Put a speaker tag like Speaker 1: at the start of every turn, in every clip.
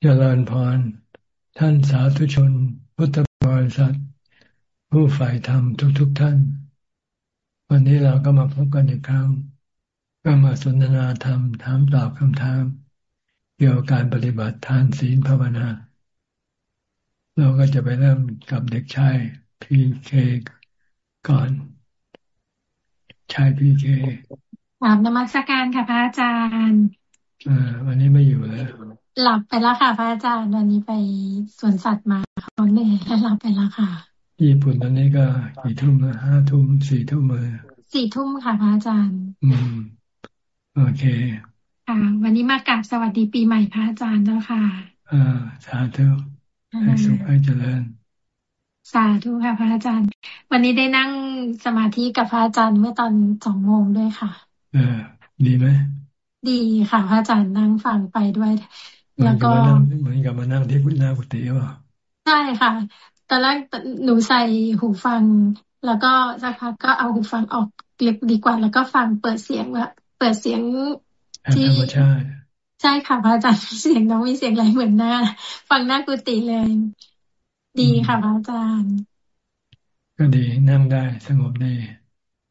Speaker 1: เจริญพร ท่านสาธุชน พุทธบริษัท ผู้ฝ่ายธรรมทุกๆทท่าน วันนี้เราก็มาพบกันอีกครั้ง ก็มาสนทนาธรรม ถามตอบคำถาม เกี่ยวกับการปฏิบัติทานศีลภาวนา เราก็จะไปเริ่มกับเด็กชายพีเคก่อน ชายพีเค
Speaker 2: ถามนมัสการค่ะพระอาจารย์
Speaker 1: อ่าวันนี้ไม่อยู่แล้ว
Speaker 2: หลับไปแล้วค่ะ พระอาจารย์วันนี้ไปสวนสัตว์มาเขาเหนื่อยหลับไปแล้วค่ะ
Speaker 1: ญี่ปุ่นตอนนี้ก็กี่ทุ่มละห้าทุ่มสี่ทุ่มเลย
Speaker 2: สี่ทุ่มค่ะพระอาจารย์
Speaker 1: อืม โอเค
Speaker 2: ค่ะวันนี้มากราบสวัสดีปีใหม่พระอาจารย์แล้วค่ะ
Speaker 1: อ่าสาธุให้สุขให้เจริญ
Speaker 2: สาธุค่ะพระอาจารย์ วันนี้ได้นั่งสมาธิกับพระอาจารย์เมื่อตอนสองโมงด้วยค่ะ
Speaker 1: เออ ดีไหม
Speaker 2: ดีค่ะพระอาจารย์นั่งฟังไปด้วย
Speaker 1: แล้วก็เหมือนกับมานั่งที่กุฏิหน้ากุฏิว่า
Speaker 2: ใช่ค่ะตอนแรกหนูใส่หูฟัง แล้วก็สักพักก็เอาหูฟังออกเล็กดีกว่า แล้วก็ฟังเปิดเสียงว่าเปิดเสียง
Speaker 1: ที่ใช่
Speaker 2: ใช่ค่ะพระอาจารย์เสียงน้องมีเสียงอะไรเหมือนหน้า ฟังหน้ากุฏิเลย ดีค่ะพระอาจารย์
Speaker 1: ก็ดีนั่งได้สงบดี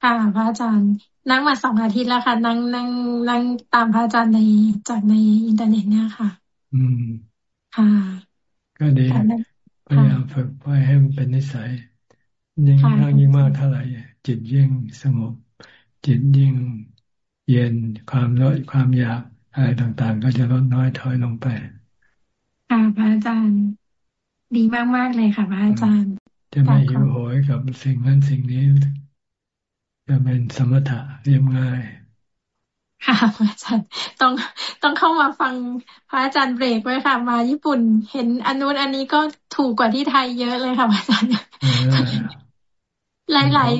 Speaker 2: ค่ะพระอาจารย์นั่งมาสองอาทิตย์แล้วค่ะ นั่งนั่งนั่งตามพระอาจารย์ในจากในอินเทอร์เน็ตเนี่ยค่ะ
Speaker 1: อืม
Speaker 2: ค่ะ
Speaker 1: ก็ดีพยายามฝึกไว้ให้มันเป็นนิสัย ยิ่งนั่งยิ่งมากเท่าไหร่จิตยิ่งสงบ จิตยิ่งเย็นความลดความอยากอะไรต่างๆ ก็จะลดน้อยถอยลงไป
Speaker 2: ค่ะพระอาจารย์ ดีมากๆเลยค่ะพระอาจารย์
Speaker 1: จะไม่หิวโหยกับสิ่งนั้นสิ่งนี้ จะเป็นสมถะเรียบง่าย
Speaker 2: ค่ะพระอาจารย์ต้องต้องเข้ามาฟังพระอาจารย์เบรกไว้ค่ะ มาญี่ปุ่นเห็นอันนู้นอันนี้ก็ถูกกว่าที่ไทยเยอะเลยค่ะพระอาจารย์หลายหลาย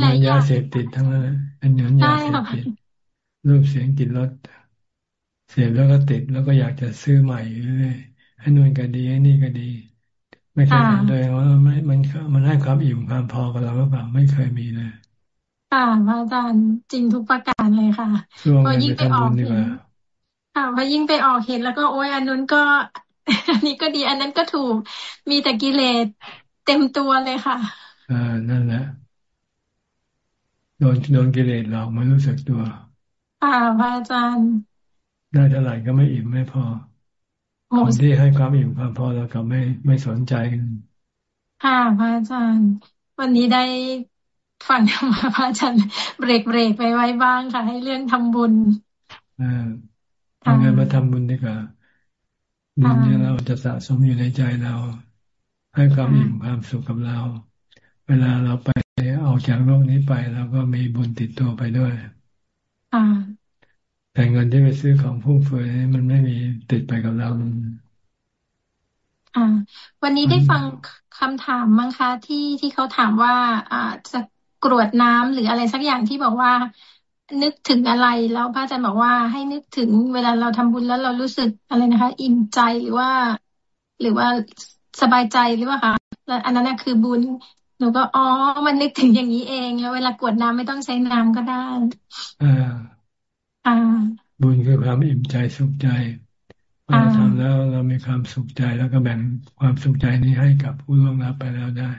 Speaker 1: หลายยาเสพติดทั้งนั้นอันนี้ยาเสพติดรูปเสียงกลิ่นรสเสียแล้วก็ติดแล้วก็อยากจะซื้อใหม่เลยให้นู่นก็ดีให้นี่ก็ดี ไม่เคยเห็นเลยว่าไม่มันมันให้ความอิ่มความพอกับเราหรือเปล่าไม่เคยมีเลย
Speaker 2: ค่ะพระอาจารย์จริงทุกประการเลยค่ะพอยิ่งไปออกเห็นค่ะพอยิ่งไปออกเห็นแล้วก็โอ้ยอันนู้นก็ อันนี้ก็ดีอันนั้นก็ถูกมีแต่กิเลสเต็มตัวเลยค่ะ
Speaker 1: อ่านั่นแหละโดนโดนกิเลสหลอกไม่รู้สึกตัว
Speaker 2: ค่ะพระอาจารย์
Speaker 1: ได้เท่าไหร่ก็ไม่อิ่มไม่พอคนที่ให้ความอิ่มความพอเราก็ไม่ไม่สนใจ
Speaker 2: ค่ะพระอาจารย์ วันนี้ได้ ฟังธรรมะพระอาจารย์เบรกเบรกไปไว้บ้างค่ะ ให้เรื่องทำบุญ
Speaker 1: อ่าทำงานมาทำบุญดีกว่าบุญเนี่ยเราจะสะสมอยู่ในใจเรา ให้ความอิ่มความสุขกับเรา เวลาเราไปออกจากโลกนี้ไปเราก็มีบุญติดตัวไปด้วยแต่เงินที่ไปซื้อของฟุ่มเฟือยมันไม่มีติดไปกับเรา
Speaker 2: อ่า วันนี้ได้ฟังคำถามมั้งคะที่ที่เขาถามว่า อ่าจะ กรวดน้ำหรืออะไรสักอย่างที่บอกว่า นึกถึงอะไรแล้วพระอาจารย์บอกว่าให้นึกถึงเวลาเราทำบุญแล้วเรารู้สึกอะไรนะคะ อิ่มใจหรือว่า หรือว่าสบายใจหรือว่าคะแล้วอันนั้นคือบุญหนูก็อ๋อ มันนึกถึงอย่างนี้เองแล้วเวลากวดน้ำไม่ต้องใช้น้ำก็ได้
Speaker 1: อ่า
Speaker 2: อ่า
Speaker 1: บุญคือความอิ่มใจสุขใจเราทำแล้วเรามีความสุขใจแล้วก็แบ่งความสุขใจนี้ให้กับผู้ร่วงรับไปแล้วได้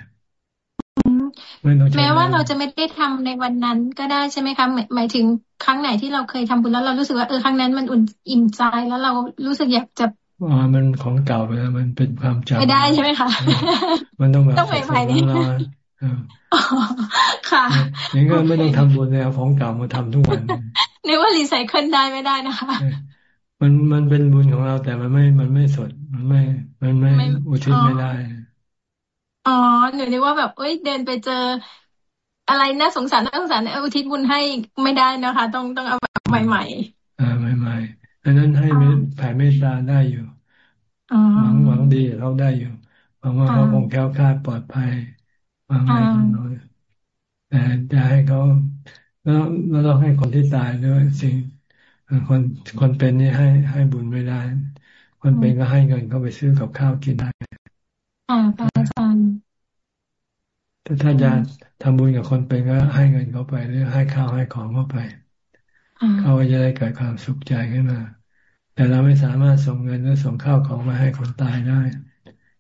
Speaker 2: แม้ว่าเราจะไม่ได้ทำในวันนั้นก็ได้ใช่ไหมคะหมายถึงครั้งไหนที่เราเคยทำบุญแล้วเรารู้สึกว่าเออครั้งนั้นมันอุ่นอิ่มใจแล้วเรารู้สึกอยากจะ
Speaker 1: อ๋อมันของเก่าไปแล้วมันเป็นความจำ
Speaker 2: ไม่ได้ใช่ไหมคะ
Speaker 1: มันต้องแบบ
Speaker 2: ต้องใหม่ๆนี่ค่ะ
Speaker 1: นี่ก็ไม่ต้องทำบุญเลยเอาของเก่ามาทำทุกวัน
Speaker 2: นึกว่ารีไซเคิลได้ไม่ได้นะคะ
Speaker 1: มันมันเป็นบุญของเราแต่มันไม่มันไม่สดมันไม่มันไม่อุทิศไม่ได้
Speaker 2: อ๋อหนูนึกว่าแบบเอ้ย เดินไปเจอ อะไรน่าสงสารน่าสงสารอุทิศบุญให้ไม่ได้นะคะ ต้องต้องเอาแบบใหม่
Speaker 1: ๆอ่าใหม่ๆอันนั้นให้แผ่เมตตาได้อยู่หวังหวังดีเขาได้อยู่หวังว่าเขาคงแค้วคลาดปลอดภัยหวังอะไรของเราแต่จะให้เขาแล้วแล้วเราให้คนที่ตายด้วยสิ่งคนคนเป็นนี่ให้ให้บุญไม่ได้ คนเป็นก็ให้เงินเขาไปซื้อกับข้าวกินได้
Speaker 2: อ่าพระอาจารย์
Speaker 1: แต่ถ้าจะทำบุญกับคนเป็นก็ให้เงินเขาไปหรือให้ข้าวให้ของเขาไปเขาก็จะได้เกิดความสุขใจขึ้นมา แต่เราไม่สามารถส่งเงินหรือส่งข้าวของมาให้คนตายได้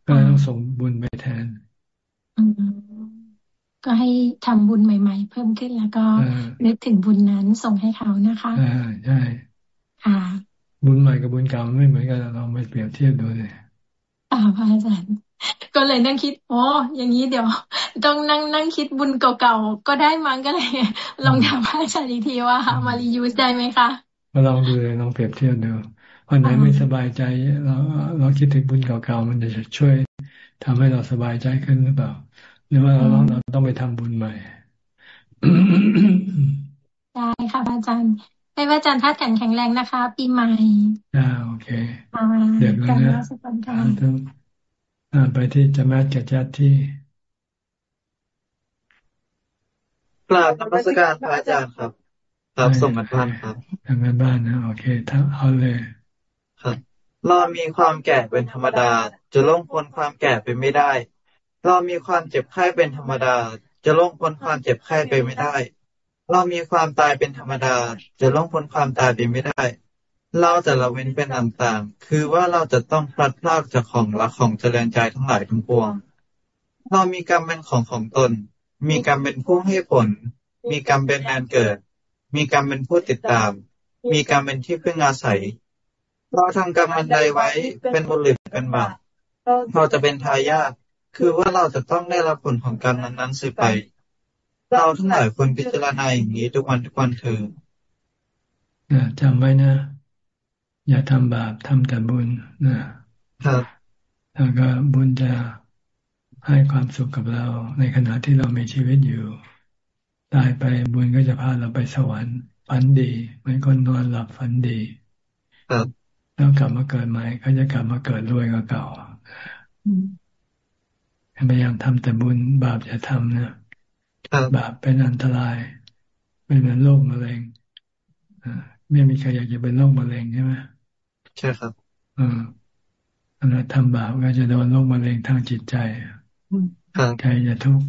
Speaker 1: ก็ต้องส่งบุญไปแทน
Speaker 2: ก็ให้ทำบุญใหม่ ๆ เพิ่มขึ้นแล้วก็นึกถึงบุญนั้นส่งให้เขานะคะ
Speaker 1: อ่าใช่
Speaker 2: ค่ะ
Speaker 1: บุญใหม่กับบุญเก่าไม่เหมือนกันเราไปเปรียบเทียบดูเลย
Speaker 2: อ่าพระอาจารย์ ก็เลยนั่งคิดโอ้อย่างนี้เดี๋ยว ต้องนั่งนั่งคิดบุญเก่าๆก็ได้มั้งก็เลย ลองถามพระอาจารย์อีกทีว่ามารียูสได้ไหมคะ
Speaker 1: มาลองดูเลยลองเปรียบเทียบดูวันไหนไม่สบายใจเราเราคิดถึงบุญเก่าๆมันจะช่วยทำให้เราสบายใจขึ้นหรือเปล่า หรือว่าเราต้องเราต้องไปทำบุญใหม่
Speaker 2: ได้ค่ะอาจารย์ให้อาจารย์ท่าแข็งแข็งแรงนะคะ ปีใหม่
Speaker 1: อ่าโอเคเดี๋ยวเลยนะ ไปที่จะมาจัดจัดที่
Speaker 3: กราบนมัสการพระอาจารย์ครับ ครับส่งกันบ้านครับ
Speaker 1: ทำงานบ้านนะ โอเคทั้งเอาเลย
Speaker 3: ครับเรามีความแก่เป็นธรรมดา จะล่งพ้นความแก่ไปไม่ได้ เรามีความเจ็บไข้เป็นธรรมดา จะล่งพ้นความเจ็บไข้ไปไม่ได้ เรามีความตายเป็นธรรมดา จะล่งพ้นความตายไปไม่ได้ เราจะละเว้นเป็นต่าง ๆ คือว่าเราจะต้องพลัดพรากจากของรักของเจริญใจทั้งหลายทั้งปวง เรามีกรรมเป็นของของตน มีกรรมเป็นผู้ให้ผล มีกรรมเป็นแดนเกิด มีกรรมเป็นผู้ติดตาม มีกรรมเป็นที่พึ่งอาศัย เราทำกรรมอันใดไว้เป็นบุญหรือเป็นบาปเราจะเป็นทายาท คือว่าเราจะต้องได้รับผลของกรรมนั้นๆสืบไป เราทั้งหลายควรพิจารณาอย่างนี้ทุกวันทุกวันเถิด
Speaker 1: จำไว้นะ อย่าทำบาปทำแต่บุญนะครับแล้วก็บุญจะให้ความสุขกับเรา ในขณะที่เรามีชีวิตอยู่ ตายไปบุญก็จะพาเราไปสวรรค์ฝันดีเหมือนคนนอนหลับฝันดี
Speaker 3: ครับ
Speaker 1: แล้วกลับมาเกิดใหม่เขาจะกลับมาเกิดรวยกว่าเก่าพยายามทำแต่บุญบาปจะทำนะบาปเป็นอันตราย เป็นเหมือนโรคมะเร็งไม่มีใครอยากจะเป็นโรคมะเร็งใช่ไหม
Speaker 3: ใช่ครับ
Speaker 1: อออันนั้นทำบาปก็จะโดนโรคมะเร็งทางจิตใจใจจะทุกข์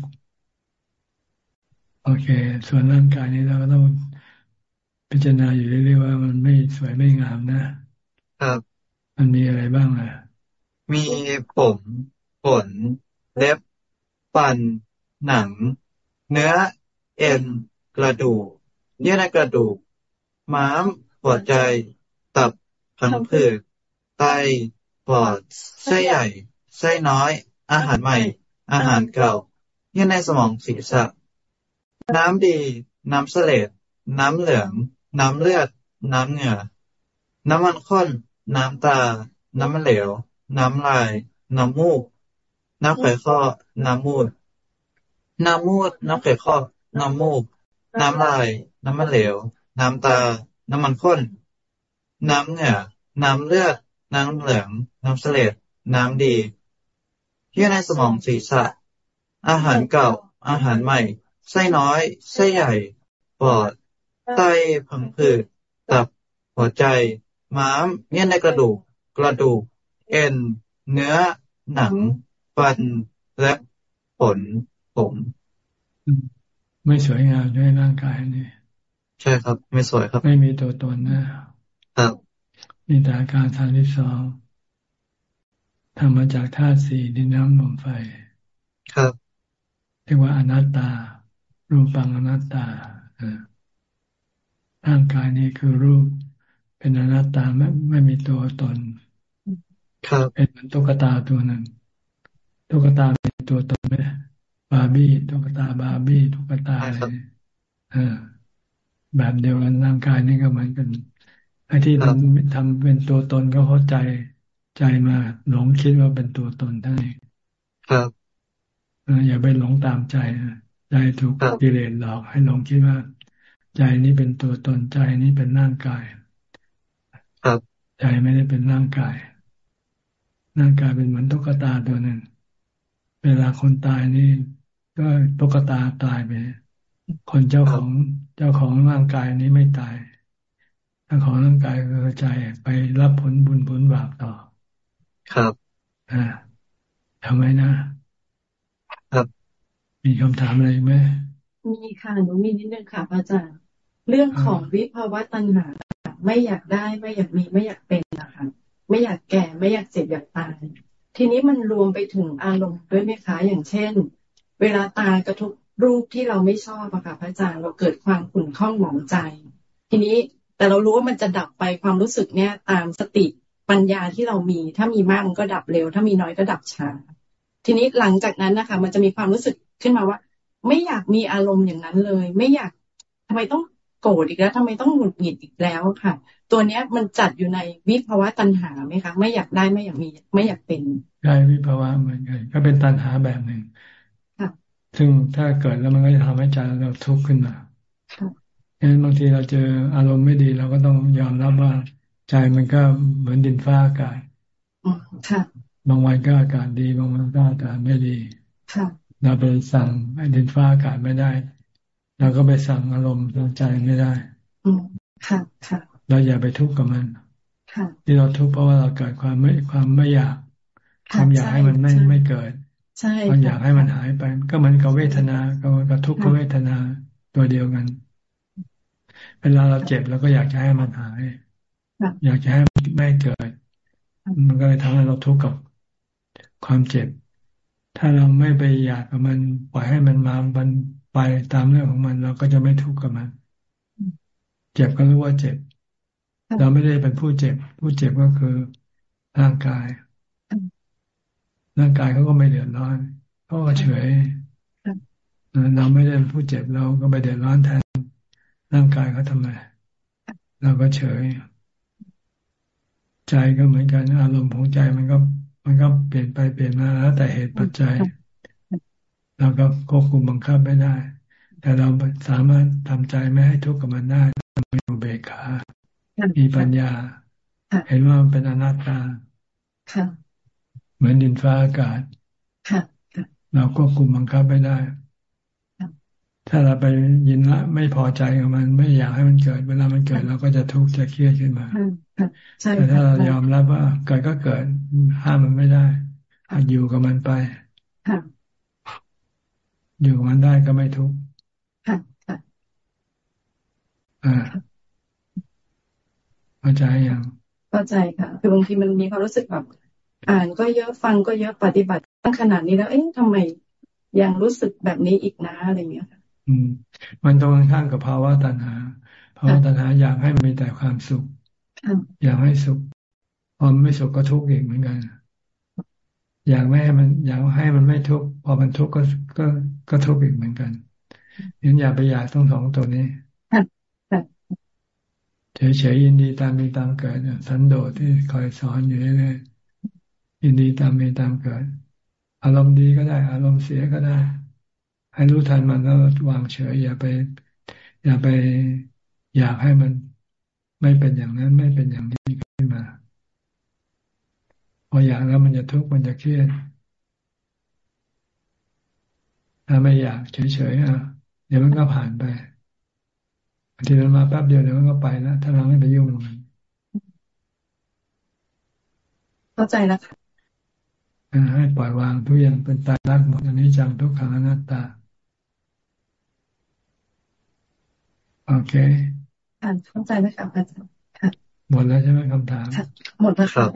Speaker 1: โอเค ส่วนร่างกายนี้เราก็ต้องพิจารณาอยู่เรื่อยๆว่ามันไม่สวยไม่งามนะครับ มันมีอะไรบ้างอะ
Speaker 3: มีผมขนเล็บฟัน หนัง เนื้อ เอ็น กระดูก เยื่อในกระดูก ม้ามหัวใจ ตับ พังผืดไตปอดไส้ใหญ่ไส้น้อย อาหารใหม่ อาหารเก่าเยื่อในสมองศีรษะ น้ำดี น้ำเสลดน้ำเหลือง น้ำเลือด น้ำเหงื่อ น้ำมันข้น น้ำตา น้ำมันเหลว น้ำลาย น้ำมูก น้ำไขข้อ น้ำมูด น้ำมูด น้ำไขข้อ น้ำมูก น้ำลาย น้ำมันเหลว น้ำตา น้ำมันข้น น้ำเหงื่อน้ำเลือด น้ำเหลือง น้ำเสลดน้ำดีที่ในสมองศีรษะ อาหารเก่า อาหารใหม่ ไส้น้อย ไส้ใหญ่ ปอด ไตพังผืด ตับ หัวใจ ม้ามเนื้อในกระดูก กระดูก เอ็น เนื้อ หนัง ฟัน และผล ผม
Speaker 1: ไม่สวยงามด้วยร่างกายนี่
Speaker 3: ใช่ครับ ไม่สวยครับ
Speaker 1: ไม่มีตัวตนนะ ครับมีแต่อาการทางที่สองทำมาจากธาตุสี่ดินน้ำลมไฟ
Speaker 3: ครับ
Speaker 1: เรียกว่าอนัตตา รูปังอนัตตาร่างกายนี้คือรูป เป็นอนัตตาไม่ไม่มีตัวตน
Speaker 3: ครับ
Speaker 1: เป็นเหมือนตุ๊กตาตัวหนึ่งตุ๊กตาเป็นตัวตนไหมบาร์บี้ตุ๊กตาบาร์บี้ตุ๊กตาอะไรเออแบบเดียวกันร่างกายนี่ก็เหมือนกัน ไอ้ที่ทำทำเป็นตัวตนก็เข้าใจใจมาหลงคิดว่าเป็นตัวตนท่านเอง
Speaker 3: ครับ
Speaker 1: อย่าไปหลงตามใจใจถูกกิเลสหลอกให้หลงคิดว่า ใจนี้เป็นตัวตนใจนี้เป็นร่างกาย
Speaker 3: ครับ
Speaker 1: ใจไม่ได้เป็นร่างกาย ร่างกายเป็นเหมือนตุ๊กตาตัวหนึ่งเวลาคนตายนี่ก็ตุ๊กตาตายไป คนเจ้าของเจ้าของร่างกายนี้ไม่ตาย เจ้าของร่างกายก็ใจไปรับผลบุญผลบาปต่อ
Speaker 3: ครับ
Speaker 1: อ่าทำไมนะ
Speaker 3: ครับ
Speaker 1: มีคำถามอะไรไหม
Speaker 4: มีค่ะหนูมีนิดนึงค่ะอาจารย์เรื่องของวิภาวะตัณหาไม่อยากได้ไม่อยากมีไม่อยากเป็นนะคะไม่อยากแก่ไม่อยากเจ็บอยากตายทีนี้มันรวมไปถึงอารมณ์ด้วยไหมคะอย่างเช่น เวลาตากระทบรูปที่เราไม่ชอบอะค่ะพระอาจารย์เราเกิดความขุ่นข้องหมองใจ ทีนี้ แต่เรารู้ว่ามันจะดับไปความรู้สึกเนี้ยตามสติปัญญาที่เรามี ถ้ามีมากมันก็ดับเร็ว ถ้ามีน้อยก็ดับช้า ทีนี้หลังจากนั้นนะคะ มันจะมีความรู้สึกขึ้นมาว่า ไม่อยากมีอารมณ์อย่างนั้นเลย ไม่อยากทำไมต้องโกรธอีกแล้วทำไมต้องหงุดหงิดอีกแล้วค่ะ ตัวเนี้ยมันจัดอยู่ในวิภาวะตัณหาไหมคะ ไม่อยากได้ไม่อยากมี ไม่อยากเป็น
Speaker 1: ใช่วิภาวะเหมือนกันก็เป็นตัณหาแบบหนึ่งซึ่งถ้าเกิดแล้วมันก็จะทำให้ใจเราทุกข์ขึ้นมา ดังนั้นบางทีเราเจออารมณ์ไม่ดีเราก็ต้องยอมรับว่าใจมันก็เหมือนดินฟ้าอากาศบางวันก็อากาศดี บางวันก็อากาศไม่ดีเราไปสั่งให้ดินฟ้าอากาศไม่ได้เราก็ไปสั่งอารมณ์ทางใจไม่ได้
Speaker 4: ค่ะค่ะ
Speaker 1: เราอย่าไปทุกข์กับมันที่เราทุกข์เพราะว่าเราเกิดความไม่ความไม่อยากความอยากให้มันไม่ไม่เกิดความอยากให้มันหายไป ก็เหมือนกับเวทนากับทุกขเวทนาตัวเดียวกัน เวลาเราเจ็บเราก็อยากจะให้มันหาย อยากจะให้มันไม่เกิด มันก็เลยทำให้เราทุกข์กับความเจ็บ ถ้าเราไม่ไปอยากกับมันปล่อยให้มันมามันไปตามเรื่องของมัน เราก็จะไม่ทุกข์กับมัน เจ็บก็รู้ว่าเจ็บ เราไม่ได้เป็นผู้เจ็บ ผู้เจ็บก็คือร่างกาย ร่างกายเขาก็ไม่เดือดร้อนเขาก็เฉยเราไม่ได้เป็นผู้เจ็บเราก็ไปเดือดร้อนแทน ร่างกายเขาทำไมเราก็เฉย ใจก็เหมือนกัน อารมณ์ของใจมันก็ มันก็เปลี่ยนไปเปลี่ยนมาแล้วแต่เหตุปัจจัย เราก็ควบคุมบังคับไม่ได้ แต่เราสามารถทำใจไม่ให้ทุกข์กับมันได้มีอุเบกขา มีปัญญา เห็นว่ามันเป็นอนัตตาเหมือนดินฟ้าอากาศเราควบคุมบังคับไม่ได้ ถ้าเราไปยินละไม่พอใจกับมัน ไม่อยากให้มันเกิด เวลามันเกิดเราก็จะทุกข์จะเครียดขึ้นมาแต่ถ้าเรายอมรับว่าเกิดก็เกิดห้ามมันไม่ได้อยู่กับมันไปอยู่กับมันได้ก็ไม่ทุกข์อ่าเข้าใจยัง
Speaker 4: เข้าใจค่ะคือบางทีมันมีความรู้สึกแบบ อ่านก็เยอะฟังก็เยอะปฏิบัติตั้งขนาดนี้แล้ว เอ๊ะทำไมยังรู้สึกแบบนี้อีกนะอะไรเงี้ยค่ะ
Speaker 1: อื มันตรงกันข้ามกับภาวะตัณหาภาวะตัณหาอยากให้มีแต่ความสุข อยากให้สุขพอไม่สุขก็ทุกข์อีกเหมือนกัน อยากไม่ให้มัน อยากให้มันไม่ทุกข์พอมันทุกข์ก็ก็ก็ทุกข์อีกเหมือนกันงั้นอย่าไปอยากต้องสองตัวนี้เฉยๆยินดีตามมีตามเกิดสันโดษที่คอยสอนอยู่เรื่อยๆยินดีตามมีตามเกิด อารมณ์ดีก็ได้ อารมณ์เสียก็ได้ ให้รู้ทันมันแล้ววางเฉย อย่าไป อย่าไปอยากให้มันไม่เป็นอย่างนั้นไม่เป็นอย่างนี้ขึ้นมา พออยากแล้วมันจะทุกข์มันจะเครียดถ้าไม่อยากเฉยๆอะเดี๋ยวมันก็ผ่านไปบางทีมันมาแป๊บเดียวเดี๋ยวมันก็ไปแล้วถ้าเราไม่ไปยุ่งมัน
Speaker 4: เข้าใจแล้วค่ะ
Speaker 1: ให้ปล่อยวางทุกอย่างเป็นตายรักหมดอันนี้จังทุกขังอนัตตา โอเค
Speaker 4: เข้าใจแล้วค่ะอาจารย์
Speaker 1: หมดแล้วใช่ไหมคำถาม
Speaker 4: หมดแล้วครับ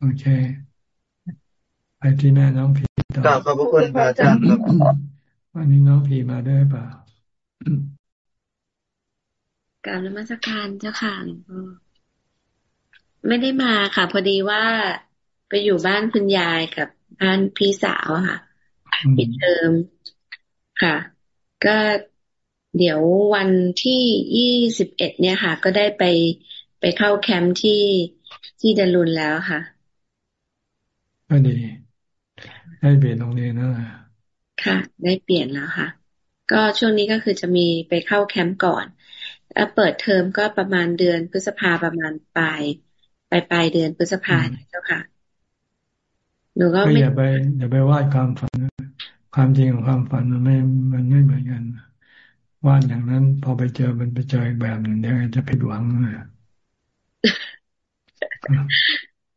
Speaker 1: โอเคไปที่แม่น้องพี
Speaker 3: ต่อขอบคุณพระอาจารย์ครับ
Speaker 1: วันนี้น้องพีมาด้วยเปล่า
Speaker 5: การนมัสการเจ้าค่ะไม่ได้มาค่ะ พอดีว่าไปอยู่บ้านคุณยายกับบ้านพี่สาวค่ะปิดเทอมค่ะ ก็ เดี๋ยววันที่ยี่สิบเอ็ดเนี่ยค่ะ ก็ได้ไปไปเข้าแคมป์ที่ที่ดารุนแล้วค่ะ
Speaker 1: ก็ดี ได้เปลี่ยนโรงเรียนแล้ว
Speaker 5: ค่ะ ได้เปลี่ยนแล้วค่ะ ก็ช่วงนี้ก็คือจะมีไปเข้าแคมป์ก่อนแล้วเปิดเทอมก็ประมาณเดือนพฤษภาประมาณปลายปลายปลายเดือนพฤษภาเจ้าค่ะ
Speaker 1: หนูก็ไม่อย่าไปอย่าไปวาดความฝัน ความจริงของความฝันมันไม่มันไม่เหมือนกัน วาดอย่างนั้น พอไปเจอมันไปเจออีกแบบหนึ่งเดี๋ยวจะผิดหวังเลย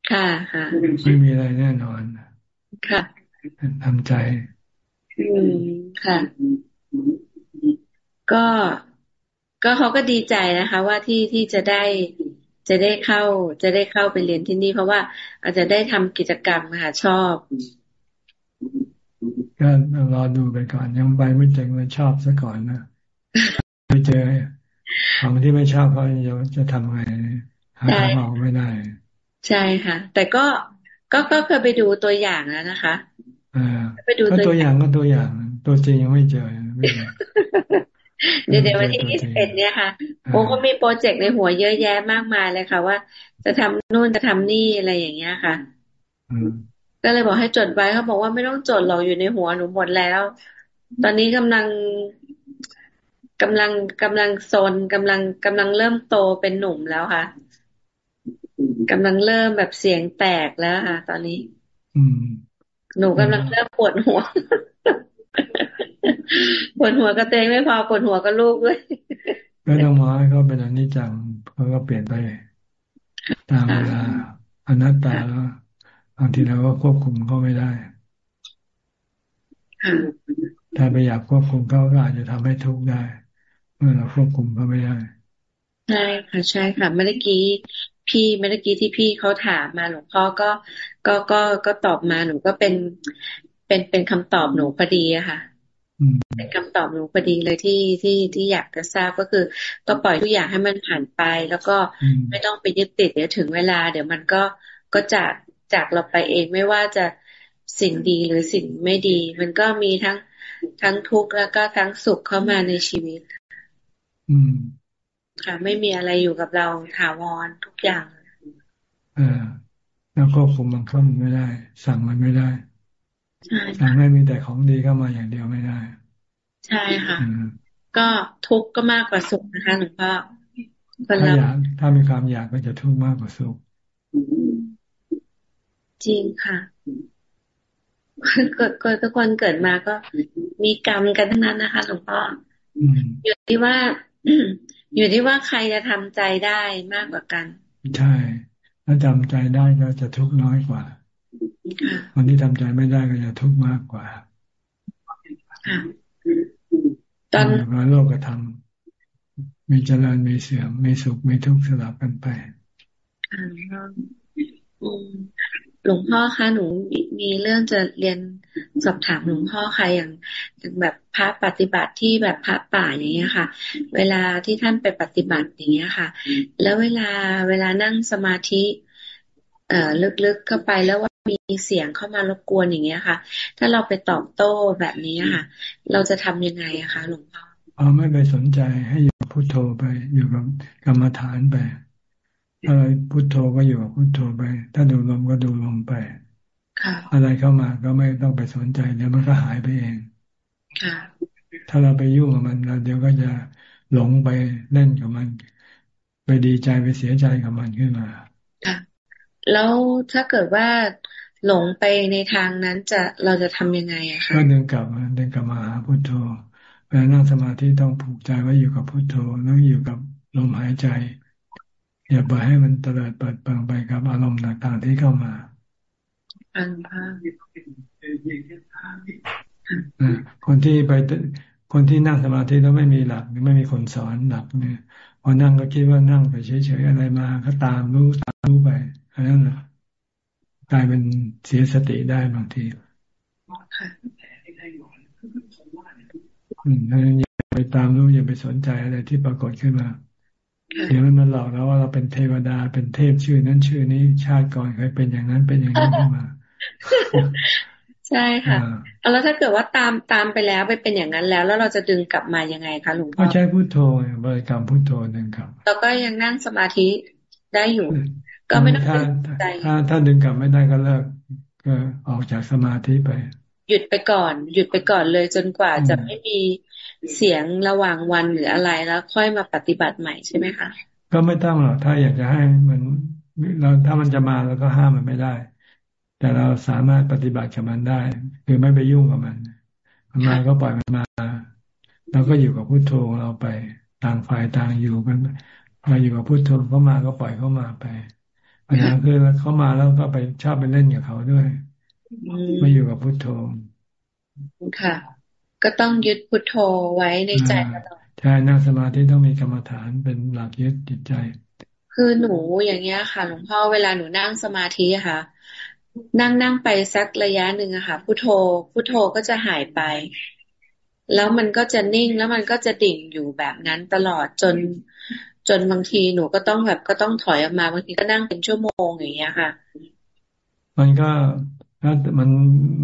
Speaker 5: ค่ะค่ะ
Speaker 1: ไม่มีอะไรแน่นอน
Speaker 5: ค่ะ
Speaker 1: ทำใจ
Speaker 5: อืมค่ะ ก็ก็เขาก็ดีใจนะคะ ว่าที่ที่จะได้จะได้เข้า จะได้เข้าไปเรียนที่นี่ เพราะว่าอาจจะได้ทำกิจกรรมค่ะชอบ
Speaker 1: ก็รอดูไปก่อนยังไปไม่เจงเลยชอบซะก่อนนะ ไปเจอของที่ไม่ชอบเขาจะจะทำไงหาทางออกไม่ได้
Speaker 5: ใช่ค่ะ แต่ก็ก็ก็เคยไปดูตัวอย่างแล้วนะคะ
Speaker 1: อ่าไปดูตัวอย่างก็ตัวอย่าง ตัวจริงยังไม่เจอ
Speaker 5: เดี๋ยวเดี๋ยววันที่ยี่สิบเอ็ดเนี่ยค่ะโอ้ก็มีโปรเจกต์ในหัวเยอะแยะมากมายเลยค่ะ ว่า จะทำนู่นจะทำนี่อะไรอย่างเงี้ยค่ะก็เลยบอกให้จดไว้เขาบอกว่าไม่ต้องจดหรอกอยู่ในหัวหนูหมดแล้ว ตอนนี้กำลัง กำลังกำลังโซนกำลังกำลังเริ่มโตเป็นหนุ่มแล้วค่ะกำลังเริ่มแบบเสียงแตกแล้วค่ะ ตอนนี้
Speaker 1: อืม
Speaker 5: หนูกำลังเริ่มปวดหัวปวดหัวก็เตงไม่พอปวดหัวก็ลูกด้วย
Speaker 1: ก็ต้องมาให้เขาเป็นอนิจจังเขาก็เปลี่ยนไปตามเวลาอนัตตาแล้วบางทีเราก็ควบคุมเขาไม่ได้ถ้าไปอยากควบคุมเขาก็อาจจะทำให้ทุกข์ได้ เมื่อเราควบคุมเขาไม่ได้
Speaker 5: ใช่ค่ะใช่ค่ะเมื่อกี้พี่เมื่อกี้ที่พี่เขาถามมาหลวงพ่อก็ก็ก็ก็ตอบมาหนูก็เป็นเป็นเป็นคำตอบหนูพอดีอะค่ะเป็นคำตอบหนูพอดีเลยที่ที่ที่อยากจะทราบก็คือ ก็ปล่อยทุกอย่างให้มันผ่านไป แล้วก็ไม่ต้องไปยึดติดเดี๋ยวถึงเวลา เดี๋ยวมันก็ก็จากจากเราไปเองไม่ว่าจะสิ่งดีหรือสิ่งไม่ดี มันก็มีทั้งทั้งทุกข์แล้วก็ทั้งสุขเข้ามาในชีวิต
Speaker 1: อืม
Speaker 5: ค่ะไม่มีอะไรอยู่กับเราถาวรทุกอย่าง
Speaker 1: เออแล้วควบคุมมันเข้าไม่ได้ สั่งมันไม่ได้สั่งให้มีแต่ของดีเข้ามาอย่างเดียวไม่ได้
Speaker 5: ใช่ค่ะ ก็ทุกข์ก็มากกว่าสุขนะคะหลวงพ่อ
Speaker 1: ถ้าอยากถ้ามีความอยากก็จะทุกข์มากกว่าสุข
Speaker 5: จริงค่ะเกิดเกิดทุกคนเกิดมาก็มีกรรมกันทั้งนั้นนะคะหลวงพ่ออยู่ที่ว่า อยู่ที่ว่าใครจะทำใจได้มากกว่ากัน
Speaker 1: ใช่ ถ้าจำใจได้ก็จะทุกข์น้อยกว่าคนที่ทำใจไม่ได้ก็จะทุกข์มากกว่าตอนโลกกระทำมีเจริญมีเสื่อมมีสุขมีทุกข์สลับกันไป
Speaker 5: หลวงพ่อคะหนูมีเรื่องจะเรียนสอบถามหลวงพ่อค่ะอย่างอย่างแบบพระปฏิบัติที่แบบพระป่าอย่างเงี้ยค่ะ เวลาที่ท่านไปปฏิบัติอย่างเงี้ยค่ะ แล้วเวลาเวลานั่งสมาธิ เอ่อลึกๆเข้าไปแล้วว่ามีเสียงเข้ามารบกวนอย่างเงี้ยค่ะ ถ้าเราไปตอบโต้แบบนี้ค่ะ เราจะทำยังไงอะคะหลวงพ่อ
Speaker 1: เอาไม่ไปสนใจให้อยู่พุโทโธไปอยู่กับกรรมฐานไป อะไรพุโทโธก็อยู่กับพุโทโธไป ถ้าดูลมก็ดูลมไปอะไรเข้ามาก็ไม่ต้องไปสนใจเดี๋ยวมันก็หายไปเองถ้าเราไปยุ่งกับมันเราเดี๋ยวก็จะหลงไปเล่นกับมัน ไปดีใจไปเสียใจกับมันขึ้นมา
Speaker 5: แล้วถ้าเกิดว่าหลงไปในทางนั้นจะเราจะทำยังไงอะคะ
Speaker 1: ก็เดินกลับมาเดินกลับมาหาพุโทโธเวลานั่งสมาธิต้องผูกใจไว้อยู่กับพุโทโธแล้วอยู่กับลมหายใจ อย่าปล่อยให้มันเตลิดเปิดเปิงไปกับอารมณ์ต่างๆที่เข้ามา
Speaker 5: อันพา
Speaker 1: คนที่ไปคนที่นั่งสมาธิแล้วไม่มีหลักหรือไม่มีคนสอนหลักเนี่ยพอนั่งก็คิดว่านั่งไปเฉยๆอะไรมา ก็ตามรู้ตามรู้ไปอันนั้นแหละกลายเป็นเสียสติได้บางทีอืมอย่าไปตามรู้อย่าไปสนใจอะไรที่ปรากฏขึ้นมา เดี๋ยวมันมาหลอกเราว่าเราเป็นเทวดาเป็นเทพชื่อนั้นชื่อนี้ชาติก่อนเคยเป็นอย่างนั้นเป็นอย่างนี้ขึ้นมา
Speaker 5: ใช่ค่ะแล้วถ้าเกิดว่าตามตามไปแล้วไปเป็นอย่างนั้นแล้ว แล้วเราจะดึงกลับมายังไงคะหลวงพ่อก็
Speaker 1: ใช้พุทโธบริกรรมพุทโธหนึ่งครับ
Speaker 5: แล้วก็ยังนั่งสมาธิได้อยู่ ก็ไม่ต้อง
Speaker 1: ใจถ้าถ้าดึงกลับไม่ได้ก็เลิกก็ออกจากสมาธิไป
Speaker 5: หยุดไปก่อน หยุดไปก่อนเลยจนกว่าจะไม่มี เสียงระหว่างวันหรืออะไรแล้ว ค่อยมาปฏิบัติใหม่ใช่ไหมคะ
Speaker 1: ก็ไม่ต้องหรอกถ้าอยากจะให้มันเราถ้ามันจะมาเราก็ห้ามมันไม่ได้ แต่เราสามารถปฏิบัติกับมันได้ คือไม่ไปยุ่งกับมัน มันมาก็ปล่อยมันมาเราก็อยู่กับพุโทโธเราไปต่างฝ่ายต่างอยู่กันเราอยู่กับพุโทโธเขามาก็ปล่อยเขามาไปปัญหาคือเขามาแล้วก็ไปชอบไปเล่นกับเขาด้วยไม่อยู่กับพุโทโธ
Speaker 5: ค่ะ ก็ต้องยึดพุทโธไว้ในใจตลอดใช่
Speaker 1: นั่งสมาธิต้องมีกรรมฐานเป็นหลักยึดจิตใจ
Speaker 5: คือหนูอย่างเงี้ยค่ะหลวงพ่อเวลาหนูนั่งสมาธิค่ะ นั่งนั่งไปสักระยะหนึ่งอะค่ะพุโทโธพุโทโธก็จะหายไป แล้วมันก็จะนิ่งแล้วมันก็จะดิ่งอยู่แบบนั้นตลอดจน จนบางทีหนูก็ต้องแบบก็ต้องถอยออกมาบางทีก็นั่งเป็นชั่วโมงอย่างเงี้ยค่ะ
Speaker 1: มันก็ ถ้ามัน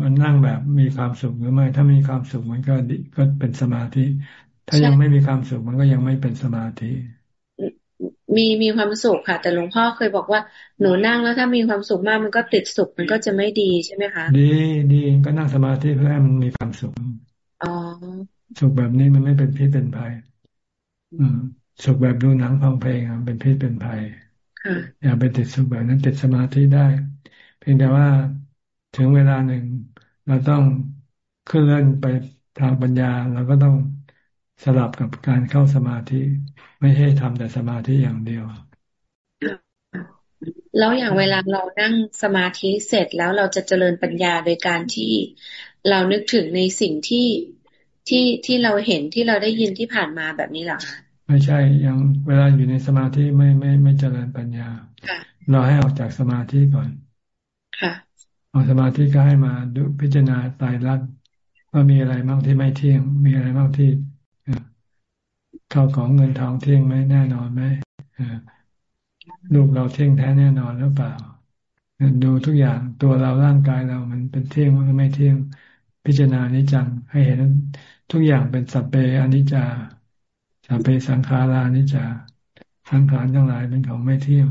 Speaker 1: มันนั่งแบบมีความสุขหรือไม่ ถ้ามีความสุขมันก็ก็เป็นสมาธิ ถ้ายังไม่มีความสุขมันก็ยังไม่เป็นสมาธิ
Speaker 5: มีมีความสุขค่ะ แต่หลวงพ่อเคยบอกว่าหนูนั่งแล้วถ้ามีความสุขมากมันก็ติดสุขมันก็จะไม่ดีใช่ไหมคะ
Speaker 1: ดีดีก็นั่งสมาธิเพื่อให้มันมีความสุข
Speaker 5: อ๋อ
Speaker 1: สุขแบบนี้มันไม่เป็นพิษเป็นภัย อืมสุขแบบดูหนังฟังเพลงเป็นพิษเป็นภัยอย่าไปติดสุขแบบนั้นติดสมาธิได้ เพียงแต่ว่า ถึงเวลาหนึ่ง เราต้องขึ้นเล่นไปทางปัญญาเราก็ต้องสลับกับการเข้าสมาธิ ไม่ให้ทำแต่สมาธิอย่างเดียว
Speaker 5: แล้วอย่างเวลาเรานั่งสมาธิเสร็จแล้วเราจะเจริญปัญญาโดยการที่เรานึกถึงในสิ่งที่ที่ที่เราเห็นที่เราได้ยินที่ผ่านมาแบบนี้หรอคะ
Speaker 1: ไม่ใช่ยังเวลาอยู่ในสมาธิไม่ไม่ไม่เจริญปัญญา เราให้ออกจากสมาธิก่อน
Speaker 5: ค่ะ
Speaker 1: ออกสมาธิก็ให้มาดูพิจารณาตายรักว่ามีอะไรบ้างที่ไม่เที่ยง มีอะไรบ้างที่เข้าของเงินทองเที่ยงไหมแน่นอนไหมลูกเราเที่ยงแท้แน่นอนหรือเปล่า ดูทุกอย่างตัวเราร่างกายเรามันเป็นเที่ยงหรือไม่เที่ยง พิจารณานิจังให้เห็นทุกอย่างเป็นสัพเพอนิจจาสัพเพสังขารานิจจาสังขารทั้งหลายเป็นของไม่เที่ยง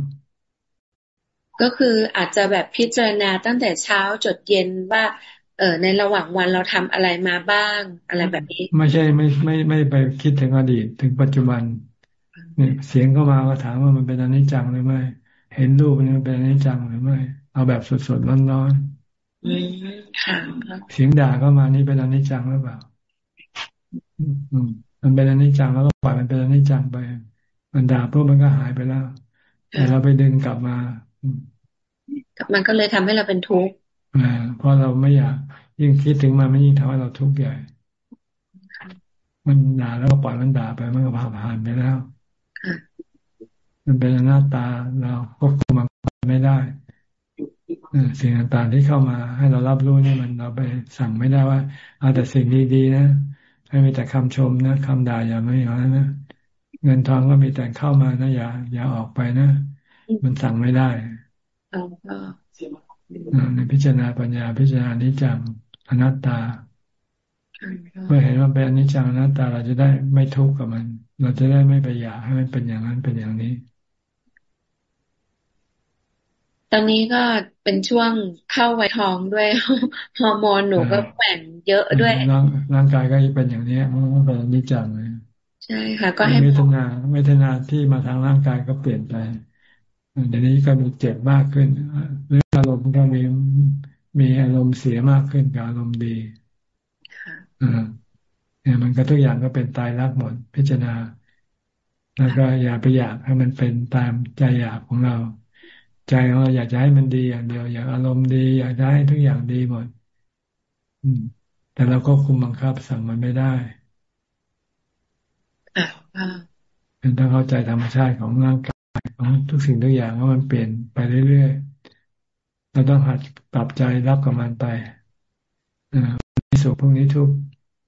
Speaker 5: ก็คืออาจจะแบบพิจารณาตั้งแต่เช้าจดเย็นว่า เออในระหว่างวันเราทำอะไรมาบ้าง อะไรแบบนี้
Speaker 1: ไม่ใช่ไม่ไม่ไม่ไปคิดถึงอดีตถึงปัจจุบัน เนี่ย เสียงเข้ามาก็ถามว่ามันเป็นอนิจจังหรือไม่ เห็นรูปมันเป็นอนิจจังหรือไม่ เอาแบบสดๆร้อนๆเสียงด่าก็มานี่เป็นอนิจจังหรือเปล่ามันเป็นอนิจจังแล้วก็ปล่อยมันเป็นอนิจจังไป มันด่าพวกมันก็หายไปแล้ว แต่เราไปดึงกลับมา
Speaker 5: มันก็เลยทำให้เราเป็นทุกข์
Speaker 1: อ่าเพราะเราไม่อยากยิ่งคิดถึงมันไม่ยิ่งทำให้เราทุกข์ใหญ่ มันด่าแล้วก็ปล่อยมันด่าไปมันก็ผ่านผ่านไปแล้วมันเป็นหน้าตาเราควบคุมมันไม่ได้สิ่งต่างๆที่เข้ามา ให้เรารับรู้นี่มันเราไปสั่งไม่ได้ว่าเอาแต่สิ่งดีๆนะให้มีแต่คำชมนะคำด่าอย่าไม่อย่างนั้นนะเงินทองก็มีแต่เข้ามานะอย่าอย่าออกไปนะ มันสั่งไม่ได้ในพิจารณาปัญญาพิจารณานิจังอนัตตา เมื่อเห็นว่าเป็นอนิจจังอนัตตาเราจะได้ไม่ทุกข์กับมัน เราจะได้ไม่ไปอยากให้มันเป็นอย่างนั้นเป็นอย่างนี้
Speaker 5: ตอนนี้ก็เป็นช่วงเข้าไวทองด้วยฮอร์โมนหนูก็แข่งเยอะด้วย
Speaker 1: ร่างร่างกายก็เป็นอย่างนี้มันเป็นอนิจจังเลย
Speaker 5: ใช่ค่ะ ก็ให้
Speaker 1: เวทนาเวทนาที่มาทางร่างกายก็เปลี่ยนไป เดี๋ยวนี้ก็มีเจ็บมากขึ้นหรืออารมณ์ก็มีมีอารมณ์เสียมากขึ้นกับอารมณ์ดีอ่าเนี่ยมันก็ทุกอย่างก็เป็นตายรักหมดพิจารณา แล้วก็อย่าไปอยากให้มันเป็นตามใจอยากของเรา ใจของเราอยากจะให้มันดีอย่างเดียว อยากอารมณ์ดี อยากจะให้ทุกอย่างดีหมด อืม แต่เราก็คุมบังคับสั่งมันไม่ได้
Speaker 5: อ่า
Speaker 1: เป็นต้องเข้าใจธรรมชาติของร่างกาย ของทุกสิ่งทุกอย่างว่ามันเปลี่ยนไปเรื่อยๆ เราต้องหัดปรับใจรับกับมันไปมีสุขพวกนี้ทุก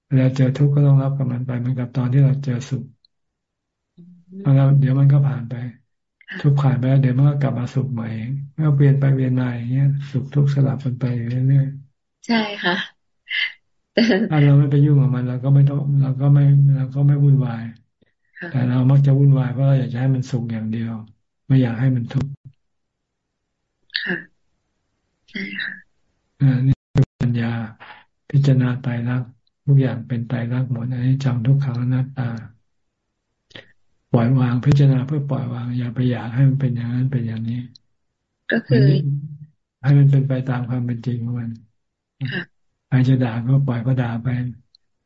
Speaker 1: เวลาเจอทุกข์ก็ต้องรับกับมันไปเหมือนกับตอนที่เราเจอสุขแล้วเดี๋ยวมันก็ผ่านไป ทุกข์ผ่านไปแล้วเดี๋ยวมันก็กลับมาสุขใหม่เองเมื่อเปลี่ยนไปเปลี่ยนมาอย่างเงี้ยสุขทุกข์สลับกันไปอยู่เรื่อย
Speaker 5: ๆใช่ค่ะ
Speaker 1: ถ้าเราไม่ไปยุ่งกับมันเราก็ไม่ต้องเราก็ไม่เราก็ไม่วุ่นวาย แต่เรามักจะวุ่นวายเพราะเราอยากจะให้มันสุขอย่างเดียว ไม่อยากให้มันทุกข์
Speaker 5: ค่ะใช่ค่ะ
Speaker 1: อ่านี่คือปัญญาพิจารณาตายรักทุกอย่างเป็นตายรักหมดอันนี้จำทุกขังอนัตตา ปล่อยวางพิจารณาเพื่อปล่อยวาง อย่าไปอยากให้มันเป็นอย่างนั้นเป็นอย่างนี้
Speaker 5: ก็คือ
Speaker 1: ให้มันเป็นไปตามความเป็นจริงของมันใครจะด่าก็ปล่อยก็ด่าไป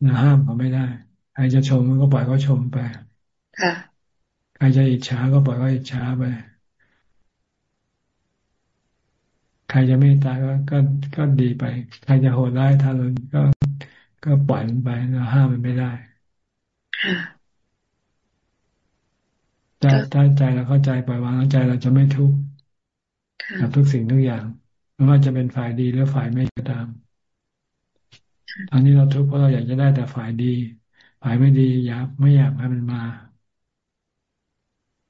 Speaker 1: นะห้ามเขาไม่ได้ใครจะชมก็ปล่อยก็ชมไป
Speaker 5: ค่ะ
Speaker 1: ใครจะอิจฉาก็ปล่อยก็อิจฉาไป ใครจะไม่ตายก็ก็ก็ดีไป ใครจะโหดร้ายทารุณก็ก็ปล่อยมันไปเราห้ามมันไม่ได้แต่ใจถ้าใจเราเข้าใจปล่อยวางใจเราจะไม่ทุกข์กับทุกสิ่งทุกอย่างไม่ว่าจะเป็นฝ่ายดีหรือฝ่ายไม่ก็ตามตอนนี้เราทุกข์เพราะเราอยากจะได้แต่ฝ่ายดี ฝ่ายไม่ดีอยากไม่อยากให้มันมา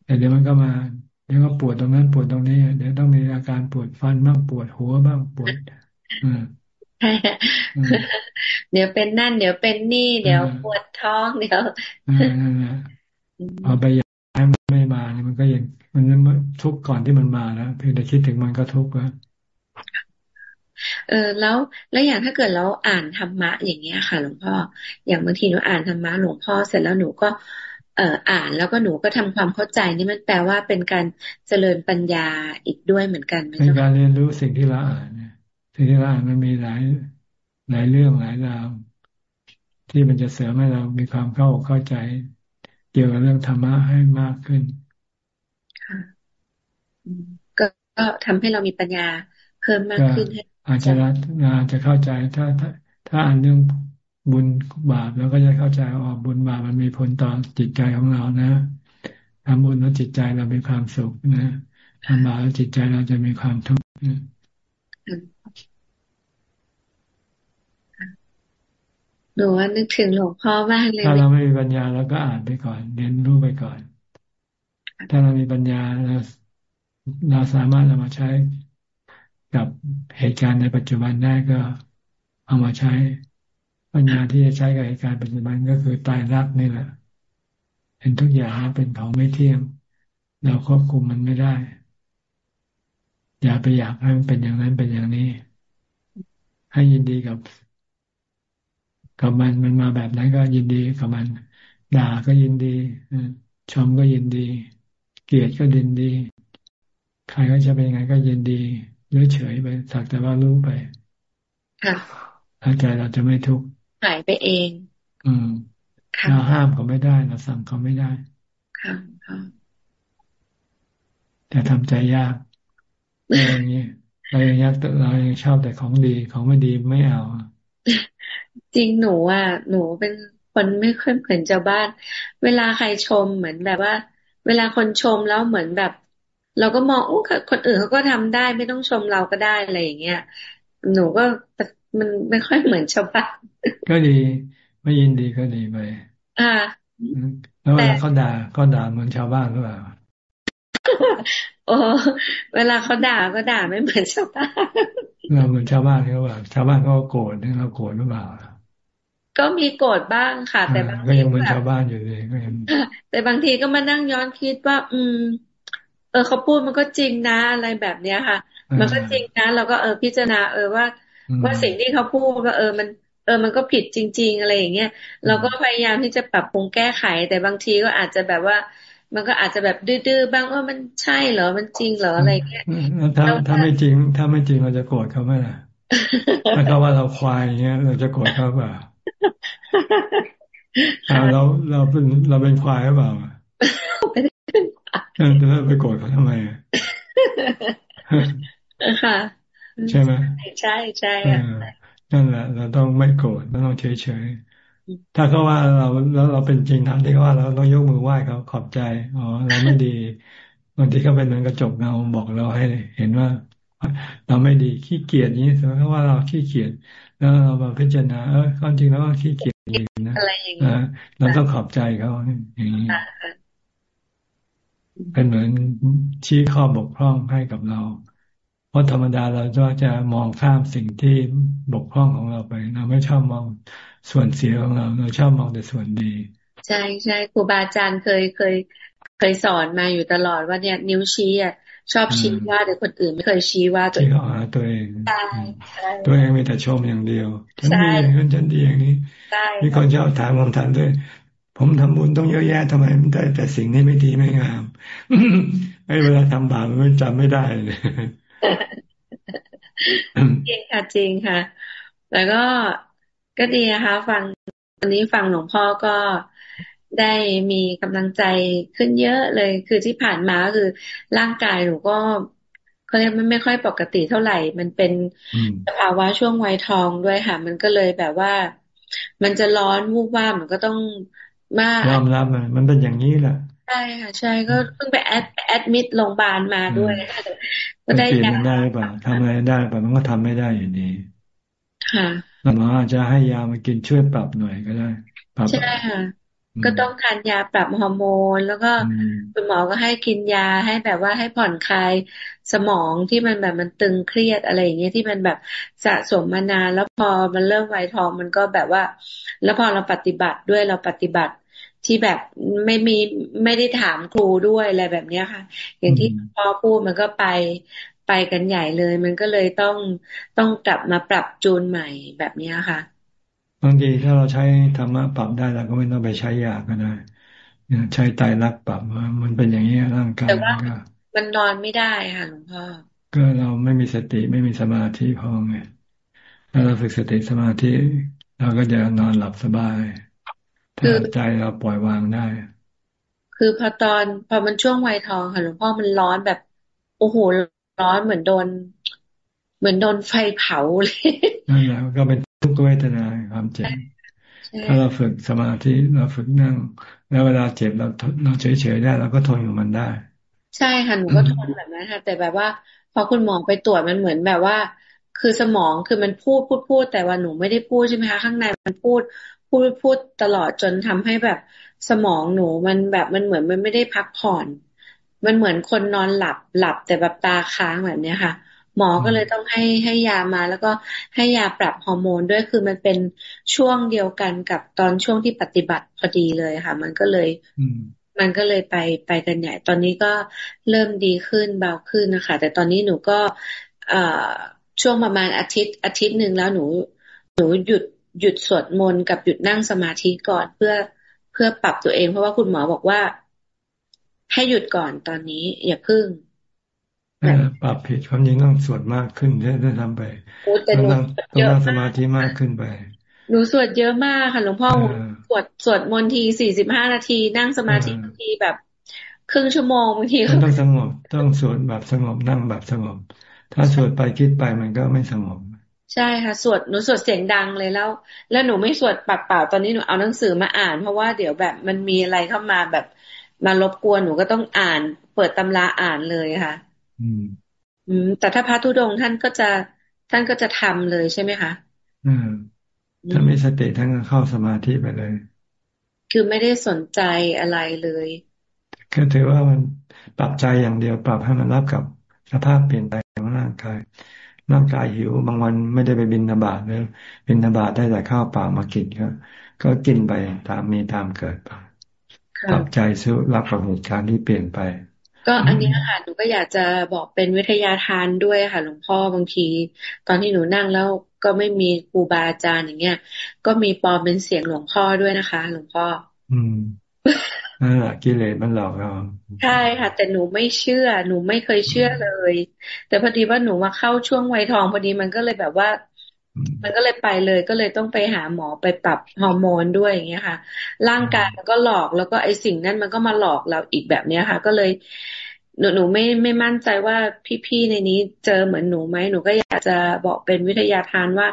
Speaker 1: แต่เดี๋ยวมันก็มา เดี๋ยวก็ปวดตรงนั้นปวดตรงนี้ เดี๋ยวต้องมีอาการปวดฟันบ้างปวดหัวบ้างปวด
Speaker 5: เดี๋ยวเป็นนั่น เดี๋ยวเป็นนี่ เดี๋ยวปวดท้องเดี๋ยว
Speaker 1: พอไปย้ายมันไม่มาเนี่ยมันก็ยังมันทุกข์ก่อนที่มันมาแล้วเพียงแต่คิดถึงมันก็ทุกข์แล้ว
Speaker 5: เออแล้วแล้วอย่างถ้าเกิดเราอ่านธรรมะอย่างเงี้ยค่ะ หลวงพ่ออย่างบางทีหนูอ่านธรรมะหลวงพ่อเสร็จแล้วหนูก็ เอ่ออ่านแล้วก็หนูก็ทำความเข้าใจนี่มันแปลว่าเป็นการเจริญปัญญาอีกด้วยเหมือนกันไหม
Speaker 1: เป็นการเรียนรู้สิ่งที่เราอ่านเนี่ยสิ่งที่เราอ่านมันมีหลายหลายเรื่องหลายราวที่มันจะเสริมให้เรามีความเข้าเข้าใจ เกี่ยวกับเรื่องธรรมะให้มากขึ้น
Speaker 5: ค่ะก็ทำให้เรามีปัญญาเพิ่มมากขึ้น
Speaker 1: อาจจะอาจจะเข้าใจถ้าถ้าถ้าอ่านเรื่อง บุญบาปแล้วก็จะเข้าใจว่าบุญบาปมันมีผลต่อจิตใจของเรานะทำบุญแล้วจิตใจเรามีความสุขนะทำบาปแล้วจิตใจเราจะมีความทุกข์
Speaker 5: หนูว่านึกถึงหลวงพ่อมากเลย
Speaker 1: ถ้าเราไม่มีปัญญาเราก็อ่านไปก่อนเรียนรู้ไปก่อน ถ้าเรามีปัญญาเราเราสามารถเอามาใช้กับเหตุการณ์ในปัจจุบันได้ก็เอามาใช้ ปัญญาที่จะใช้กับเหตุการณ์ปัจจุบันก็คือตายรักนี่แหละเห็นทุกอย่างเป็นของไม่เที่ยง เราควบคุมมันไม่ได้ อย่าไปอยากให้มันเป็นอย่างนั้นเป็นอย่างนี้ ให้ยินดีกับ กับมันมันมาแบบไหนก็ยินดีกับมัน ด่าก็ยินดีชมก็ยินดี เกลียดก็ยินดี ใครก็จะเป็นยังไงก็ยินดีหรือเฉยไปสักแต่ว่ารู้ไป
Speaker 5: ค่ะ
Speaker 1: ถ้าใจเราจะไม่ทุกข์
Speaker 5: หายไปเอง
Speaker 1: อืมเราห้ามเขาไม่ได้เราสั่งเขาไม่ได้
Speaker 5: ค่ะ
Speaker 1: แต่ทำใจยากอะไรอย่างนี้เรายังยากเรายังชอบแต่ของดีของไม่ดีไม่เอา
Speaker 5: จริงหนูอะหนูเป็นคนไม่ค่อยเหมือนเจ้าบ้าน เวลาใครชมเหมือนแบบว่า เวลาคนชมแล้วเหมือนแบบ เราก็มองโอ้คนอื่นเขาก็ทำได้ไม่ต้องชมเราก็ได้อะไรอย่างเงี้ยหนูก็ มันไม่ค่อยเหมือนชาวบ้าน
Speaker 1: ก็ดี ไม่ยินดีก็ดีไป
Speaker 5: อ่า
Speaker 1: แล้วเวลาเขาด่าเขาด่าเหมือนชาวบ้านหรือเปล่า
Speaker 5: โอ้เวลาเขาด่าก็ด่าไม่เหมือนชาวบ้าน
Speaker 1: เราเหมือนชาวบ้านเขาว่าชาวบ้านเขาโกรธเราโกรธหรือเปล่า
Speaker 5: ก็มีโกรธบ้างค่ะ แต่บางทีก็
Speaker 1: ยังเหมือนชาวบ้านอยู่เลยก็ยัง
Speaker 5: แต่บางทีก็มานั่งย้อนคิดว่า อืม เออเขาพูดมันก็จริงนะอะไรแบบเนี้ยค่ะ มันก็จริงนะเราก็เออพิจารณาเออว่า ว่าสิ่งที่เขาพูดก็เออมัน เออมันก็ผิดจริง ๆ อะไรอย่างเงี้ยเราก็พยายามที่จะปรับปรุงแก้ไข แต่บางทีก็อาจจะแบบว่า มันก็อาจจะแบบดื้อๆบ้างว่ามันใช่เหรอมันจริงเหรออะไรเงี้ย
Speaker 1: ถ้าถ้าไม่จริง ถ้าไม่จริงเราจะโกรธเขาไหมล่ะถ้าเขาว่าเราควายเงี้ย เราจะโกรธเขาเปล่าเราเราเป็นเราเป็นควายหรือเปล่าจะไปโกรธเขาทำไม
Speaker 5: ค่ะ
Speaker 1: ใช่ไหม
Speaker 5: ใช่ใช่
Speaker 1: นั่นแหละ เราต้องไม่โกรธเราต้องเฉยเฉยถ้าเขาว่าเราแล้วเราเป็นจริงทางที่เขาว่าเราต้องยกมือไหว้เขาขอบใจอ๋อเราไม่ดีบางทีก็เป็นเหมือนกระจกเงาบอกเราให้เห็นว่า เราไม่ดีขี้เกียจนี้สมมติว่าเราขี้เกียจแล้วเรามาพิจารณาเออความจริงแล้วก็ขี้เกียจจริงนะเราต้องขอบใจเขาอย่างนี้เป็นเหมือนชี้ข้อบกพร่องให้กับเราเพ ราะธรรมดาเราก็จะมองข้ามสิ่งที่บกพร่องของเราไป เราไม่ชอบมองส่วนเสียของเรา เราชอบมองแต่ส่วนดี
Speaker 5: ใช่ใช่ครูบาอาจารย์เคยเคย เคยสอนมาอยู่ตลอดว่าเนี่ย นิ้วชี้อะชอบชี้ว่าแต่คนอื่นไม่เคยชี้ว่า
Speaker 1: ตัวเองชี้หาตัวเองตัวเองมีแต่ชมอย่างเดียวฉันดีอย่างนั้นฉันดีอย่างนี้มีคนชอบถามคำถามด้วย ผมทำบุญต้องเยอะแยะทำไมมันได้แต่สิ่งนี้ไม่ดีไม่งามไอ้เวลาทำบาปมันจำไม่ได้เลย
Speaker 5: จริงค่ะจริงค่ะ แล้วก็ก็ดีนะคะ ฟังวันนี้ฟังหลวงพ่อก็ได้มีกำลังใจขึ้นเยอะเลย คือที่ผ่านมาคือร่างกายหนูก็เขาเรียกมันไม่ค่อยปกติเท่าไหร่ มันเป็นสภาวะช่วงวัยทองด้วยค่ะ มันก็เลยแบบว่า มันจะร้อนวูบว่ามันก็ต้อง
Speaker 1: มากยอมรับมันมันเป็นอย่างนี้แหละ
Speaker 5: ใช่ค่ะใช่ก็เพิ่งไปแอดแอดมิดโรงพยาบาลมาด้วย
Speaker 1: ก็ได้ยาได้ป่ะทำอะไรได้ป่ะมันก็ทำไม่ได้อยู่ดี
Speaker 5: ค่ะ
Speaker 1: หมออาจจะให้ยามากินช่วยปรับหน่อยก็ได้ปรับ
Speaker 5: ใช่ค่ะก็ต้องทานยาปรับฮอร์โมน แล้วก็คุณหมอก็ให้กินยาให้แบบว่าให้ผ่อนคลายสมองที่มันแบบมันตึงเครียดอะไรอย่างเงี้ยที่มันแบบสะสมมานาน แล้วพอมันเริ่มไวทองมันก็แบบว่า แล้วพอเราปฏิบัติด้วยเราปฏิบัติ ที่แบบไม่มีไม่ได้ถามครูด้วยอะไรแบบเนี้ยค่ะ อย่างที่พ่อพูดมันก็ไปไปกันใหญ่เลย มันก็เลยต้องต้องกลับมาปรับจูนใหม่แบบเนี้ยค่ะ
Speaker 1: บางทีถ้าเราใช้ธรรมะปรับได้เราก็ไม่ต้องไปใช้ยาก็ได้ใช้ไตรักปรับมันเป็นอย่างนี้ร่างกายแต่ว่า
Speaker 5: มันนอนไม่ได้ค่ะหลวงพ่อ
Speaker 1: ก็เราไม่มีสติไม่มีสมาธิพอไงถ้าเราฝึกสติสมาธิ เราก็จะนอนหลับสบาย ถ้าใจเราปล่อยวางได้
Speaker 5: คือพอตอนพอมันช่วงวัยทองค่ะหลวงพ่อมันร้อนแบบโอ้โหร้อนเหมือนโดน เหมือนโดนไฟเผาเลย
Speaker 1: นั่นแหละก็เป็นทุกขเวทนาความเจ็บถ้าเราฝึกสมาธิเราฝึกนั่ง แล้วเวลาเจ็บเราเราเฉยๆได้เราก็ทนอยู่มันได้
Speaker 5: ใช่ค่ะหนูก็ทนแบบนั้นค่ะแต่แบบว่า พอคุณหมอไปตรวจมันเหมือนแบบว่า คือสมองคือมันพูดพูดพูดแต่ว่าหนูไม่ได้พูดใช่ไหมคะข้างในมันพูด พูดพูดตลอดจนทำให้แบบสมองหนูมันแบบมันเหมือนมันไม่ได้พักผ่อน มันเหมือนคนนอนหลับหลับแต่แบบตาค้างแบบเนี้ยค่ะ หมอก็เลยต้องให้ให้ยามา แล้วก็ให้ยาปรับฮอร์โมนด้วยคือมันเป็นช่วงเดียวกันกับตอนช่วงที่ปฏิบัติพอดีเลยค่ะ มันก็เลยมันก็เลยไปไปกันใหญ่ ตอนนี้ก็เริ่มดีขึ้นเบาขึ้นนะคะ แต่ตอนนี้หนูก็เอ่อช่วงประมาณอาทิตย์อาทิตย์หนึ่งแล้วหนู หนูหยุด หยุดสวดมนต์กับหยุดนั่งสมาธิก่อนเพื่อเพื่อปรับตัวเองเพราะว่าคุณหมอบอกว่า ให้หยุดก่อนตอนนี้ อย่าพึ่ง
Speaker 1: ปรับผิดความจริงต้องสวดมากขึ้นได้ทำไปต้องนั่งต้องนั่งสมาธิมากขึ้นไป
Speaker 5: หนูสวดเยอะมากค่ะหลวงพ่อสวดสวดมนทีสี่สิบห้านาที นั่งสมาธิบางทีแบบครึ่งชั่วโมงบางที
Speaker 1: ต้องสงบต้องสวดแบบสงบนั่งแบบสงบ ถ้าสวดไปคิดไปมันก็ไม่สงบ
Speaker 5: ใช่ค่ะ สวดหนูสวดเสียงดังเลยแล้ว แล้วหนูไม่สวดปากเปล่าตอนนี้หนูเอาหนังสือมาอ่าน เพราะว่าเดี๋ยวแบบมันมีอะไรเข้ามาแบบมารบกวนหนูก็ต้องอ่าน เปิดตำราอ่านเลยค่ะ
Speaker 1: อืม
Speaker 5: อืม แต่ถ้าพระธุดงท่านก็จะท่านก็จะทำเลยใช่ไหมคะ
Speaker 1: อืมถ้ามีสติท่านก็เข้าสมาธิไปเลย
Speaker 5: คือไม่ได้สนใจอะไรเลย
Speaker 1: ก็ถือว่ามันปรับใจอย่างเดียวปรับให้มันรับกับสภาพเปลี่ยนแปลงของร่างกาย ร่างกายหิว บางวันไม่ได้ไปบินนาบาตเลยบินนาบาตได้แต่ข้าวเปล่ามากินก็ก็กินไปตามมีตามเกิดไปปรับใจสู้รับกับเหตุการณ์ที่เปลี่ยนไป
Speaker 5: ก็อันนี้ค่ะหนูก็อยากจะบอกเป็นวิทยาทานด้วยค่ะหลวงพ่อบางที ตอนที่หนูนั่งแล้วก็ไม่มีครูบาอาจารย์อย่างเงี้ย ก็มีปลอมเป็นเสียงหลวงพ่อด้วยนะคะ หลวงพ่อ
Speaker 1: อืม นั่นแหละกิเลสมันหลอกเรา
Speaker 5: ใช่ค่ะ แต่หนูไม่เชื่อ หนูไม่เคยเชื่อเลย แต่พอดีว่าหนูมาเข้าช่วงวัยทองพอดีมันก็เลยแบบว่า มันก็เลยไปเลยก็เลยต้องไปหาหมอไปปรับฮอร์โมนด้วยอย่างเงี้ยค่ะ ร่างกายมันก็หลอกแล้วก็ไอสิ่งนั้นมันก็มาหลอกเราอีกแบบเนี้ยค่ะ ก็เลยหนูหนูไม่ไม่มั่นใจว่าพี่ๆในนี้เจอเหมือนหนูไหมหนูก็อยากจะบอกเป็นวิทยาทานว่า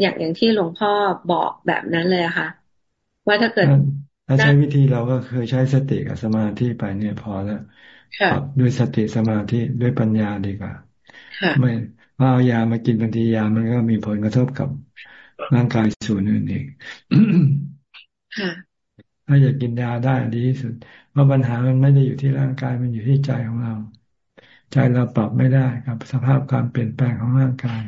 Speaker 5: อย่างอย่างที่หลวงพ่อบอกแบบนั้นเลยค่ะ ว่าถ้าเกิด
Speaker 1: ถ้าใช้วิธีเราก็คือใช้สติกับสมาธิไปเนี่ยพอแล้วด้วยสติสมาธิด้วยปัญญาดีกว่าไม่ว่าเอายามากินบางทียามันก็มีผลกระทบกับร่างกายส่วนอื่นอีกถ้าอยากกินยาได้ดีที่สุดเพราะปัญหามันไม่ได้อยู่ที่ร่างกายมันอยู่ที่ใจของเรา ใจเราปรับไม่ได้กับ สภาพการเปลี่ยนแปลงของร่างกาย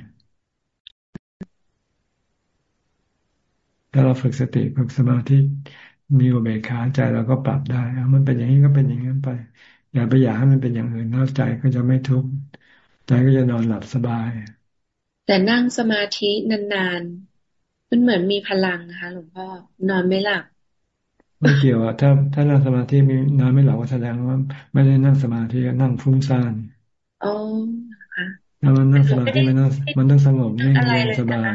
Speaker 1: ถ้าเราฝึกสติฝึกสมาธิ มีอุเบกขาใจเราก็ปรับได้มันเป็นอย่างนี้ก็เป็นอย่างนั้นไป อย่าไปอยากให้มันเป็นอย่างอื่นแล้วใจก็จะไม่ทุกข์ใจก็จะนอนหลับสบาย
Speaker 5: แต่นั่งสมาธินานๆมันเหมือนมีพลังนะคะหลวงพ่อนอนไม่หลับ
Speaker 1: ไม่เกี่ยวอะถ้าถ้านั่งสมาธิมีนอนไม่หลับก็แสดงว่า ไม่ได้นั่งสมาธินั่งฟุ้งซ่าน
Speaker 5: อ๋อค่ะ
Speaker 1: ถ้ามันนั่งสมาธิมันนั่งมันต้องสงบนิ่งสบาย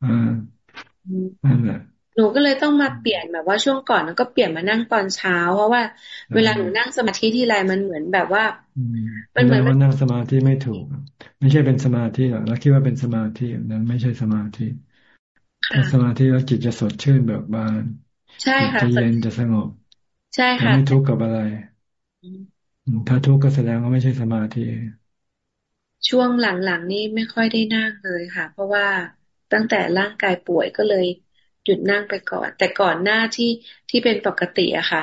Speaker 1: อ่านั่นแหละ
Speaker 5: หนูก็เลยต้องมาเปลี่ยนแบบว่าช่วงก่อนแล้วก็เปลี่ยนมานั่งตอนเช้า เพราะว่าเวลาหนูนั่งสมาธิที่ไรมันเหมือนแบบว่า
Speaker 1: มันเหมือนว่านั่งสมาธิไม่ถูก ไม่ใช่เป็นสมาธิหรอกแล้วคิดว่าเป็นสมาธินั้นไม่ใช่สมาธิถ้าสมาธิแล้วจิตจะสดชื่นเบิกบาน
Speaker 5: ใช่ค่ะ
Speaker 1: จะเย็นจะสงบ
Speaker 5: ใช่ค่ะ
Speaker 1: ไม่ทุกข์กับอะไร ถ้าทุกข์ก็แสดงว่าไม่ใช่สมาธิ
Speaker 5: ช่วงหลังๆนี่ไม่ค่อยได้นั่งเลยค่ะ เพราะว่าตั้งแต่ร่างกายป่วยก็เลย หยุดนั่งไปก่อน แต่ก่อนหน้าที่ที่เป็นปกติอะค่ะ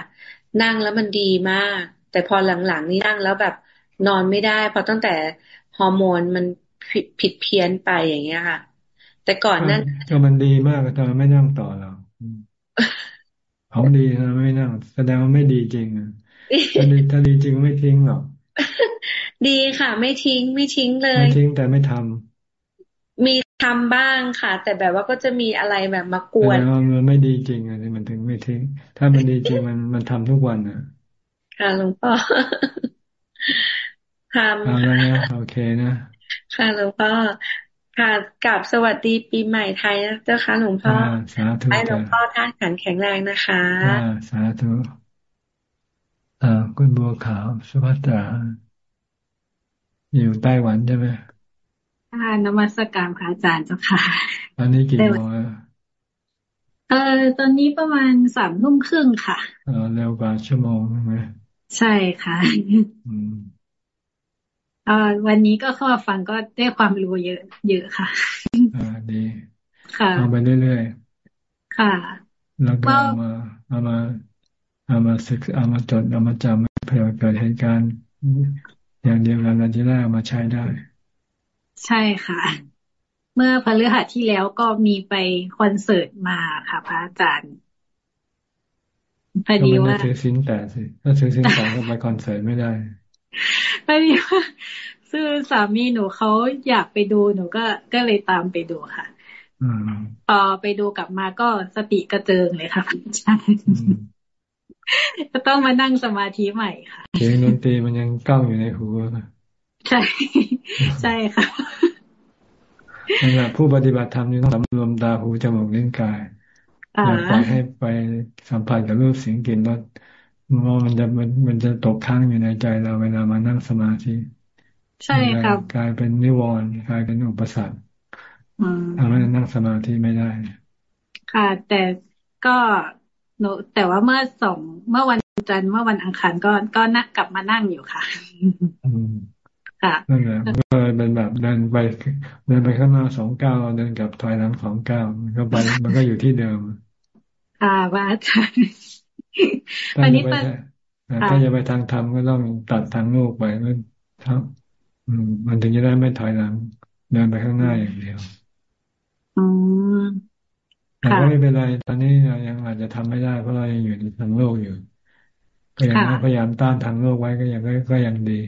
Speaker 5: นั่งแล้วมันดีมาก แต่พอหลังๆนี่นั่งแล้วแบบนอนไม่ได้เพราะตั้งแต่ฮอร์โมนมันผิดผิดเพี้ยนไปอย่างเงี้ยค่ะ แต่ก่อนนั้น
Speaker 1: ก็มันดีมากแต่ไม่นั่งต่อเราของดีนะไม่นั่ง แสดงว่าไม่ดีจริงอะถ้าดีถ้าดีจริงไม่ทิ้งหรอก
Speaker 5: ดีค่ะ ไม่ทิ้งไม่ทิ้งเลย ไม่
Speaker 1: ทิ้งแต่ไม่ทำ
Speaker 5: มี ทำบ้างค่ะ แต่แบบว่าก็จะมีอะไรแบบมากวน
Speaker 1: แต่ว่ามันไม่ดีจริงอันนี้มันถึงไม่ทิ้งถ้ามันดีจริงมันมันทำทุกวันอะ
Speaker 5: ค่ะหลวงพ่อทำ
Speaker 1: เอาแล้วนะโอเคนะ
Speaker 5: ค่ะหลวงพ่อค่ะกลับสวัสดีปีใหม่ไทยนะเจ้าค่ะหลวงพ่อ
Speaker 1: สาธุ
Speaker 5: ให้หลวงพ่อท่านขันแข็งแรงนะคะ
Speaker 1: สาธุอ่าคุณบัวขาวสุภัตราอยู่ไต้หวันใช่ไหม
Speaker 6: ค่ะนมัสการพระอาจารย์เจ้าค่ะ
Speaker 1: ตอนนี้กี่โมง
Speaker 6: เออตอนนี้ประมาณสามทุ่มครึ่งค่ะ
Speaker 1: เออเร็วกว่าชั่วโมงใช่ไหม
Speaker 6: ใช่ค่ะอืมเออวันนี้ก็เข้ามาฟังก็ได้ความรู้เยอะ เยอะค่ะ
Speaker 1: อ่าดี
Speaker 6: ค่ะ
Speaker 1: เอาไปเรื่อย
Speaker 6: ๆค่ะ
Speaker 1: แล้วก็เอามาเอามาเอามาศึกเอามาจดเอามาจำเผื่อเกิดเหตุการณ์อย่างเดียวกันเราจะได้เอามาใช้ได้
Speaker 6: ใช่ค่ะ เมื่อพฤหัสที่แล้วก็มีไปคอนเสิร์ตมาค่ะ พระอาจารย์
Speaker 1: พอดีว่าถือสินแต่สิถ้าถือสินแต่ก็ไปคอนเสิร์ตไม่ได้
Speaker 6: พอดีว่าซื้อสามีหนูเขาอยากไปดูหนูก็ก็เลยตามไปดูค่ะพอไปดูกลับมาก็สติกระเจิงเลยค่ะใช่ก็ต้องมานั่งสมาธิใหม่ค่ะ
Speaker 1: เสียงดนตรีมันยังก้องอยู่ในหู
Speaker 6: ใช่ ใช่ค่ะ
Speaker 1: นั่นแหละผู้ปฏิบัติธรรมนี่ต้องสำรวมตาหูจมูกลิ้นกายอย่าปล่อยให้ไปสัมผัสกับรูปเสียงกลิ่นรสว่ามันจะมันมันจะตกค้างอยู่ในใจเราเวลามานั่งสมาธิ
Speaker 6: ใช่ครับ
Speaker 1: กลายเป็นนิวรณ์กลายเป็นอุปสรรคทำให้นั่งสมาธิไม่ได้
Speaker 6: ค่ะ แต่ก็หนูแต่ว่าเมื่อสองเมื่อวันจันทร์เมื่อวันอังคารก็ก็นักกลับมานั่งอยู่ค่ะค่ะ
Speaker 1: นั่นแหละก็เป็นแบบเดินไปเดินไปข้างหน้าสองเก้าเดินกลับถอยหลังสองเก้ามันก็ไปมันก็อยู่ที่เดิม
Speaker 6: ค่ะว่าอาจารย์
Speaker 1: วันนี้ถ้าจะไปทางธรรมก็ต้องตัดทางโลกไปแล้วครับมันถึงจะได้ไม่ถอยหลัง เดินไปข้างหน้าอย่างเดียว
Speaker 6: อืม
Speaker 1: แต่ก็ไม่เป็นไร ตอนนี้เรายังอาจจะทำไม่ได้เพราะเรายังอยู่ในทางโลกอยู่ ก็ยังพยายามต้านทางโลกไว้ก็ยังก็ยังดี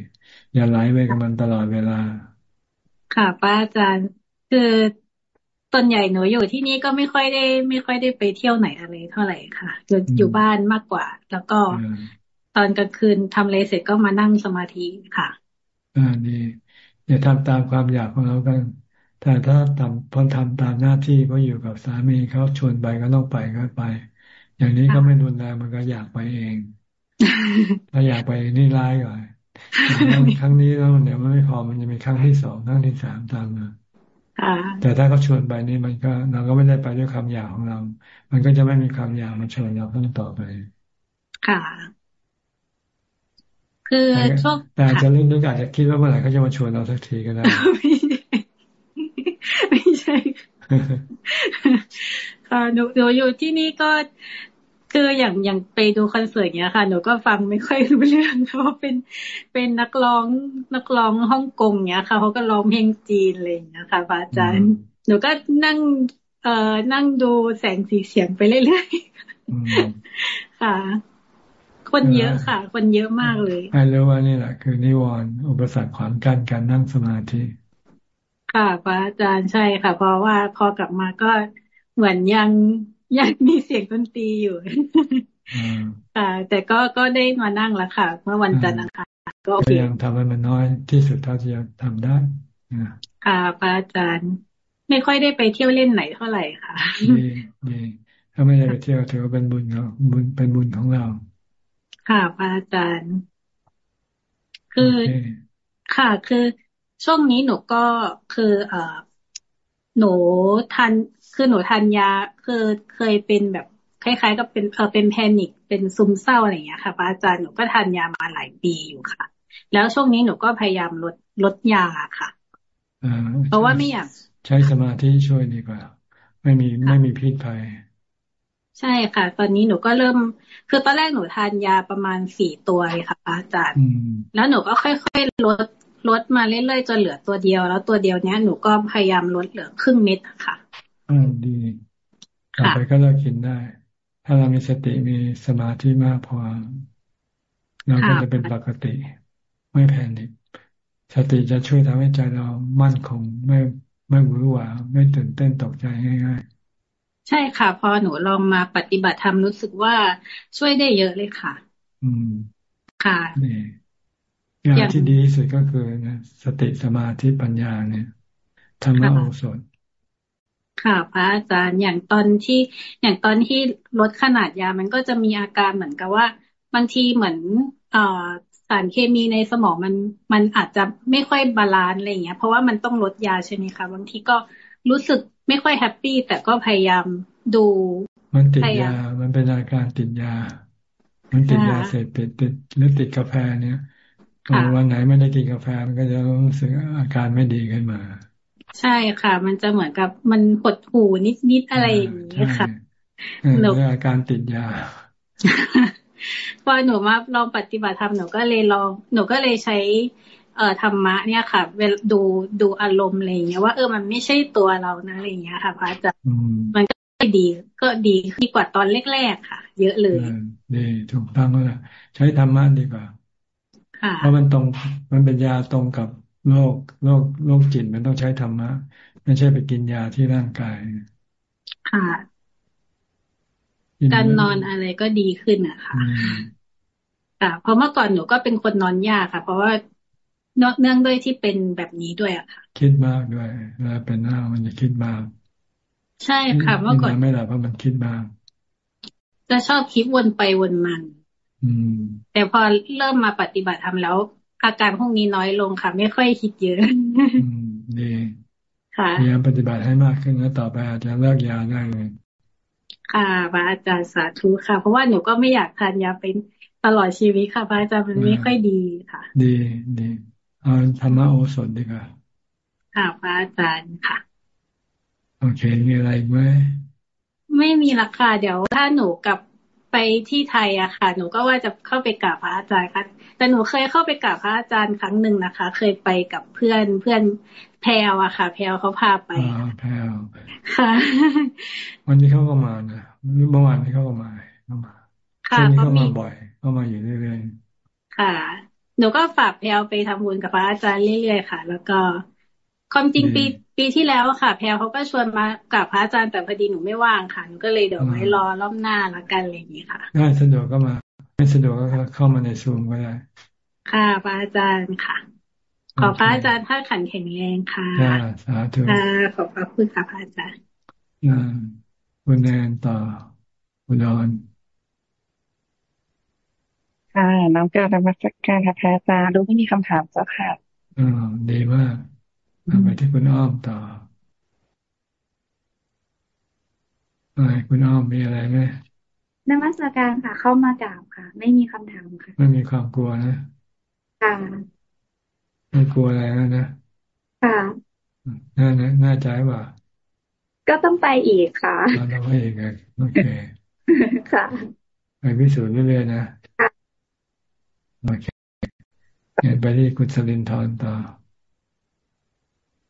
Speaker 1: อย่าไหลไปกับมันตลอดเวลา
Speaker 6: ค่ะป้าอาจารย์คือส่วนใหญ่หนูอยู่ที่นี่ก็ไม่ค่อยได้ ไม่ค่อยได้ไปเที่ยวไหนอะไรเท่าไหร่ค่ะอยู่อยู่บ้านมากกว่า แล้วก็ตอนกลางคืนทำเลเสร็จก็มานั่งสมาธิค่ะ
Speaker 1: อ่าดีอย่าทำตามความอยากของเรากันแต่ถ้าทำพอทำตามหน้าที่เพราะอยู่กับสามีเขาชวนไปก็ต้องไปก็ไป อย่างนี้ก็ไม่รุนแรงมันก็อยากไปเอง ถ้าอยากไปนี่ร้ายก่อน ครั้งนี้แล้วเดี๋ยวมันไม่พอมันจะมีครั้งที่สองครั้งที่สามตามมาแต่ถ้าเขาชวนไปนี่มันก็ เราก็ไม่ได้ไปด้วยความอยากของเรา มันก็จะไม่มีความอยากมาชวนเราต้องต่อไป
Speaker 6: ค่ะ คือช่วง
Speaker 1: แต่จะเล่นนึกอาจจะคิดว่าเมื่อไหร่เขาจะมาชวนเราสักทีก็ได้
Speaker 6: ไม่ใช่ค่ะหนูหนูอยู่ที่นี่ก็ คืออย่างอย่างไปดูคอนเสิร์ตเนี้ยค่ะ หนูก็ฟังไม่ค่อยรู้เรื่องเขาเป็นเป็นนักร้องนักร้องฮ่องกงเนี้ยค่ะเขาก็ร้องเพลงจีนเลยนะคะพระอาจารย์หนูก็นั่งเอ่อนั่งดูแสงสีเสียงไปเรื่อยๆค่ะ คนเยอะค่ะ คนเยอะมากเลย
Speaker 1: ไอ้รู้ว่านี่แหละคือนิวรณ์อุปสรรคขวางกั้นการนั่งสมาธิ
Speaker 6: ค่ะพระอาจารย์ใช่ค่ะ เพราะว่าพอกลับมาก็เหมือนยัง ยังมีเสียงดนตรีอยู่ค่ะแต่ก็ก็ได้มานั่งแล้วค่ะ เมื่อวันจันทร์นะคะ
Speaker 1: ก็ยังทำให้มันน้อยที่สุดเท่าที่จะทำได้
Speaker 6: ค่ะพระอาจารย์ไม่ค่อยได้ไปเที่ยวเล่นไหนเท่าไหร่ค่ะ
Speaker 1: ดีดีถ้าไม่ได้ไปเที่ยวถือว่าเป็นบุญเราบุญเป็นบุญของเรา
Speaker 6: ค่ะพระอาจารย์ คือ ค่ะ คือช่วงนี้หนูก็คือเอ่อหนูทัน คือหนูทานยาคือเคยเป็นแบบคคล้ายๆ กับเป็นเออเป็นแพนิคเป็นซึมเศร้าอะไรอย่างเงี้ยค่ะพระอาจารย์หนูก็ทานยามาหลายปีอยู่ค่ะ แล้วช่วงนี้หนูก็พยายามลดลดยาค่ะเพราะว่าไม่อยาก
Speaker 1: ใช้สมาธิช่วยดีกว่า ไม่มีไม่มีพิษภัย
Speaker 6: ใช่ค่ะ ตอนนี้หนูก็เริ่ม คือตอนแรกหนูทานยาประมาณสี่ตัวเลยค่ะอาจารย์ แล้วหนูก็ค่อยๆลดลดมาเรื่อยๆจนเหลือตัวเดียว แล้วตัวเดียวเนี้ยหนูก็พยายามลดเหลือครึ่งเม็ดค่ะ
Speaker 1: อ่าดีต่อไปก็เลิกกินได้ ถ้าเรามีสติมีสมาธิมากพอเราก็จะเป็นปกติ ไม่แพนิคสติจะช่วยทำให้ใจเรามั่นคงไม่ไม่หวือหวาไม่ตื่นเต้นตกใจง่าย
Speaker 6: ๆ ใช่ค่ะ พอหนูลองมาปฏิบัติธรรมรู้สึกว่าช่วยได้เยอะเลยค่ะ
Speaker 1: อืม
Speaker 6: ค่ะ
Speaker 1: นี่อย่างที่ดีที่สุดก็คือนะสติสมาธิปัญญาเนี่ยธรรมโอสถ
Speaker 6: ค่ะพระอาจารย์อย่างตอนที่อย่างตอนที่ลดขนาดยามันก็จะมีอาการเหมือนกับว่า บางทีเหมือนเอ่อสารเคมีในสมองมันมันอาจจะไม่ค่อย balance อะไรเงี้ย เพราะว่ามันต้องลดยาใช่ไหมคะบางทีก็รู้สึกไม่ค่อย happy แต่ก็พยายามดู
Speaker 1: มันติดยา มันเป็นอาการติดยา มันติดยาเสพติดติดหรือติดกาแฟเนี่ยวันไหนไม่ได้กินกาแฟมันก็จะรู้สึกอาการไม่ดีขึ้นมา
Speaker 6: ใช่ค่ะ มันจะเหมือนกับมันหดหูนิดนิดอะไรอย่างนี้ค่ะ
Speaker 1: หนูอาการติดยา
Speaker 6: พอหนูมาลองปฏิบัติธรรมหนูก็เลยลองหนูก็เลยใช้ เอ่อธรรมะเนี่ยค่ะเวลดูดูอารมณ์อะไรอย่างเงี้ยว่าเออมันไม่ใช่ตัวเรานะอะไรอย่างเงี้ยค่ะพระอาจารย์มันก็ดีก็ดีดีกว่าตอนแรกๆค่ะ เยอะเลย
Speaker 1: ดีถูกต้องแล้วใช้ธรรมะดีกว่าเพราะมันตรงมันเป็นยาตรงกับ โรคโรคโรคจิตมันต้องใช้ธรรมะ ไม่ใช่ไปกินยาที่ร่างกาย
Speaker 6: ค่ะ การนอนอะไรก็ดีขึ้นอะค่ะค่ะเพราะเมื่อก่อนหนูก็เป็นคนนอนยากค่ะ เพราะว่าเนื่องด้วยที่เป็นแบบนี้ด้วยอะค่ะ
Speaker 1: คิดมากด้วยเวลาเป็นหน้ามันจะคิดมาก
Speaker 6: ใช่ค่ะเมื่อก่อน
Speaker 1: ไม่หลับเพราะมันคิดมาก
Speaker 6: จะชอบคิดวนไปวนมันแต่พอเริ่มมาปฏิบัติทำแล้ว อาการพวกนี้น้อยลงค่ะ ไม่ค่อยคิดเยอะ
Speaker 1: ดีค่ะพยายามปฏิบัติให้มากขึ้นแล้วต่อไปอาจจะเลิกยาได้เลย
Speaker 6: ค่ะพระอาจารย์สาธุค่ะ เพราะว่าหนูก็ไม่อยากทานยาเป็นตลอดชีวิตค่ะพระอาจารย์มันไม่ค่อยดีค่ะ
Speaker 1: ดีดีเอาธรรมโอสถดีกว่า
Speaker 6: ค่ะพระอาจารย์ค่ะ
Speaker 1: โอเคมีอะไรไหม
Speaker 6: ไม่มีละค่ะเดี๋ยวถ้าหนูกลับไปที่ไทยอะค่ะ หนูก็ว่าจะเข้าไปกราบพระอาจารย์ค่ะ แต่หนูเคยเข้าไปกราบพระอาจารย์ครั้งหนึ่งนะคะ เคยไปกับเพื่อนเพื่อนแพลวอะค่ะ แพลวเขาพาไป
Speaker 1: อ๋อแพลว
Speaker 6: ค่ะ
Speaker 1: วันนี้เขาก็มานะเมื่อวานนี้เขาก็มาเขามา
Speaker 6: ค่ะ
Speaker 1: เขามาบ่อยเขามาอยู่เรื่อย
Speaker 6: ๆค่ะ หนูก็ฝากแพลวไปทำบุญกับพระอาจารย์เรื่อยๆค่ะ แล้วก็ความจริงปีปีที่แล้วค่ะ แพลวเขาก็ชวนมากับพระอาจารย์แต่พอดีหนูไม่ว่างค่ะหนูก็เลยเดี๋ยวไว้รอรอบหน้าละกันอะไรอย่างนี้ค่ะ
Speaker 1: ได้สะดวกก็มา ไม่สะดวกก็เข้ามาในซูมก็ได้
Speaker 6: ค่ะพระอาจารย์ค่ะ ขอพระอาจารย์ท่าขันแข็งแรงค่ะ
Speaker 1: สาธุ
Speaker 6: ค่ะขอบพระคุณค่ะพระอาจารย์
Speaker 1: คุณแนนต่อคุณดอน
Speaker 7: ค่ะน้องเกิดธรรมสักการค่ะพระอาจารย์ดูไม่มีคำถามเจ้าค่ะ
Speaker 1: อ่าดีมากไปที่คุณอ้อมต่ออะไรคุณอ้อมมีอะไรไหม
Speaker 8: นมัสการค่ะ เข้ามากราบค่ะ ไม่มีคำถามค่ะ
Speaker 1: ไม่มีความกลัวนะ
Speaker 8: ค่ะ
Speaker 1: ไม่กลัวอะไรแล้วนะ
Speaker 8: ค่ะ
Speaker 1: น่าน่าใจว่า
Speaker 8: ก็ต้องไปอีกค่ะ
Speaker 1: ต้องไปอีกโอเค
Speaker 8: ค่ะ
Speaker 1: ไปพิสูจน์เรื่อยๆนะโอเคไปที่คุณสลินทร์ต่อ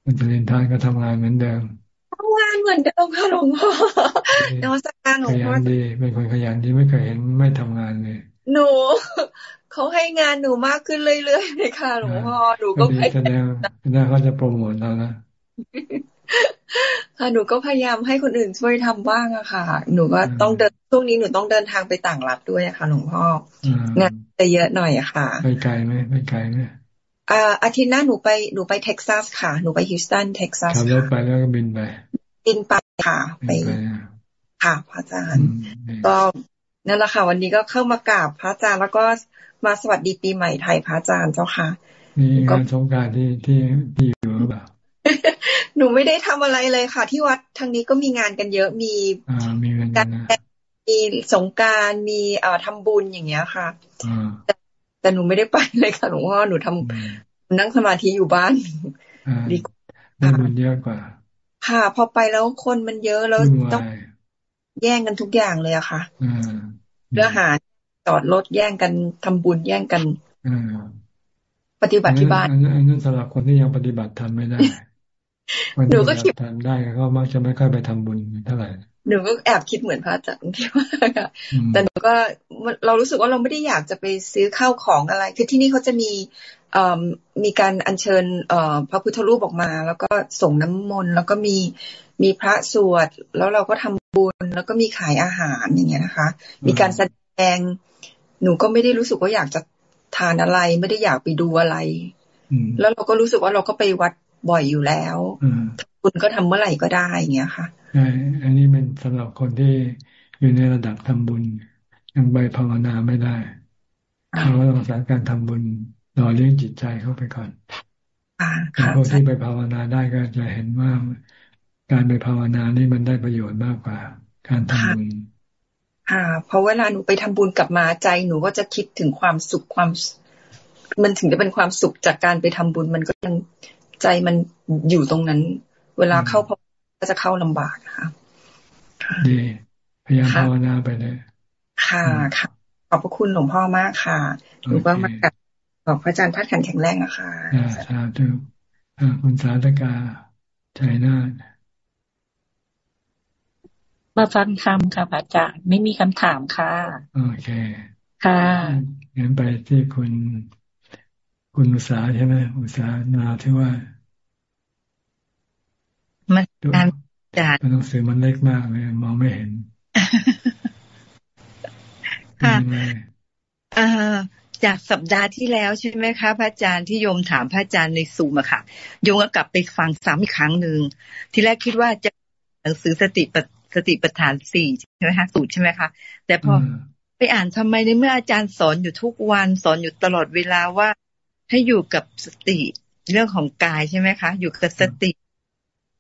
Speaker 1: คุณจริญทานก็ทำงานเหมือนเดิม
Speaker 9: ทำงาน เหมือนเดิมค่ะหลวงพ่อนวัตการหลวงพ่อขยั
Speaker 1: นดีเป็นคนขยันที่ไม่เคยเห็นไม่ทำงานเลย
Speaker 9: หนูเขาให้งานหนูมากขึ้นเรื่อยๆเลยค่ะหลวงพ่อหนูก็พยายาม
Speaker 1: แสดงเขาจะโปรโมทเรานะ
Speaker 9: ค่ะหนูก็พยายามให้คนอื่นช่วยทำบ้างอะค่ะ หนูก็ต้องเดินช่วงนี้หนูต้องเดินทางไปต่างรัฐด้วยอะค่ะหลวงพ่องานจะเยอะหน่อยอะค่ะ่ะ
Speaker 1: ไปไกลไหมไปไกลไหม
Speaker 9: อ่าอาทิตย์หน้าหนูไปหนูไปเท็กซัสค่ะ หนูไปฮิวสตันเท็กซัส
Speaker 1: ขับรถไปแล้วก็บินไป
Speaker 9: บินไปค่ะ ไป ค่ะ พระอาจารย์ก็นั่นแหละค่ะ วันนี้ก็เข้ามากราบพระอาจารย์แล้วก็มาสวัสดีปีใหม่ไทยพระอาจารย์เจ้าค่ะ
Speaker 1: มีงานสงกรานต์ที่ที่ที่อยู่หรือเปล่า
Speaker 9: หนูไม่ได้ทำอะไรเลยค่ะ ที่วัดทางนี้ก็มีงานกันเยอะมี
Speaker 1: อ่ามีงาน
Speaker 9: มีสงการมีเอ่อทำบุญอย่างเงี้ยค่ะแต่แต่หนูไม่ได้ไปเลยค่ะหลวงพ่อหนูทำนั่งสมาธิอยู่บ้าน
Speaker 1: ดีกว่ามันเยอะกว่า
Speaker 9: ค่ะ พอไปแล้วคนมันเยอะแล้วต้องแย่งกันทุกอย่างเลยอะค่ะเรื่องอาหารจอดรถแย่งกันทำบุญแย่งกันปฏิบัติที่บ้าน
Speaker 1: อันนั้นสำหรับคนที่ยังปฏิบัติทำไม่ได้หนูก็คิดทำได้ก็มักจะไม่ค่อยไปทำบุญเท่าไหร่
Speaker 9: หนูก็แอบคิดเหมือนพระอาจารย์ที่ว่าแต่หนูก็เรารู้สึกว่าเราไม่ได้อยากจะไปซื้อข้าวของอะไร คือที่นี่เขาจะมี มีการอัญเชิญพระพุทธรูปออกมา แล้วก็ส่งน้ำมนต์แล้วก็มีมีพระสวด แล้วเราก็ทำบุญแล้วก็มีขายอาหารอย่างเงี้ยนะคะ มีการแสดง หนูก็ไม่ได้รู้สึกว่าอยากจะทานอะไร ไม่ได้อยากไปดูอะไร แล้วเราก็รู้สึกว่าเราก็ไปวัดบ่อยอยู่แล้วคุณก็ทำเมื่อไหร่ก็ได้อย่างเงี้ยค่ะ
Speaker 1: ใช่อันนี้เป็นสำหรับคนที่อยู่ในระดับทำบุญยังใบภาวนาไม่ได้เขาต้องสารการทำบุญ รอเลี้ยงจิตใจเข้าไปก่อนแต่พวกที่ไปภาวนาได้ก็จะเห็นว่าการไปภาวนานี่มันได้ประโยชน์มากกว่า การทำบุญ
Speaker 9: ค่ะเพราะเวลาหนูไปทำบุญกลับมาใจหนูก็จะคิดถึงความสุขความ มันถึงจะเป็นความสุขจากการไปทำบุญมันก็ยังใจมันอยู่ตรงนั้น เวลาเข้าพก็จะเข้าลำบากค่ะ
Speaker 1: ดีพยายามภาวนาไปเลย
Speaker 9: ค่ะค่ะขอบพระคุณหลวงพ่อมากค่ะหนูก็มากับ ขอบพระอาจารย์พัดขันแข็งแรงนะคะ
Speaker 1: สาธุคุณสาธกาใจนา
Speaker 10: มาฟังคำค่ะอาจารย์ไม่มีคำถามค่ะ
Speaker 1: โอเค
Speaker 10: ค่ะ
Speaker 1: งั้นไปที่คุณคุณอุตสาใช่ไหมอุตสานาที่ว่า
Speaker 11: มันการ
Speaker 1: จัดหนังสือมันเล็กมากเลย มองไม่เห็น
Speaker 11: ค่ะ จากสัปดาห์ที่แล้วใช่ไหมคะพระอาจารย์ที่โยมถามพระอาจารย์ในซูมอะค่ะโยมก็กลับไปฟังซ้ำอีกครั้งหนึ่งที่แรกคิดว่าจะหนังสือสติปสติปัฏฐานสี่ใช่ไหมคะสูตรใช่ไหมคะแต่พอไปอ่านทำไมในเมื่ออาจารย์สอนอยู่ทุกวันสอนอยู่ตลอดเวลาว่า ให้อยู่กับสติเรื่องของกายใช่ไหมคะ อยู่กับสติ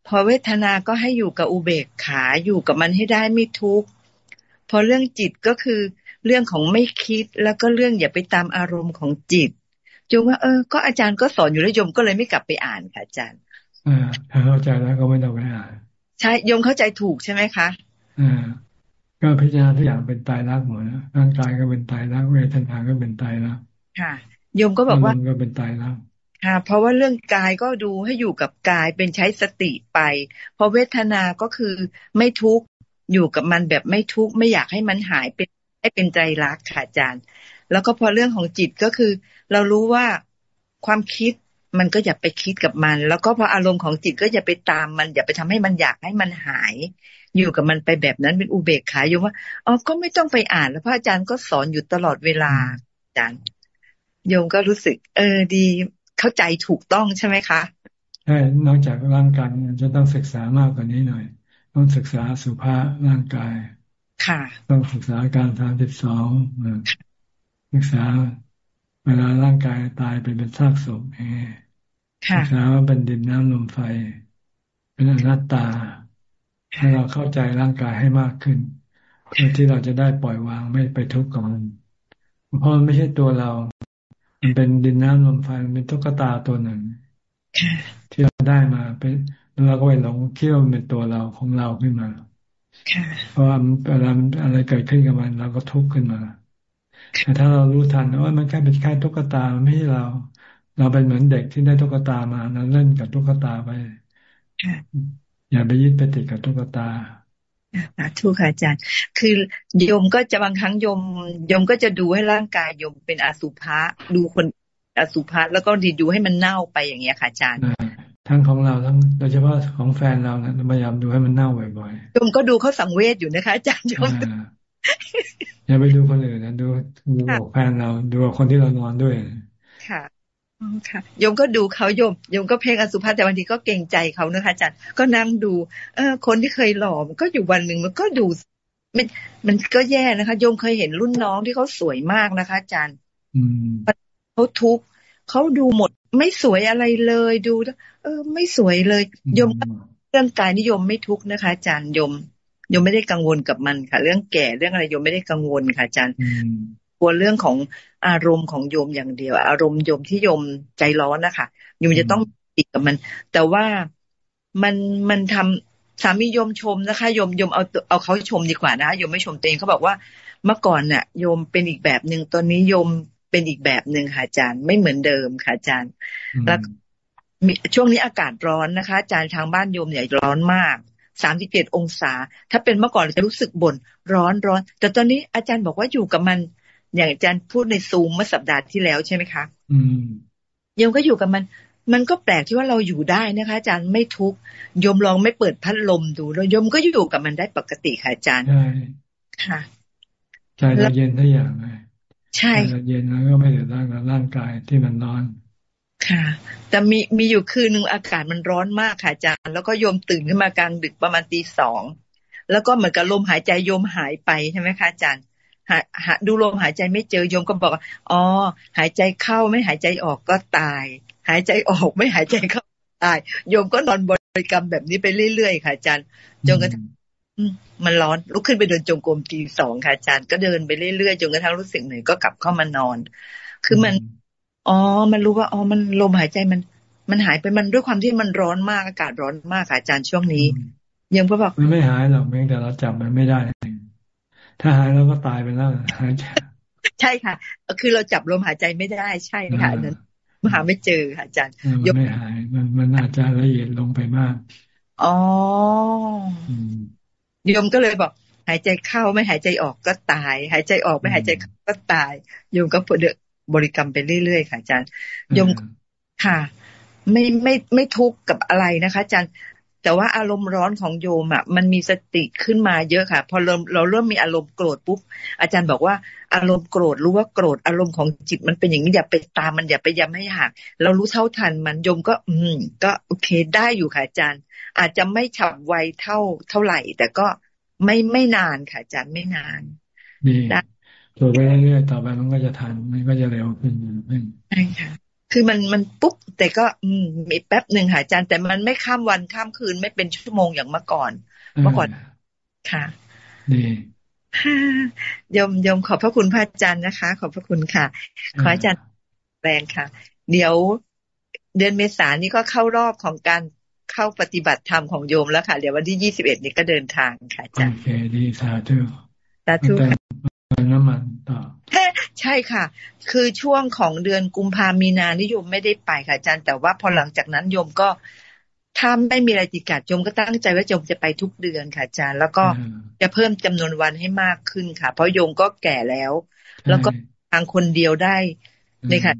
Speaker 11: พอเวทนาก็ให้อยู่กับอุเบกขาอยู่กับมันให้ได้ไม่ทุกข์พอเรื่องจิตก็คือ เรื่องของไม่คิดแล้วก็เรื่องอย่าไปตามอารมณ์ของจิตจงว่าเออ ก็อาจารย์ก็สอนอยู่แล้วยมก็เลยไม่กลับไปอ่านค่ะอาจารย์
Speaker 1: อ่าถ้าเข้าใจแล้วก็ไม่ต้องไปอ่าน
Speaker 11: ใช่ยมเข้าใจถูกใช่ไหมคะ
Speaker 1: อ่าก็พิจารณาทุกอย่างเป็นตายรักหมดนะร่างกายก็เป็นตายรักเวทนาก็เป็นตายรัก
Speaker 11: ค่ะโยมก็บอกว่า
Speaker 1: ก็เป็นตายแล้ว
Speaker 11: ค่ะ เพราะว่าเรื่องกายก็ดูให้อยู่กับกายเป็นใช้สติไปพอเวทนาก็คือไม่ทุกข์อยู่กับมันแบบไม่ทุกข์ไม่อยากให้มันหายเป็น ให้เป็นใจรักค่ะอาจารย์ แล้วก็พอเรื่องของจิตก็คือ เรารู้ว่าความคิดมันก็อย่าไปคิดกับมัน แล้วก็พออารมณ์ของจิตก็อย่าไปตามมัน อย่าไปทำให้มันอยากให้มันหาย อยู่กับมันไปแบบนั้นเป็นอุเบกขาอยู่ว่าอ๋อก็ไม่ต้องไปอ่านแล้วพระอาจารย์ก็สอนอยู่ตลอดเวลาอาจารย์โยมก็รู้สึก เออดีเข้าใจถูกต้องใช่ไหมคะ
Speaker 1: ใช่นอกจากร่างกายจะต้องศึกษามากกว่านี้หน่อย ต้องศึกษาสุภาพร่างกาย ต้องศึกษาการทางสิบสองศึกษาเวลาร่างกายตายไปเป็นซากศพเองศึกษาว่าเป็นดินน้ำลมไฟ เป็นอนัตตา ให้เราเข้าใจร่างกายให้มากขึ้น เพื่อที่เราจะได้ปล่อยวางไม่ไปทุกข์กับมันเพราะมันไม่ใช่ตัวเรา มันเป็นดินน้ำลมไฟ มันเป็นตุ๊กตาตัวหนึ่งที่เราได้มาเป็นแล้วเราก็ไปหลงคิดว่ามันเป็นตัวเราของเราขึ้นมา เพราะว่าเวลาอะไรเกิดขึ้นกับมันเราก็ทุกข์ขึ้นมา แต่ถ้าเรารู้ทันว่ามันแค่เป็นแค่ตุ๊กตาไม่ใช่เรา เราเป็นเหมือนเด็กที่ได้ตุ๊กตามาเราเล่นกับตุ๊กตาไปอย่าไปยึดไปติดกับตุ๊กตา
Speaker 11: สาธุค่ะอาจารย์ คือโยมก็จะบางครั้งโยมโยมก็จะดูให้ร่างกายโยมเป็นอสุภะดูคนอสุภะแล้วก็ดีดูให้มันเน่าไปอย่างเงี้ยค่ะอาจารย์
Speaker 1: ทั้งของเราทั้งโดยเฉพาะของแฟนเรานะพยายามดูให้มันเน่าบ่อย
Speaker 11: ๆโยมก็ดูเขาสังเวชอยู่นะคะอาจารย์โยม
Speaker 1: อย่าไปดูคนอื่นนะดูดูแฟนเราดูคนที่เรานอนด้วย
Speaker 11: ค่ะค่ะโยมก็ดูเขาโยมโยมก็เพ่งอสุภะแต่บางทีก็เกรงใจเขานะคะอาจารย์ก็นั่งดู เออคนที่เคยหล่อมันก็อยู่วันหนึ่งมันก็ดูมันมันก็แย่นะคะโยมเคยเห็นรุ่นน้องที่เขาสวยมากนะคะอาจารย์เขาทุกเขาดูหมด ไม่สวยอะไรเลยดู เออ ไม่สวยเลยโยมเรื่องกายนิยมไม่ทุกนะคะอาจารย์โยมโยมไม่ได้กังวลกับมันค่ะ เรื่องแก่เรื่องอะไรโยมไม่ได้กังวลค่ะอาจารย์กลัวเรื่องของอารมณ์ของโยมอย่างเดียว อารมณ์โยมที่โยมใจร้อนนะคะโยมจะต้องติดกับมัน แต่ว่ามันมันทำสามีโยมชมนะคะโยมโยมเอาเอาเขาชมดีกว่านะโยมไม่ชมตัวเองเขาบอกว่าเมื่อก่อนเนี่ยโยมเป็นอีกแบบหนึ่งตอนนี้โยม เป็นอีกแบบหนึ่งค่ะอาจารย์ไม่เหมือนเดิมค่ะอาจารย์ แล้วมีช่วงนี้อากาศร้อนนะคะ อาจารย์ทางบ้านโยมเนี่ยร้อนมากสามสิบเจ็ดองศา ถ้าเป็นเมื่อก่อนจะรู้สึกบ่นร้อนร้อน แต่ตอนนี้อาจารย์บอกว่าอยู่กับมัน อย่างอาจารย์พูดในซูมเมื่อสัปดาห์ที่แล้วใช่ไหมคะ
Speaker 1: อืม
Speaker 11: โยมก็อยู่กับมัน มันก็แปลกที่ว่าเราอยู่ได้นะคะ อาจารย์ไม่ทุกโยมลองไม่เปิดพัดลมดูแล้วโยมก็อยู่กับมันได้ปกติค่ะอาจารย์
Speaker 1: ใช่
Speaker 11: ค่ะ
Speaker 1: ใจเราเย็นทุกอย่างเลย
Speaker 11: ใช่
Speaker 1: ใจเราเย็นแล้วก็ไม่เดือดร้อนกับร่างกายที่มันร้อน
Speaker 11: ค่ะ แต่มีมีอยู่คืนหนึ่งอากาศมันร้อนมากค่ะอาจารย์ แล้วก็โยมตื่นขึ้นมากลางดึกประมาณตีสองแล้วก็เหมือนกับลมหายใจโยมหายไปใช่ไหมคะอาจารย์หาหาดูลมหายใจไม่เจอโยมก็บอกอ๋อหายใจเข้าไม่หายใจออกก็ตาย หายใจออกไม่หายใจเข้าตายโยมก็นอนบริกรรมแบบนี้ไปเรื่อยๆค่ะอาจารย์จนกระทั่ง มันร้อนลุกขึ้นไปเดินจงกรมตีสองค่ะอาจารย์ก็เดินไปเรื่อยๆจนกระทั่งรู้สึกเหนื่อยก็กลับเข้ามานอน คือมัน อ๋อ มันรู้ว่าอ๋อมันลมหายใจมัน มันหายไปมันด้วยความที่มันร้อนมากอากาศร้อนมากค่ะอาจารย์ช่วงนี้ ยังก็บอก
Speaker 1: มันไม่หายหรอกเพียงแต่เราจับมันไม่ได้ ถ้าหายเราก็ตายไปแล้วหาย
Speaker 11: ใช่ค่ะ คือเราจับลมหายใจไม่ได้ใช่ค่ะนั้นมหาไม่เจอค่ะอาจารย์
Speaker 1: ยกไม่หายมันมันอาจจะละเอียดลงไปมาก
Speaker 11: อ๋อ โยมก็เลยบอก หายใจเข้าไม่หายใจออกก็ตาย หายใจออกไม่หายใจก็ตายโยมก็เดบริกรรมไปเรื่อยๆค่ะอาจารย์ยมค่ะ ไม่ไม่ไม่ทุกข์กับอะไรนะคะอาจารย์ แต่ว่าอารมณ์ร้อนของโยมอะมันมีสติขึ้นมาเยอะค่ะ พอเราเราเริ่มมีอารมณ์โกรธปุ๊บอาจารย์บอกว่าอารมณ์โกรธรู้ว่าโกรธอารมณ์ของจิตมันเป็นอย่างนี้อย่าไปตามมันอย่าไปย้ำให้หักเรารู้เท่าทันมันโยมก็ อืม ก็โอเคได้อยู่ค่ะอาจารย์ อาจจะไม่ฉับไวเท่าเท่าไหร่ แต่ก็ไม่ไม่นานค่ะอาจารย์ไม่นาน
Speaker 1: ได้ตัวไปเรื่อยๆต่อไปมันก็จะทันมันก็จะเร็วขึ้น
Speaker 11: ใช่ค่ะ คือมันมันปุ๊บแต่ก็อืมมีแป๊บหนึ่งค่ะอาจารย์แต่มันไม่ข้ามวันข้ามคืนไม่เป็นชั่วโมงอย่างเมื่อก่อน เมื่อก่อนค่ะ
Speaker 1: ดี
Speaker 11: ยมยมขอบพระคุณพระอาจารย์นะคะ ขอบพระคุณค่ะ ขออาจารย์แรงค่ะ เดี๋ยวเดือนเมษายนนี้ก็เข้ารอบของการเข้าปฏิบัติธรรมของโยมแล้วค่ะ เดี๋ยววันที่ยี่สิบเอ็ดนี้ก็เดินทางค่ะอาจารย์โอ
Speaker 1: เคดีสาธุ
Speaker 11: สาธุ
Speaker 1: น้ำมันต่อ
Speaker 11: ใช่ค่ะ คือช่วงของเดือนกุมภามีนานิยมไม่ได้ไปค่ะอาจารย์ แต่ว่าพอหลังจากนั้นโยมก็ถ้าไม่มีอะไรติดกัดโยมก็ตั้งใจว่าโยมจะไปทุกเดือนค่ะอาจารย์ แล้วก็จะเพิ่มจำนวนวันให้มากขึ้นค่ะ เพราะโยมก็แก่แล้ว แล้วก็ทางคนเดียวได้ในค่ะ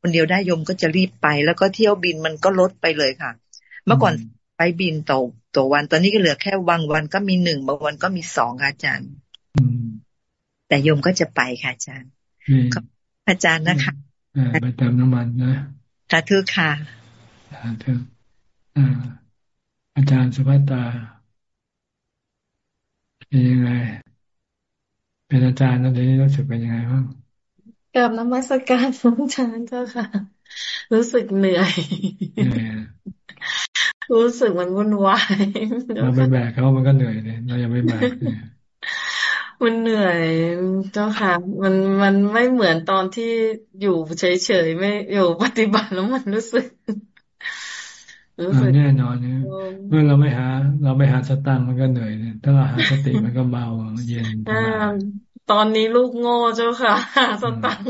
Speaker 11: คนเดียวได้โยมก็จะรีบไป แล้วก็เที่ยวบินมันก็ลดไปเลยค่ะ เมื่อก่อนไปบินต่อต่อวันตอนนี้ก็เหลือแค่บางวันก็มีหนึ่งบางวันก็มีสองอาจารย์ แต่โยมก็จะไปค่ะอาจารย์อาจารย์นะคะ
Speaker 1: ไปเติมน้ำมันนะ
Speaker 11: สาธุค่ะ
Speaker 1: สาธุอาจารย์สุภัตตาเป็นยังไง เป็นอาจารย์แล้วเดี๋ยวนี้รู้สึกเป็นยังไงบ้าง
Speaker 12: กับนมัสการน้องชานเจ้าค่ะ รู้สึกเหนื่อย รู้สึกมันวุ่นวาย
Speaker 1: เราไปแบกเขามันก็เหนื่อยเลยเราอย่าไปแบก
Speaker 12: มันเหนื่อยเจ้าค่ะ มันมันไม่เหมือนตอนที่อยู่เฉยๆไม่อยู่ปฏิบัติแล้วมันรู้สึก
Speaker 1: แน่นอนเนี่ยเมื่อเราไม่หา เราไม่หาสตังมันก็เหนื่อยเนี่ยถ้าเราหาสติมันก็เบาเย็น
Speaker 12: ตอนนี้ลูกโง่เจ้าค่ะหาสตัง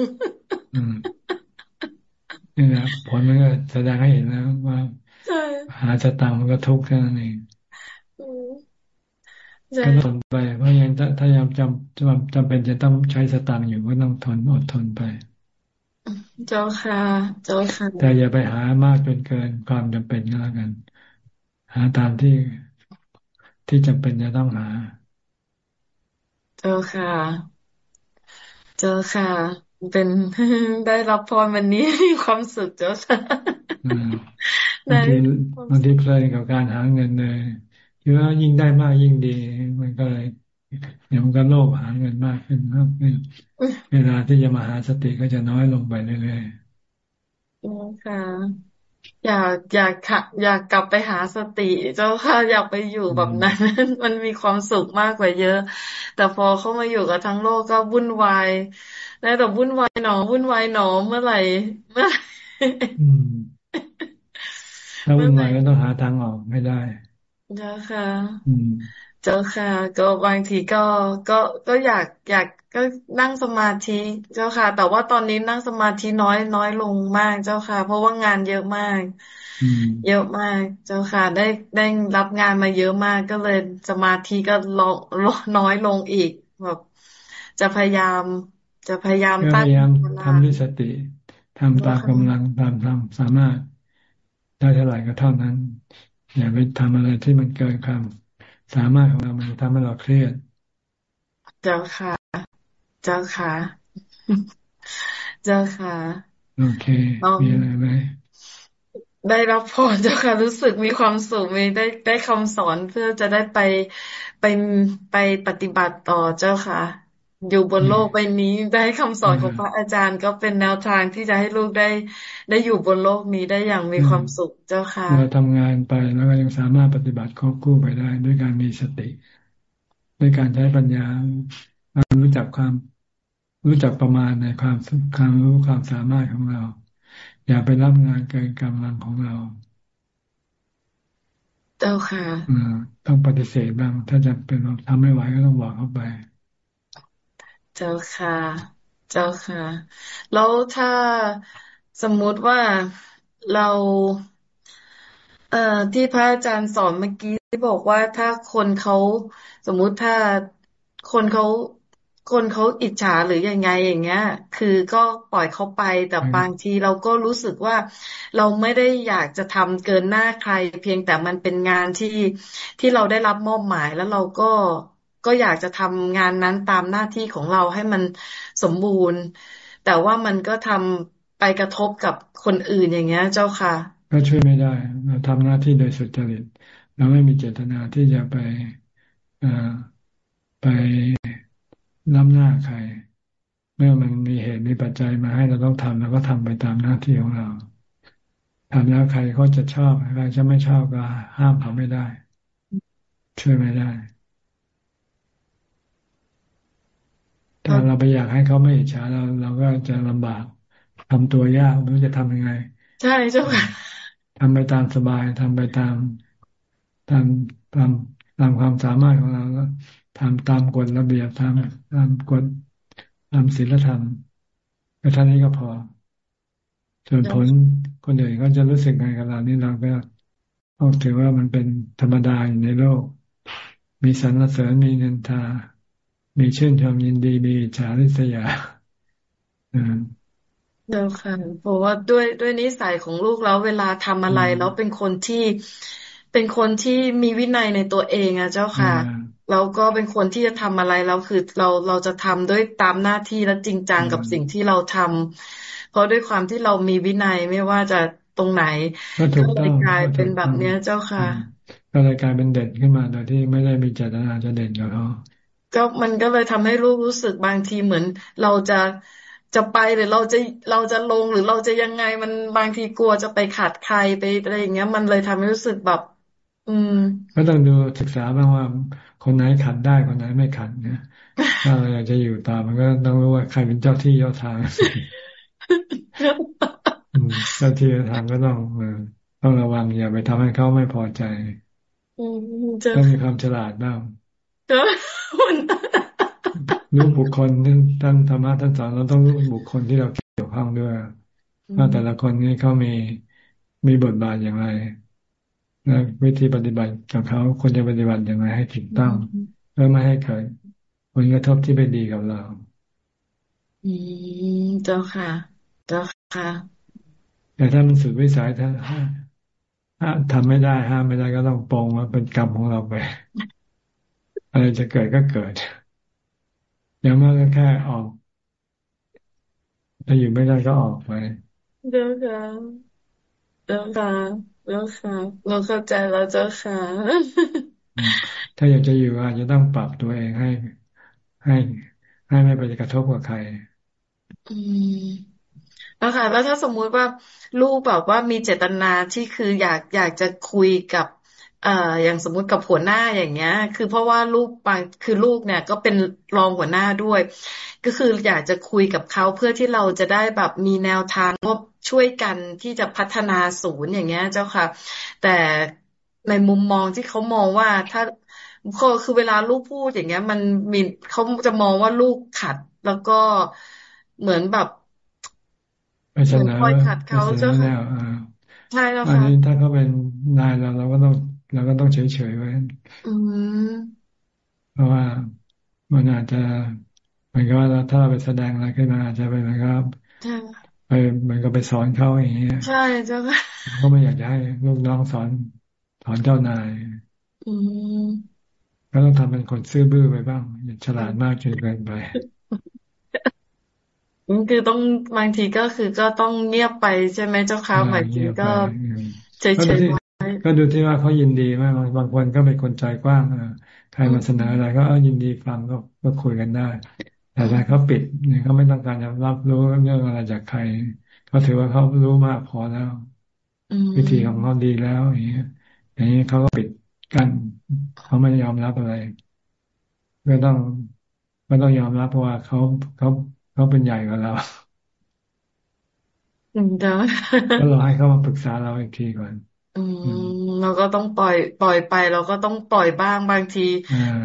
Speaker 1: นี่นะผลมันก็แสดงให้เห็นแล้วว่าหาสตังมันก็ทุกข์แค่นั้นเอง ก็ทนไปเพราะยังถ้ายังจำจำจำเป็นจะต้องใช้สตางค์อยู่ก็ต้องทนอดทนไป
Speaker 12: เจ้าค่ะ เจ้าค่ะ
Speaker 1: แต่อย่าไปหามากจนเกินความจำเป็นก็แล้วกัน หาตามที่ที่จำเป็นจะต้องหา
Speaker 12: เจ้าค่ะ เจ้าค่ะ เป็นได้รับพรวันนี้มีความสุขเจ้าค่ะ
Speaker 1: บางทีบางทีเพลินกับการหาเงินเลย คิดว่ายิ่งได้มากยิ่งดี มันก็เลยเดี๋ยวมันก็โลภหาเงินมากขึ้นมากขึ้นเวลาที่จะมาหาสติก็จะน้อยลงไปเรื่อย
Speaker 12: ๆค่ะอยากอยากค่ะ อยากกลับไปหาสติ เจ้าค่ะอยากไปอยู่แบบนั้น มันมีความสุขมากกว่าเยอะ แต่พอเข้ามาอยู่กับทั้งโลกก็วุ่นวายได้แต่วุ่นวายหนอวุ่นวายหนอเมื่อไหร่เมื่อไหร่
Speaker 1: ถ้าวุ่นวายก็ต้องหาทางออกไม่ได้
Speaker 12: เจ้าค่ะเจ้าค่ะ ก็บางทีก็ก็ก็อยากอยากก็นั่งสมาธิเจ้าค่ะ แต่ว่าตอนนี้นั่งสมาธิน้อยน้อยลงมากเจ้าค่ะ เพราะว่างานเยอะมากเยอะมากเจ้าค่ะ ได้ได้รับงานมาเยอะมากก็เลยสมาธิก็ลงน้อยลงอีกแบบจะพยายามจะพยายาม
Speaker 1: ตั้งพยายามทำด้วยสติทำตามกำลังตามทำสามารถได้เท่าไหร่ก็เท่านั้น อย่าไปทำอะไรที่มันเกินความสามารถของเรา มันจะทำให้เราเครียด
Speaker 12: เจ้าค่ะ เจ้าค่ะ เจ้าค่ะ
Speaker 1: โอเค มีอะไรไหม
Speaker 12: ได้รับพรเจ้าค่ะรู้สึกมีความสุขมีได้ได้คำสอนเพื่อจะได้ไปไปไปปฏิบัติต่อเจ้าค่ะ อยู่บนโลกใบนี้ได้คำสอนของพระอาจารย์ก็เป็นแนวทางที่จะให้ลูกได้ ได้อยู่บนโลกนี้ได้อย่างมีความสุขเจ้าค่ะ
Speaker 1: เราทำงานไปแล้วก็ยังสามารถปฏิบัติควบคู่ไปได้ ด้วยการมีสติ ด้วยการใช้ปัญญารู้จักความรู้จักประมาณในความความรู้ความสามารถของเรา อย่าไปรับงานเกินกำลังของเรา
Speaker 12: เจ้าค่ะ
Speaker 1: ต้องปฏิเสธบ้าง ถ้าจะเป็นทำไม่ไหวก็ต้องบอกเข้าไป
Speaker 12: เจ้าค่ะ เจ้าค่ะ แล้วถ้าสมมุติว่าเรา เอ่อที่พระอาจารย์สอนเมื่อกี้ที่บอกว่าถ้าคนเขาสมมุติถ้าคนเขาคนเขาอิจฉาหรือยังไงอย่างเงี้ย คือก็ปล่อยเขาไปแต่บางทีเราก็รู้สึกว่าเราไม่ได้อยากจะทำเกินหน้าใคร เพียงแต่มันเป็นงานที่ที่เราได้รับมอบหมายแล้วเราก็ ก็อยากจะทำงานนั้นตามหน้าที่ของเราให้มันสมบูรณ์ แต่ว่ามันก็ทำไปกระทบกับคนอื่นอย่างเงี้ย เจ้าค่ะ
Speaker 1: ก็ช่วยไม่ได้ เราทำหน้าที่โดยสุจริต เราไม่มีเจตนาที่จะไปไปล้ำหน้าใคร เมื่อมันมีเหตุมีปัจจัยมาให้เราต้องทำเราก็ทำไปตามหน้าที่ของเราทำแล้วใครเขาจะชอบใครจะไม่ชอบก็ห้ามเขาไม่ได้ ช่วยไม่ได้ ถ้าเราไปอยากให้เขาไม่อิจฉาเราเราก็จะลำบากทำตัวยากไม่รู้จะทำยังไง
Speaker 12: ใช่เจ้าค่ะ
Speaker 1: ทำไปตามสบายทำไปตามตามตามตามความสามารถของเราแล้วทำตามกฎระเบียบทำตามกฎตามศีลธรรมก็ท่านี้ก็พอ ส่วนผลคนอื่นก็จะรู้สึกไงกับเรานี่เราก็ต้องถือว่ามันเป็นธรรมดาอยู่ในโลก มีสรรเสริญมีเนินทา มีชื่นชมยินดีมีฉาริษยาอืม
Speaker 12: เจ้าค่ะเพราะว่าด้วยด้วยนิสัยของลูกแล้วเวลาทำอะไรแล้วเป็นคนที่เป็นคนที่มีวินัยในตัวเองอะเจ้าค่ะแล้วก็เป็นคนที่จะทำอะไรแล้วคือเราเราจะทำด้วยตามหน้าที่และจริงจังกับสิ่งที่เราทำเพราะด้วยความที่เรามีวินัยไม่ว่าจะตรงไหนก็เลยกลายเป็นแบบเนี้ยเจ้าค่ะ
Speaker 1: ก็เลยกลายเป็นเด่นขึ้นมาโดยที่ไม่ได้มีเจตนาจะเด่นกับเขา
Speaker 12: ก็มันก็เลยทำให้ลูกรู้สึกบางทีเหมือน เราจะจะไปหรือเราจะเราจะลงหรือเราจะยังไงมันบางทีกลัวจะไปขัดใครไปอะไรอย่างเงี้ย มันเลยทำให้รู้สึกแบบ อืม
Speaker 1: ก็ต้องดูศึกษาบ้างว่า คนไหนขัดได้คนไหนไม่ขัดเนี่ยถ้าเราอยากจะอยู่ตามมันก็ต้องรู้ว่าใครเป็นเจ้าที่เจ้าทางเจ้าที่เจ้าทางก็ต้องต้องระวังอย่าไปทำให้เขาไม่พอใจต้องมีความฉลาดบ้าง รู้บุคคลท่านธรรมะท่านสอนเราต้องรู้บุคคลที่เราเกี่ยวข้องด้วยว่าแต่ละคนนี้เขามีมีบทบาทอย่างไรและวิธีปฏิบัติกับเขาควรจะปฏิบัติอย่างไรให้ถูกต้องเพื่อไม่ให้เกิดผลกระทบที่ไม่ดีกับเรา
Speaker 12: อืมเจ้าค่ะ เจ้าค่ะ
Speaker 1: แต่ถ้ามันสุดวิสัยถ้าถ้าทำไม่ได้ห้ามไม่ได้ก็ต้องปองว่าเป็นกรรมของเราไป อะไรจะเกิดก็เกิดอย่างมากก็แค่ออกถ้าอยู่ไม่ได้ก็ออกไป
Speaker 12: เจ้าค่ะเจ้าค่ะเจ้าค่ะเราเข้าใจแล้วเจ้าค่ะ
Speaker 1: ถ้าอยากจะอยู่อาจจะต้องปรับตัวเองให้ ให้ให้ไม่ไปกระทบกับใคร
Speaker 12: อืมแล้วค่ะ แล้วถ้าสมมุติว่าลูกแบบว่ามีเจตนาที่คืออยากอยากจะคุยกับเอ่ออย่างสมมุติกับหัวหน้าอย่างเงี้ย คือเพราะว่าลูกบางคือลูกเนี่ย ก็เป็นรองหัวหน้าด้วย ก็คืออยากจะคุยกับเขาเพื่อที่เราจะได้แบบมีแนวทางว่าช่วยกันที่จะพัฒนาศูนย์อย่างเงี้ย เจ้าค่ะ แต่ในมุมมองที่เขามองว่าถ้าคือเวลาลูกพูดอย่างเงี้ย มันมีเขาจะมองว่าลูกขัด แล้วก็เหมือนแบบ
Speaker 1: ไปเสนอคอยขัดเขาเจ้าค่ะ
Speaker 12: ใช่แล้ว
Speaker 1: ค่ะอันนี้ถ้าเขาเป็นนายเราเราก็ต้อง เราก็ต้องเฉยเฉยไว้เพราะว่ามันอาจจะเหมือนกับว่าถ้าเราไปแสดงอะไรขึ้นมาอาจจะไปเหมือนกับไปเหมือนกับไปสอนเขาอย่างเงี้ย
Speaker 12: ใช่เจ้าค่ะ
Speaker 1: เขาไม่อยากจะให้ลูกน้องสอนสอนเจ้านายก็ต้องทำเป็นคนซื่อบื้อไปบ้างอย่าฉลาดมากจนเกินไป
Speaker 12: คือต้องบางทีก็คือก็ต้องเงียบไปใช่ไหมเจ้าค่ะบางทีก็เฉย
Speaker 1: ๆ ก็ดูที่ว่าเขายินดีไหมบางคนก็เป็นคนใจกว้างใครมาเสนออะไร ก็ยินดีฟังก็ก็คุยกันได้ แต่ถ้าเขาปิดเนี่ยเขาไม่ต้องการจะรับรู้เรื่องอะไรจากใครเขาถือว่าเขารู้มากพอแล้ววิธีของเขาดีแล้วอย่างนี้อย่างนี้เขาก็ปิดกันเขาไม่ยอมรับอะไรก็ต้องก็ต้องยอมรับเพราะว่าเขาเขาเขาเป็นใหญ่กว่าเรา
Speaker 12: เดี๋ยว
Speaker 1: ก็รอให้เขามาปรึกษาเราอีกทีก่อน
Speaker 12: อืม เราก็ต้องปล่อยปล่อยไป เราก็ต้องปล่อยบ้างบางที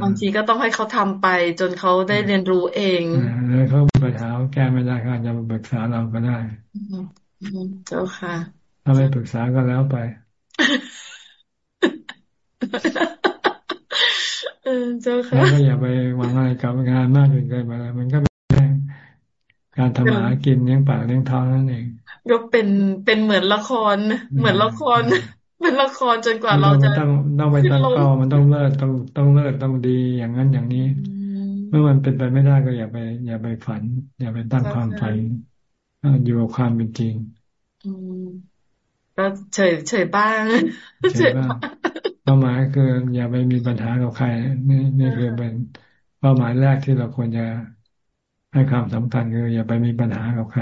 Speaker 12: บางทีก็ต้องให้เขาทำไป จนเขาได้เรียนรู้เอง
Speaker 1: แล้วเขาปัญหาแก้ไม่ได้เขาจะมาปรึกษาเราก็ได้
Speaker 12: เจ้าค่ะ
Speaker 1: ถ้าไม่ปรึกษาก็แล้วไป
Speaker 12: เจ้าค่ะ
Speaker 1: แล้วก็อย่าไปหวังอะไรกับงานมากเกินไปมันก็การทำอาหารกินเลี้ยงปากเลี้ยงท้องนั่นเอง
Speaker 12: ก็เป็นเป็นเหมือนละคร เหมือนละคร เป็นละครจนกว่าเราจะ
Speaker 1: ต้องต้องไปตั้งเป้ามันต้องเลิศต้องต้องเลิศต้องดีอย่างนั้นอย่างนี้ เมื่อมันเป็นไปไม่ได้ก็อย่าไป อย่าไปฝัน อย่าไปตั้งความฝันอยู่กับความเป็นจริง
Speaker 12: ก็เฉยเฉยบ้าง
Speaker 1: เฉยบ้างเป้าหมายคืออย่าไปมีปัญหากับใครนี่นี่คือเป็นเป้าหมายแรกที่เราควรจะให้ความสำคัญคืออย่าไปมีปัญหากับใคร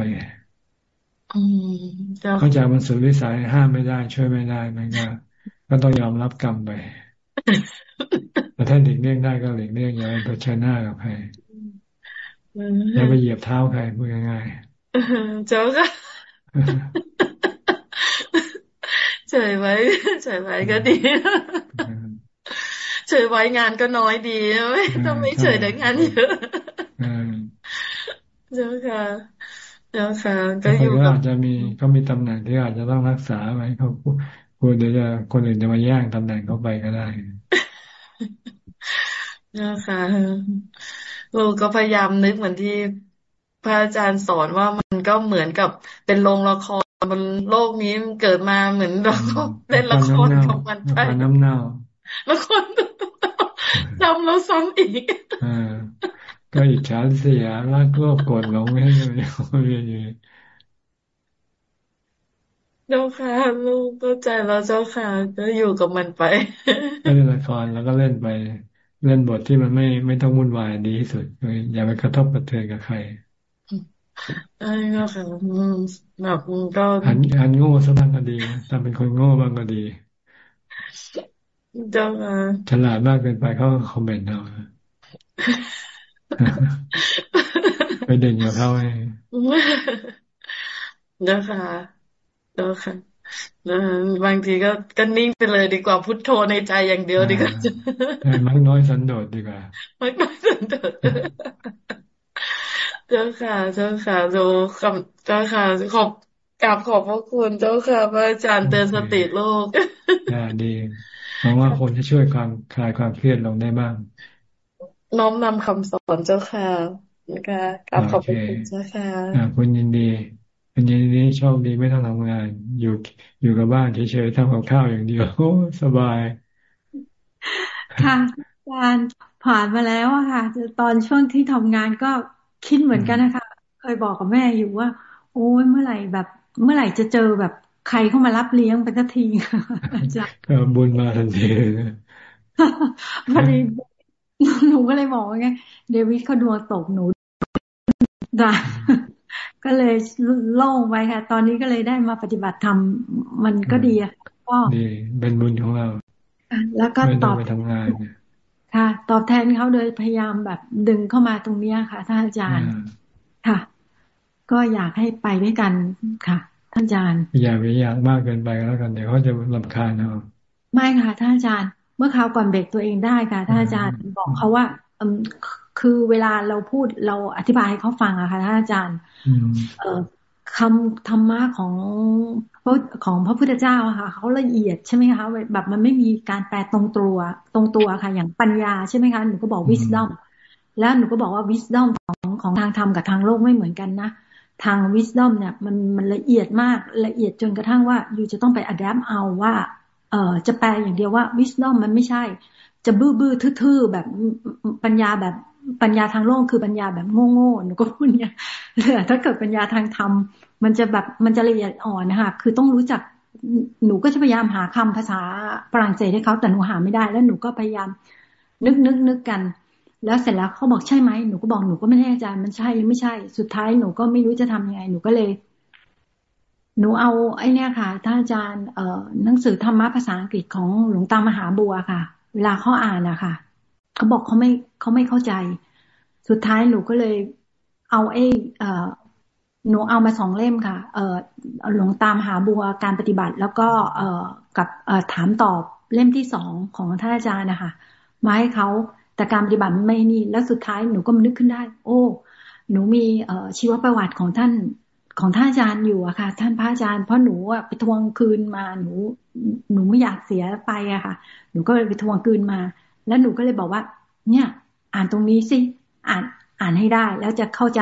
Speaker 1: เข้าใจมันสุดวิสัยห้ามไม่ได้ ช่วยไม่ได้มันก็ก็ต้องยอมรับกรรมไปแต่ถ้าหลีกเลี่ยงได้ก็หลีกเลี่ยงอย่าไปเผชิญหน้ากับใครอย่าไปเหยียบเท้าใครพูดง่าย
Speaker 12: ๆเจ้าค่ะเฉยไว้เฉยไว้ก็ดีเฉยไว้งานก็น้อยดีไม่ต้องไม่เฉยแต่งานเยอะเจ้าค่ะ เจ้าค่ะก็อยู่
Speaker 1: กับอาจจะมีเขามีตำแหน่งที่อาจจะต้องรักษาไว้เขากลัวเดี๋ยวจะคนอื่นจะมาแย่งตำแหน่งเขาไปก็ได้
Speaker 12: เจ้าค่ะเราก็พยายามนึกเหมือนที่พระอาจารย์สอนว่ามันก็เหมือนกับเป็นโรงละครมันโลกนี้เกิดมาเหมือนเราเล่นละครของมัน
Speaker 1: ไปน้ำเน่า
Speaker 12: ละครซ้ำแล้วซ้ำอีก
Speaker 1: ก็อิจฉาเสียรักโลภโกรธหลงให้อยู่อยู่
Speaker 12: เจ้าค่ะลูกเข้าใจแล้วเจ้าค่ะก็อยู่กับมันไป
Speaker 1: เล่นละครแล้วก็เล่นไป เล่นบทที่มันไม่ไม่ต้องวุ่นวายดีที่สุดอย่าไปกระทบกระเทือนกับใคร
Speaker 12: ใช่ก็ค่ะแบบก็
Speaker 1: หันหันโง่ซะบ้างก็ดีทำเป็นคนโง่บ้างก็ดี
Speaker 12: เจ้าค่ะ
Speaker 1: ฉลาดมากเกินไปเขาคอมเมนต์เอา ไปเด่นกับเขาไง
Speaker 12: เด้อค่ะเด้อค่ะบางทีก็ก็นิ่งไปเลยดีกว่าพุทโธในใจอย่างเดียวดีกว่า
Speaker 1: มักน้อยสันโดษดีกว่า
Speaker 12: มักน้อยสันโดษเจ้าค่ะเจ้าค่ะดูคำเจ้าค่ะขอบกราบขอบพระคุณเจ้าค่ะพระอาจารย์เตือนสติโลก
Speaker 1: ดีหวังว่าคนจะช่วยความคลายความเครียดลงได้บ้าง
Speaker 12: น้อมนำคำสอนเจ้าค่ะนะคะกราบขอบคุณเจ้าค่ะ
Speaker 1: คุณยินดีคุณยินดีโชคดีไม่ต้องทำงาน อยู่อยู่กับบ้านเฉยๆทำกับข้าวอย่างเดียวโอ้สบาย
Speaker 6: ค่ะการผ่านมาแล้วอะค่ะตอนช่วงที่ทำงานก็คิดเหมือนกันนะคะ เคยบอกกับแม่อยู่ว่า โอ้ยเมื่อไหร่แบบ เมื่อไหร่จะเจอแบบใครเข้ามารับเลี้ยงไปสักที
Speaker 1: ก็บุญมาทันที
Speaker 6: พอดี หนูก็เลยบอกว่าไงเดวิดเขาดวงตกหนูได้
Speaker 13: ก็เลยโล่งไปค่ะ ตอนนี้ก็เลยได้มาปฏิบัติธรรมมันก็ดีอะก็
Speaker 1: ดีเป็นบุญของเรา
Speaker 13: แล้วก็ตอบ
Speaker 1: ไปทำงาน
Speaker 13: ค่ะ ตอบแทนเขาโดยพยายามแบบดึงเข้ามาตรงนี้ค่ะ ท่านอาจารย์ค่ะ ก็อยากให้ไปด้วยกันค่ะ ท่านอาจารย์
Speaker 1: อย่าไปอยากมากเกินไปแล้วกันเดี๋ยวเขาจะลำคาญเอา
Speaker 13: ไม่ค่ะ ท่านอาจารย์ เมื่อคราวก่อนเบรกตัวเองได้ค่ะท่านอาจารย์บอกเขาว่าคือเวลาเราพูดเราอธิบายให้เขาฟังอะค่ะท่านอาจารย์เอคำธรรมะของของพระพุทธเจ้าค่ะเขาละเอียดใช่ไหมคะแบบมันไม่มีการแปลตรงตัวตรงตัวค่ะ อย่างปัญญาใช่ไหมคะหนูก็บอก wisdom แล้วหนูก็บอกว่า wisdom ของของทางธรรมกับทางโลกไม่เหมือนกันนะทาง wisdom เนี่ยมันมันละเอียดมากละเอียดจนกระทั่งว่าอยู่จะต้องไป adapt เอาว่า เออจะแปลอย่างเดียวว่า wisdom มันไม่ใช่ จะบื้อบื้อทื่อๆแบบปัญญาแบบปัญญาทางโลกคือปัญญาแบบโง่ๆหนูก็พูดเนี่ยแต่ถ้าเกิดปัญญาทางธรรมมันจะแบบมันจะละเอียดอ่อนนะคะคือต้องรู้จักหนูก็จะพยายามหาคำภาษาฝรั่งเศสให้เขาแต่หนูหาไม่ได้ แล้วหนูก็พยายาม นึกนึกนึกกัน แล้วเสร็จแล้วเขาบอกใช่ไหมหนูก็บอกหนูก็ไม่แน่ใจมันใช่หรือไม่ใช่ สุดท้ายหนูก็ไม่รู้จะทำยังไง หนูก็เลย หนูเอาไอ้นี่ค่ะท่านอาจารย์เอ่อหนังสือธรรมะภาษาอังกฤษของหลวงตามหาบัวค่ะ เวลาเขาอ่านนะคะเขาบอกเขาไม่เขาไม่เข้าใจ สุดท้ายหนูก็เลย เอาไอ้หนูเอามาสองเล่มค่ะ เออหลวงตามหาบัวการปฏิบัติ แล้วก็เออกับถามตอบเล่มที่สองของท่านอาจารย์นะคะมาให้เขาแต่การปฏิบัติไม่นี่แล้วสุดท้ายหนูก็มานึกขึ้นได้ โอ้ หนูมีเอชีวประวัติของท่าน ของท่านอาจารย์อยู่อะค่ะ ท่านพระอาจารย์เพราะหนูอะไปทวงคืนมาหนู หนูไม่อยากเสียไปอะค่ะ หนูก็เลยไปทวงคืนมา แล้วหนูก็เลยบอกว่า เนี่ย อ่านตรงนี้สิอ่านอ่านให้ได้ แล้วจะเข้าใจ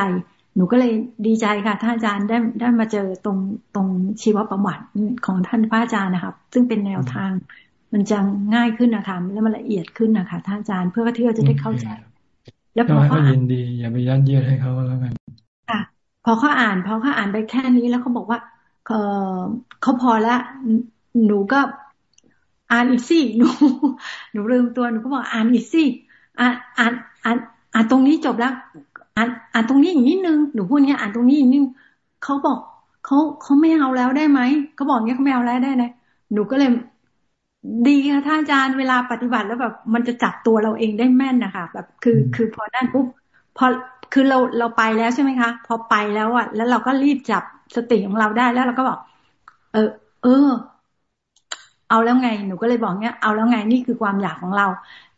Speaker 13: หนูก็เลยดีใจค่ะท่านอาจารย์ได้ได้มาเจอตรงตรงชีวประวัติของท่านพระอาจารย์นะครับ ซึ่งเป็นแนวทางมันจะง่ายขึ้นนะคะแล้วมันละเอียดขึ้นนะคะท่านอาจารย์เพื่อที่เราจะได้เข้าใจ
Speaker 1: แล้วพอเขายินดี อย่าไปยัดเยียดให้เขาแล้วกัน
Speaker 13: ค่ะ พอเขาอ่านพอเขาอ่านไปแค่นี้แล้วเขาบอกว่าเออเขาพอแล้วหนูก็อ่านอีกสิหนู หนูลืมตัวหนูก็บอกอ่านอีกสิอ่านอ่านอ่านอ่านตรงนี้จบแล้วอ่านอ่านตรงนี้อีกนิดนึงหนูพูดเนี้ยอ่านตรงนี้อีกนิดนึงเขาบอกเขาเขาไม่เอาแล้วได้ไหมเขาบอกเนี้ยเขาไม่เอาแล้วได้เลยหนูก็เลยดีค่ะท่านอาจารย์เวลาปฏิบัติแล้วแบบ มันจะจับตัวเราเองได้แม่นนะคะแบบ คือคือพอนั่นปุ๊บพอ คือเราเราไปแล้วใช่ไหมคะ พอไปแล้วอะ แล้วเราก็รีบจับสติของเราได้แล้วเราก็บอก เออ เออ เอาแล้วไง หนูก็เลยบอกเนี้ยเอาแล้วไงนี่คือความอยากของเรา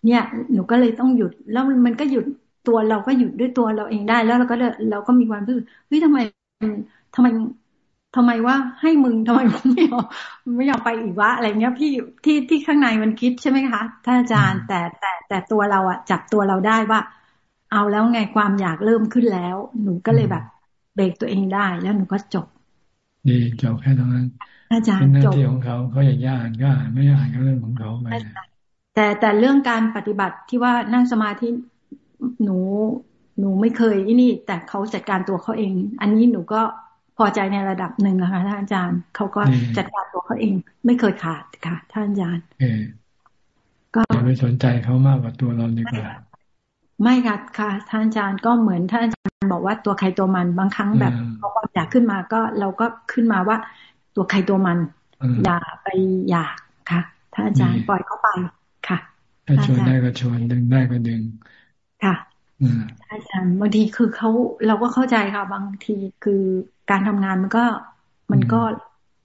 Speaker 13: เนี่ย หนูก็เลยต้องหยุด แล้วมันก็หยุดตัวเราก็หยุดด้วยตัวเราเองได้ แล้วเราก็เราก็มีความรู้สึกเฮ้ยทำไมทำไมทำไมว่าให้มึงทำไมไม่ยอมไม่ยอมไปอีกวะอะไรเงี้ยพี่ที่ที่ข้างในมันคิดใช่ไหมคะท่านอาจารย์แต่แต่แต่ตัวเราอะจับตัวเราได้ว่า เอาแล้วไงความอยากเริ่มขึ้นแล้ว หนูก็เลยแบบ เบรกตัวเองได้แล้วหนูก็จบ
Speaker 1: ดีจบแค่ตรงนั้น
Speaker 13: อาจารย์
Speaker 1: เป็นหน้าที่ของเขาเขาอยากอ่านก็อ่านไม่อ่านก็เรื่องของเขาไป
Speaker 13: แต่แต่เรื่องการปฏิบัติที่ว่านั่งสมาธิหนูหนูไม่เคยนี่ แต่เขาจัดการตัวเขาเอง อันนี้หนูก็พอใจในระดับหนึ่งนะคะท่านอาจารย์เขาก็จัดการตัวเขาเอง ไม่เคยขาดค่ะ ท่านอาจารย์
Speaker 1: ก็ไม่สนใจเขามากกว่าตัวเราดีกว่า
Speaker 13: ไม่ค่ะค่ะท่านอาจารย์ก็เหมือนท่านอาจารย์บอกว่าตัวใครตัวมันบางครั้งแบบพอความอยากขึ้นมาก็เราก็ขึ้นมาว่า ตัวใครตัวมัน อย่าไปอยากค่ะท่านอาจารย์ปล่อยเขาไปค่ะ
Speaker 1: ถ้าชวนได้ก็ชวนดึงได้ก็ดึง
Speaker 13: ค่ะอาจารย์บางทีคือเขาเราก็เข้าใจค่ะ บางทีคือการทำงานมันก็มันก็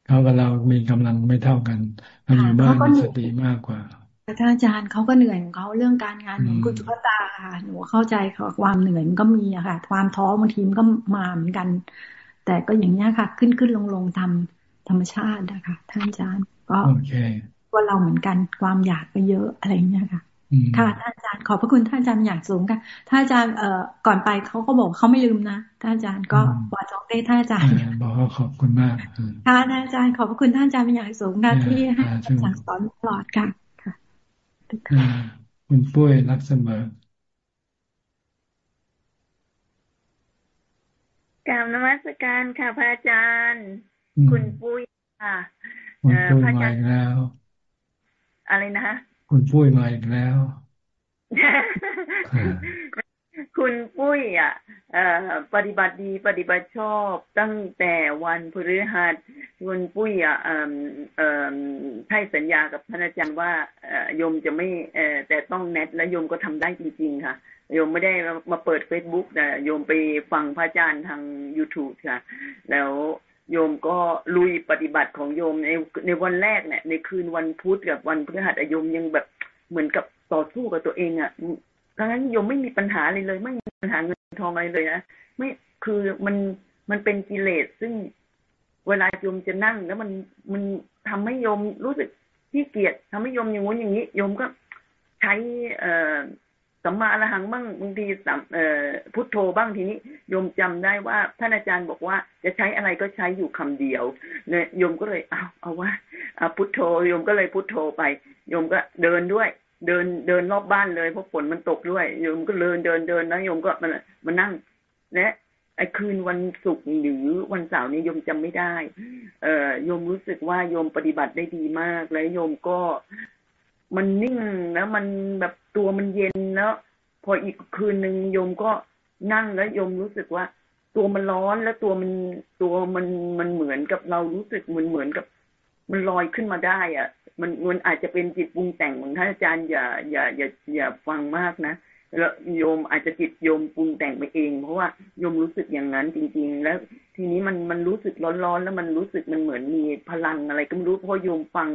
Speaker 1: เขากับเรามีกำลังไม่เท่ากันเราอยู่บ้านมีสติมากกว่า
Speaker 13: ท่านอาจารย์เขาก็เหนื่อยของเขาเรื่องการงานของคุณจุกตาค่ะหนูเข้าใจค่ะความเหนื่อยมันก็มีอะค่ะ ความท้อบางทีมันก็มาเหมือนกัน แต่ก็อย่างนี้ค่ะ ขึ้นขึ้นลงลงทำธรรมชาตินะคะท่านอาจารย์ก็ว่าเราเหมือนกันความอยากก็เยอะอะไรเงี้ยค่ะค่ะท่านอาจารย์ขอบพระคุณท่านอาจารย์อย่างสูงค่ะท่านอาจารย์เอ่อก่อนไปเขาก็บอกเขาไม่ลืมนะท่านอาจารย์ก็บอกจองได้ท่านอาจารย์
Speaker 1: บอกว่าขอบคุณมาก
Speaker 13: ค่ะท่านอาจารย์ขอบพระคุณท่านอาจารย์เป็นอย่างสูงค่ะที่ให้สั่งสอนตลอดค่ะ ค่ะ
Speaker 1: คุณปุ้ยรักเสมอ
Speaker 14: กราบนมัสการค่ะพระอาจารย์ คุณปุ้ยค่ะ
Speaker 1: คุณปุ้ยมาแล้ว
Speaker 14: อะไรนะคะ
Speaker 1: คุณปุ้ยมาอีกแล้ว
Speaker 14: คุณปุ้ยอะปฏิบัติดีปฏิบัติชอบตั้งแต่วันพฤหัสคุณปุ้ยอะให้สัญญากับพระอาจารย์ว่าโยมจะไม่แต่ต้องแนทและโยมก็ทำได้จริง ๆ ค่ะโยมไม่ได้มาเปิดเฟซบุ๊กแต่โยมไปฟังพระอาจารย์ทาง youtube ค่ะ แล้วโยมก็ลุยปฏิบัติของโยมในในวันแรกเนี่ยในคืนวันพุธกับวันพฤหัสโยมยังแบบเหมือนกับต่อสู้กับตัวเองอะ ดังนั้นโยมไม่มีปัญหาเลยเลย ไม่มีปัญหาเงินทองอะไรเลยนะไม่คือมันมันเป็นกิเลสซึ่งเวลาโยมจะนั่ง แล้วมันมันทำให้โยมรู้สึกที่เกียจทำให้โยมอย่างงู้นอย่างนี้โยมก็ใช้เอ่อสัมมาอรหังบ้างบางทีสัมเอ่อพุทโธบ้างทีนี้โยมจำได้ว่าท่านอาจารย์บอกว่าจะใช้อะไรก็ใช้อยู่คำเดียวเนี่ยโยมก็เลยเอาเอาว่าพุทโธโยมก็เลยพุทโธไปโยมก็เดินด้วย เดินเดินรอบบ้านเลยเพราะฝนมันตกด้วยโยมก็เดินเดินเดินนะโยมก็มันมานั่ง และไอ้คืนวันศุกร์หรือวันเสาร์นี้โยมจำไม่ได้ เอ่อโยมรู้สึกว่าโยมปฏิบัติได้ดีมาก แล้วโยมก็มันนิ่งแล้วมันแบบตัวมันเย็นแล้วพออีกคืนหนึ่งโยมก็นั่งแล้วโยมรู้สึกว่า ตัวมันร้อนแล้วตัวมันตัวมันมันเหมือนกับเรารู้สึกเหมือนเหมือนกับ มันลอยขึ้นมาได้อะ มันมันอาจจะเป็นจิตปรุงแต่งของท่านอาจารย์อย่าอย่าอย่าอย่าฟังมากนะแล้วโยมอาจจะจิตโยมปรุงแต่งไปเอง เพราะว่าโยมรู้สึกอย่างนั้นจริง ๆ แล้ว ทีนี้มันมันรู้สึกร้อนๆแล้วมันรู้สึกมันเหมือนมีพลังอะไรก็ไม่รู้เพราะโยมฟัง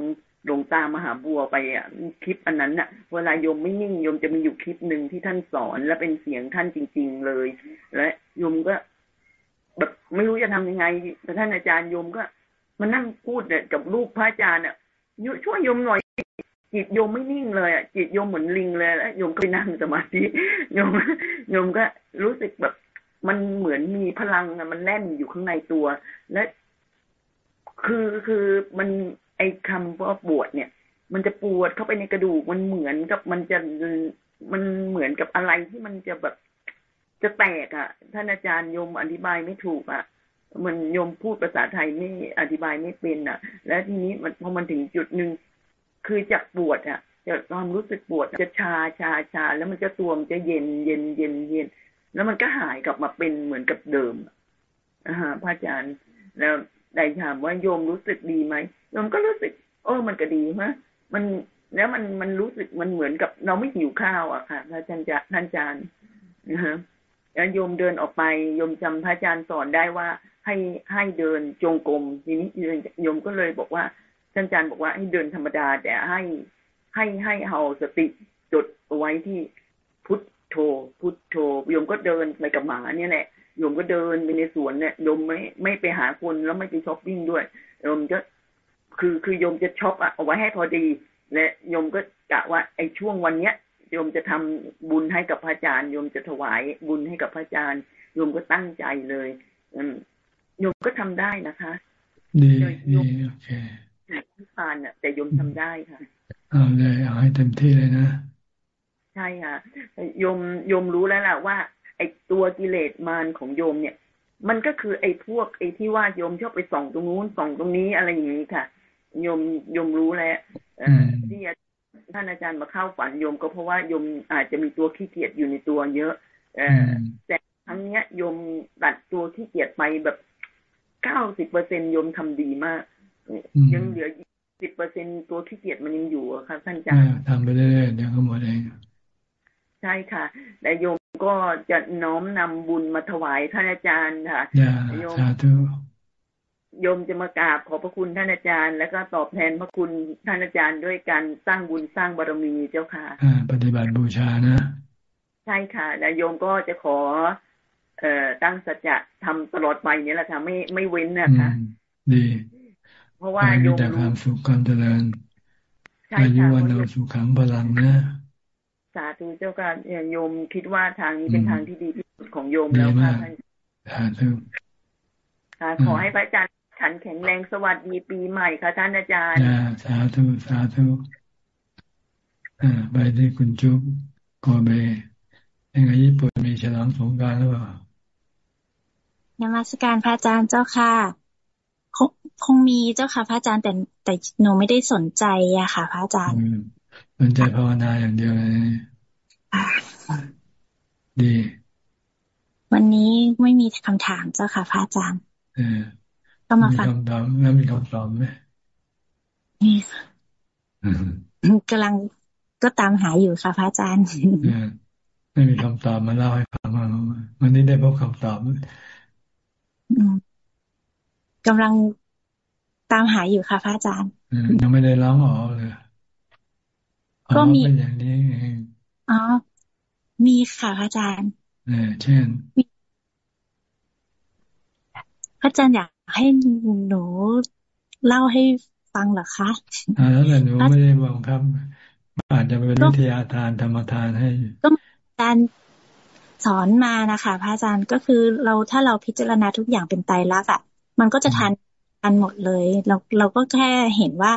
Speaker 14: หลวงตามหาบัวไปอะคลิปอันนั้นอะ เวลาโยมไม่นิ่งโยมจะมีอยู่คลิปหนึ่งที่ท่านสอนและเป็นเสียงท่านจริง ๆ เลย และโยมก็ แบบไม่รู้จะทำยังไงแต่ท่านอาจารย์โยมก็ มานั่งพูดเนี่ยกับลูกพระอาจารย์อะช่วยโยมหน่อยจิตโยมไม่นิ่งเลยอะจิตโยมเหมือนลิงเลยแล้วโยมก็ไปนั่งสมาธิโยมโยมก็รู้สึกแบบ มันเหมือนมีพลังมันแน่นอยู่ข้างในตัว และ คือคือมันไอ้คำว่าปวดเนี่ย มันจะปวดเข้าไปในกระดูกมันเหมือนกับมันจะมันเหมือนกับอะไรที่มันจะแบบจะแตกอะ ท่านอาจารย์โยมอธิบายไม่ถูกอะ มันโยมพูดภาษาไทยไม่อธิบายไม่เป็นอะ และทีนี้มันพอมันถึงจุดหนึ่งคือจากปวดอะจะความรู้สึกปวดจะชาชาชา แล้วมันจะตัวมันจะเย็นเย็นเย็นเย็น แล้วมันก็หายกลับมาเป็นเหมือนกับเดิมอ่าพระอาจารย์ แล้วได้ถามว่าโยมรู้สึกดีไหมโยมก็รู้สึกโอ้มันก็ดีมะมันแล้วมันมันรู้สึกมันเหมือนกับเราไม่หิวข้าวอะค่ะพระอาจารย์ท่านอาจารย์นะฮะแล้วโยมเดินออกไปโยมจำพระอาจารย์สอนได้ว่า ให้ให้เดินจงกรมทีนี้โยมก็เลยบอกว่าท่านอาจารย์บอกว่าให้เดินธรรมดา แต่ให้ให้ให้เอาสติจดเอาไว้ที่พุทโธพุทโธโยมก็เดินไปกับหมาเนี่ยแหละโยมก็เดินไปในสวนเนี่ยโยมไม่ไม่ไปหาคนแล้วไม่ไปช้อปปิ้งด้วยโยมจะคือคือโยมจะช็อปอะเอาไว้ให้พอดี และโยมก็กะว่าไอ้ช่วงวันเนี้ยโยมจะทำบุญให้กับพระอาจารย์โยมจะถวายบุญให้กับพระอาจารย์โยมก็ตั้งใจเลย อืม โยมก็ทำได้นะคะ
Speaker 1: ดีดีโอเค
Speaker 14: ที่ผ่านอะ แต่โยมทำได้ค่ะ
Speaker 1: เอาเลยเอาให้เต็มที่เลยนะ
Speaker 14: ใช่ค่ะโยมโยมรู้แล้วล่ะว่า ไอ้ตัวกิเลสมารของโยมเนี่ย มันก็คือไอ้พวกไอ้ที่ว่าโยมชอบไปส่องตรงนู้นส่องตรงนี้อะไรอย่างนี้ค่ะโยมโยมรู้แล้วที่ท่านอาจารย์มาเข้าฝันโยมก็เพราะว่าโยมอาจจะมีตัวขี้เกียจอยู่ในตัวเยอะเอแต่ครั้งเนี้ยโยมตัดตัวขี้เกียจไปแบบ เก้าสิบเปอร์เซ็นโยมทำดีมาก ยังเหลือสิบเปอร์เซ็นตัวขี้เกียจมันยังอยู่ครับท่านอาจารย์
Speaker 1: ทำไปเรื่อยๆเดี๋ยวก็หมดเอง
Speaker 14: ใช่ค่ะแต่โยมก็จะน้อมนำบุญมาถวายท่านอาจารย์ค่ะ
Speaker 1: โยมสาธุ
Speaker 14: โยมจะมากราบขอบพระคุณท่านอาจารย์ แล้วก็ตอบแทนพระคุณท่านอาจารย์ด้วยการสร้างบุญสร้างบารมีเจ้าค่ะ
Speaker 1: ปฏิบัติบูชานะ
Speaker 14: ใช่ค่ะ แล้วโยมก็จะขอ เอ่อตั้งสัจจะทำตลอดไปนี้แหละค่ะไม่ไม่เว้นนะคะ
Speaker 1: ดี
Speaker 14: เพราะว่าโยม
Speaker 1: รู้ความสุขความเจริญอายุวันโนสุขังพลังนะ
Speaker 14: สาธุเจ้าค่ะโยมคิดว่าทางนี้เป็นทางที่ดีที่สุดของโยมแล้วค่ะท่าน
Speaker 1: สาธุ
Speaker 14: ค่ะขอให้พระอาจารย์ขันแข็งแรงสวัสดีปีใหม่ค่ะท่านอาจารย์
Speaker 1: สาธุสาธุอ่าไปที่คุณจุ๊บกอเบยังไงญี่ปุ่นมีฉลองสงการหรือเปล่า
Speaker 15: นมัสการพระอาจารย์เจ้าค่ะคงคงมีเจ้าค่ะ พระอาจารย์แต่แต่หนูไม่ได้สนใจอะค่ะ พระอาจารย์
Speaker 1: สนใจภาวนาอย่างเดียวเลยดี
Speaker 15: วันนี้ไม่มีคำถามเจ้าค่ะ พระอาจารย์ก็มาฟัง
Speaker 1: คำถามแล้วมีคำตอบไหม
Speaker 15: มีค่ะกำลังก็ตามหาอยู่ค่ะ พระอาจารย์
Speaker 1: ไม่มีคำตอบมาเล่าให้ฟังมาวันนี้ได้พบคำตอบ
Speaker 15: กำลังตามหาอยู่ค่ะพระอาจารย์
Speaker 1: ยังไม่ได้ร้องอ๋อเลยก็มีเป็นอย่างนี้
Speaker 15: อ๋อมีค่ะพระอาจารย์
Speaker 1: เออเช่น
Speaker 15: พระอาจารย์อยากให้หนูเล่าให้ฟังเหรอคะ
Speaker 1: อ่าแล้วแต่หนูไม่ได้บังคับอาจจะเป็นวิทยาทานธรรมทานให้
Speaker 15: ก็การ สอนมานะคะพระอาจารย์ก็คือเราถ้าเราพิจารณาทุกอย่างเป็นไตรลักษณ์อะ มันก็จะทันกันหมดเลย เราเราก็แค่เห็นว่า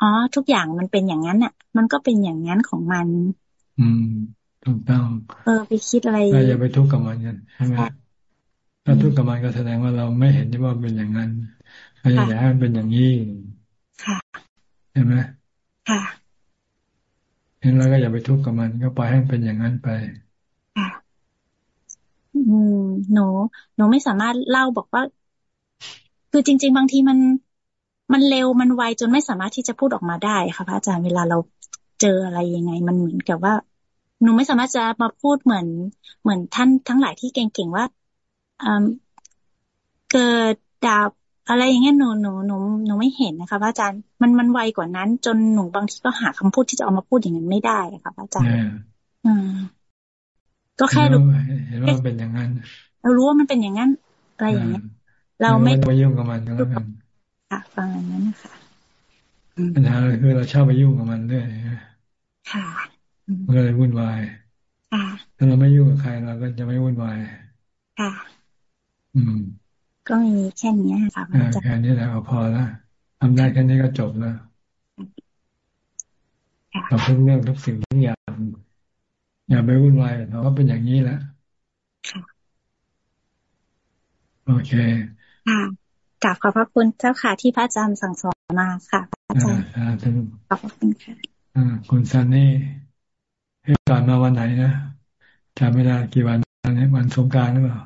Speaker 15: อ๋อทุกอย่างมันเป็นอย่างนั้นอะ มันก็เป็นอย่างนั้นของมัน
Speaker 1: อืมถูกต้อง
Speaker 15: เออไปคิดอะไร
Speaker 1: เราอย่าไปทุกข์กับมันกันใช่ไหมถ้าทุกข์กับมันก็แสดงว่าเราไม่เห็นที่ว่าเป็นอย่างนั้นเราอยากให้มันเป็นอย่างนี้
Speaker 15: ค่ะ
Speaker 1: เห็นไหม
Speaker 15: ค่ะ
Speaker 1: เห็นแล้วก็อย่าไปทุกข์กับมัน ก็ปล่อยให้มันเป็นอย่างนั้นไป
Speaker 15: ค่ะ อืมหนูหนูไม่สามารถเล่าบอกว่า คือจริง ๆ บางทีมันมันเร็วมันไวจนไม่สามารถที่จะพูดออกมาได้ค่ะพระอาจารย์เวลาเราเจออะไรยังไง มันเหมือนกับว่า หนูไม่สามารถจะมาพูดเหมือนเหมือนท่านทั้งหลายที่เก่งๆว่าเกิดดับอะไรอย่างเงี้ยหนูหนูหนูหนูไม่เห็นนะคะพระอาจารย์มันมันไวกว่านั้น จนหนูบางทีก็หาคำพูดที่จะเอามาพูดอย่างนั้นไม่ได้ค่ะพระอาจารย์อืม ก็แค่รู้
Speaker 1: เห็นว่าเป็นอย่างนั้น
Speaker 15: เรารู้ว่ามันเป็นอย่างนั้น อะไรอย่างเงี้ยเราไม่
Speaker 1: ไปยุ่งกับมันก็แล้วกัน
Speaker 15: ค่ะฟังอย่างนั้นนะคะ
Speaker 1: ปัญหาคือเราชอบไปยุ่งกับมันด้วย
Speaker 15: ค่ะ
Speaker 1: มันก็เลยวุ่นวาย
Speaker 15: ค่ะ
Speaker 1: ถ้าเราไม่ยุ่งกับใครเราก็จะไม่วุ่นวาย
Speaker 15: ค่ะ
Speaker 1: อืม
Speaker 15: ก็มีแค่นี้ค่ะ
Speaker 1: แค่นี้แหละพอแล้วทำได้แค่นี้ก็จบแล้วเราเพิ่งเรื่องทุกสิ่งทุกอย่าง อย่าไปวุ่นวายเราก็เป็นอย่างนี้แหละโอเค
Speaker 15: ค่ะกราบขอบพระคุณเจ้าค่ะที่พระอาจารย์สั่งสอนมาค่ะอาจารย์ขอบพระคุณค่ะ
Speaker 1: คุณซันนี่ให้ก่อนมาวันไหนนะจำไม่ได้กี่วันนี้วันสงการหรือเปล่า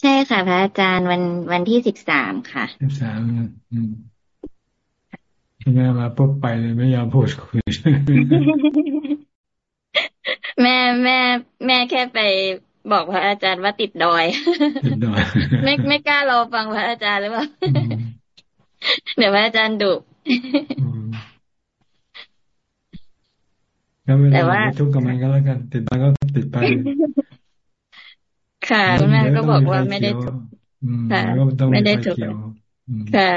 Speaker 16: ใช่ค่ะ พระอาจารย์วันวันที่สิบสามค่ะ
Speaker 1: สิบสามอืมแม่มาปุ๊บไปเลยไม่ยอมพูดคุย
Speaker 16: แม่แม่แม่แค่ไปบอกพระอาจารย์ว่าติดดอย
Speaker 1: ติดดอย
Speaker 16: ไม่ไม่กล้ารอฟังพระอาจารย์หรือเปล่าเดี๋ยวพระอาจารย์ดุ
Speaker 1: แต่ว่าทุกข์กับมันก็แล้วกัน ติดไปก็ติดไป
Speaker 16: ค่ะคุณแม่ก็บอกว่าไม่ได้ทุกข์ค่ะไม่ได้ทุกข์ค่ะ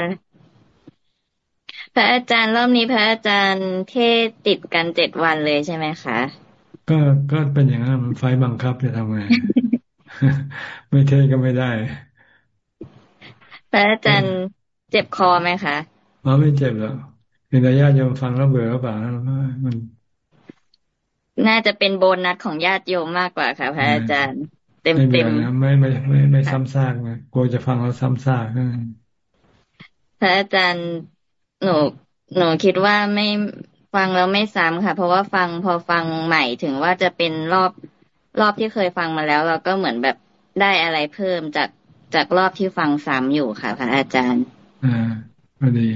Speaker 16: พระอาจารย์รอบนี้พระอาจารย์เทศติดกันเจ็ดวันเลยใช่ไหมคะ
Speaker 1: ก็ก็เป็นอย่างนั้นมันไฟบังคับจะทำไงไม่เทก็ไม่ได้
Speaker 16: พระอาจารย์เจ็บคอไหมคะ
Speaker 1: อ๋อไม่เจ็บหรอกเป็นระยะโยมฟังแล้วเบื่อหรือเปล่ามัน
Speaker 16: น่าจะเป็นโบนัสของญาติโยมมากกว่าค่ะพระอาจารย์ เต็มเต็ม
Speaker 1: ไม่ไม่ไม่ไม่ซ้ำซากนะกลัวจะฟังแล้วซ้ำซาก
Speaker 16: พระอาจารย์หนูหนูคิดว่าไม่ ฟังแล้วไม่ซ้ำค่ะ เพราะว่าฟังพอฟังใหม่ถึงว่าจะเป็นรอบรอบที่เคยฟังมาแล้ว เราก็เหมือนแบบได้อะไรเพิ่มจากจากรอบที่ฟังซ้ำอยู่ค่ะพระอาจารย์
Speaker 1: อ่าพอดี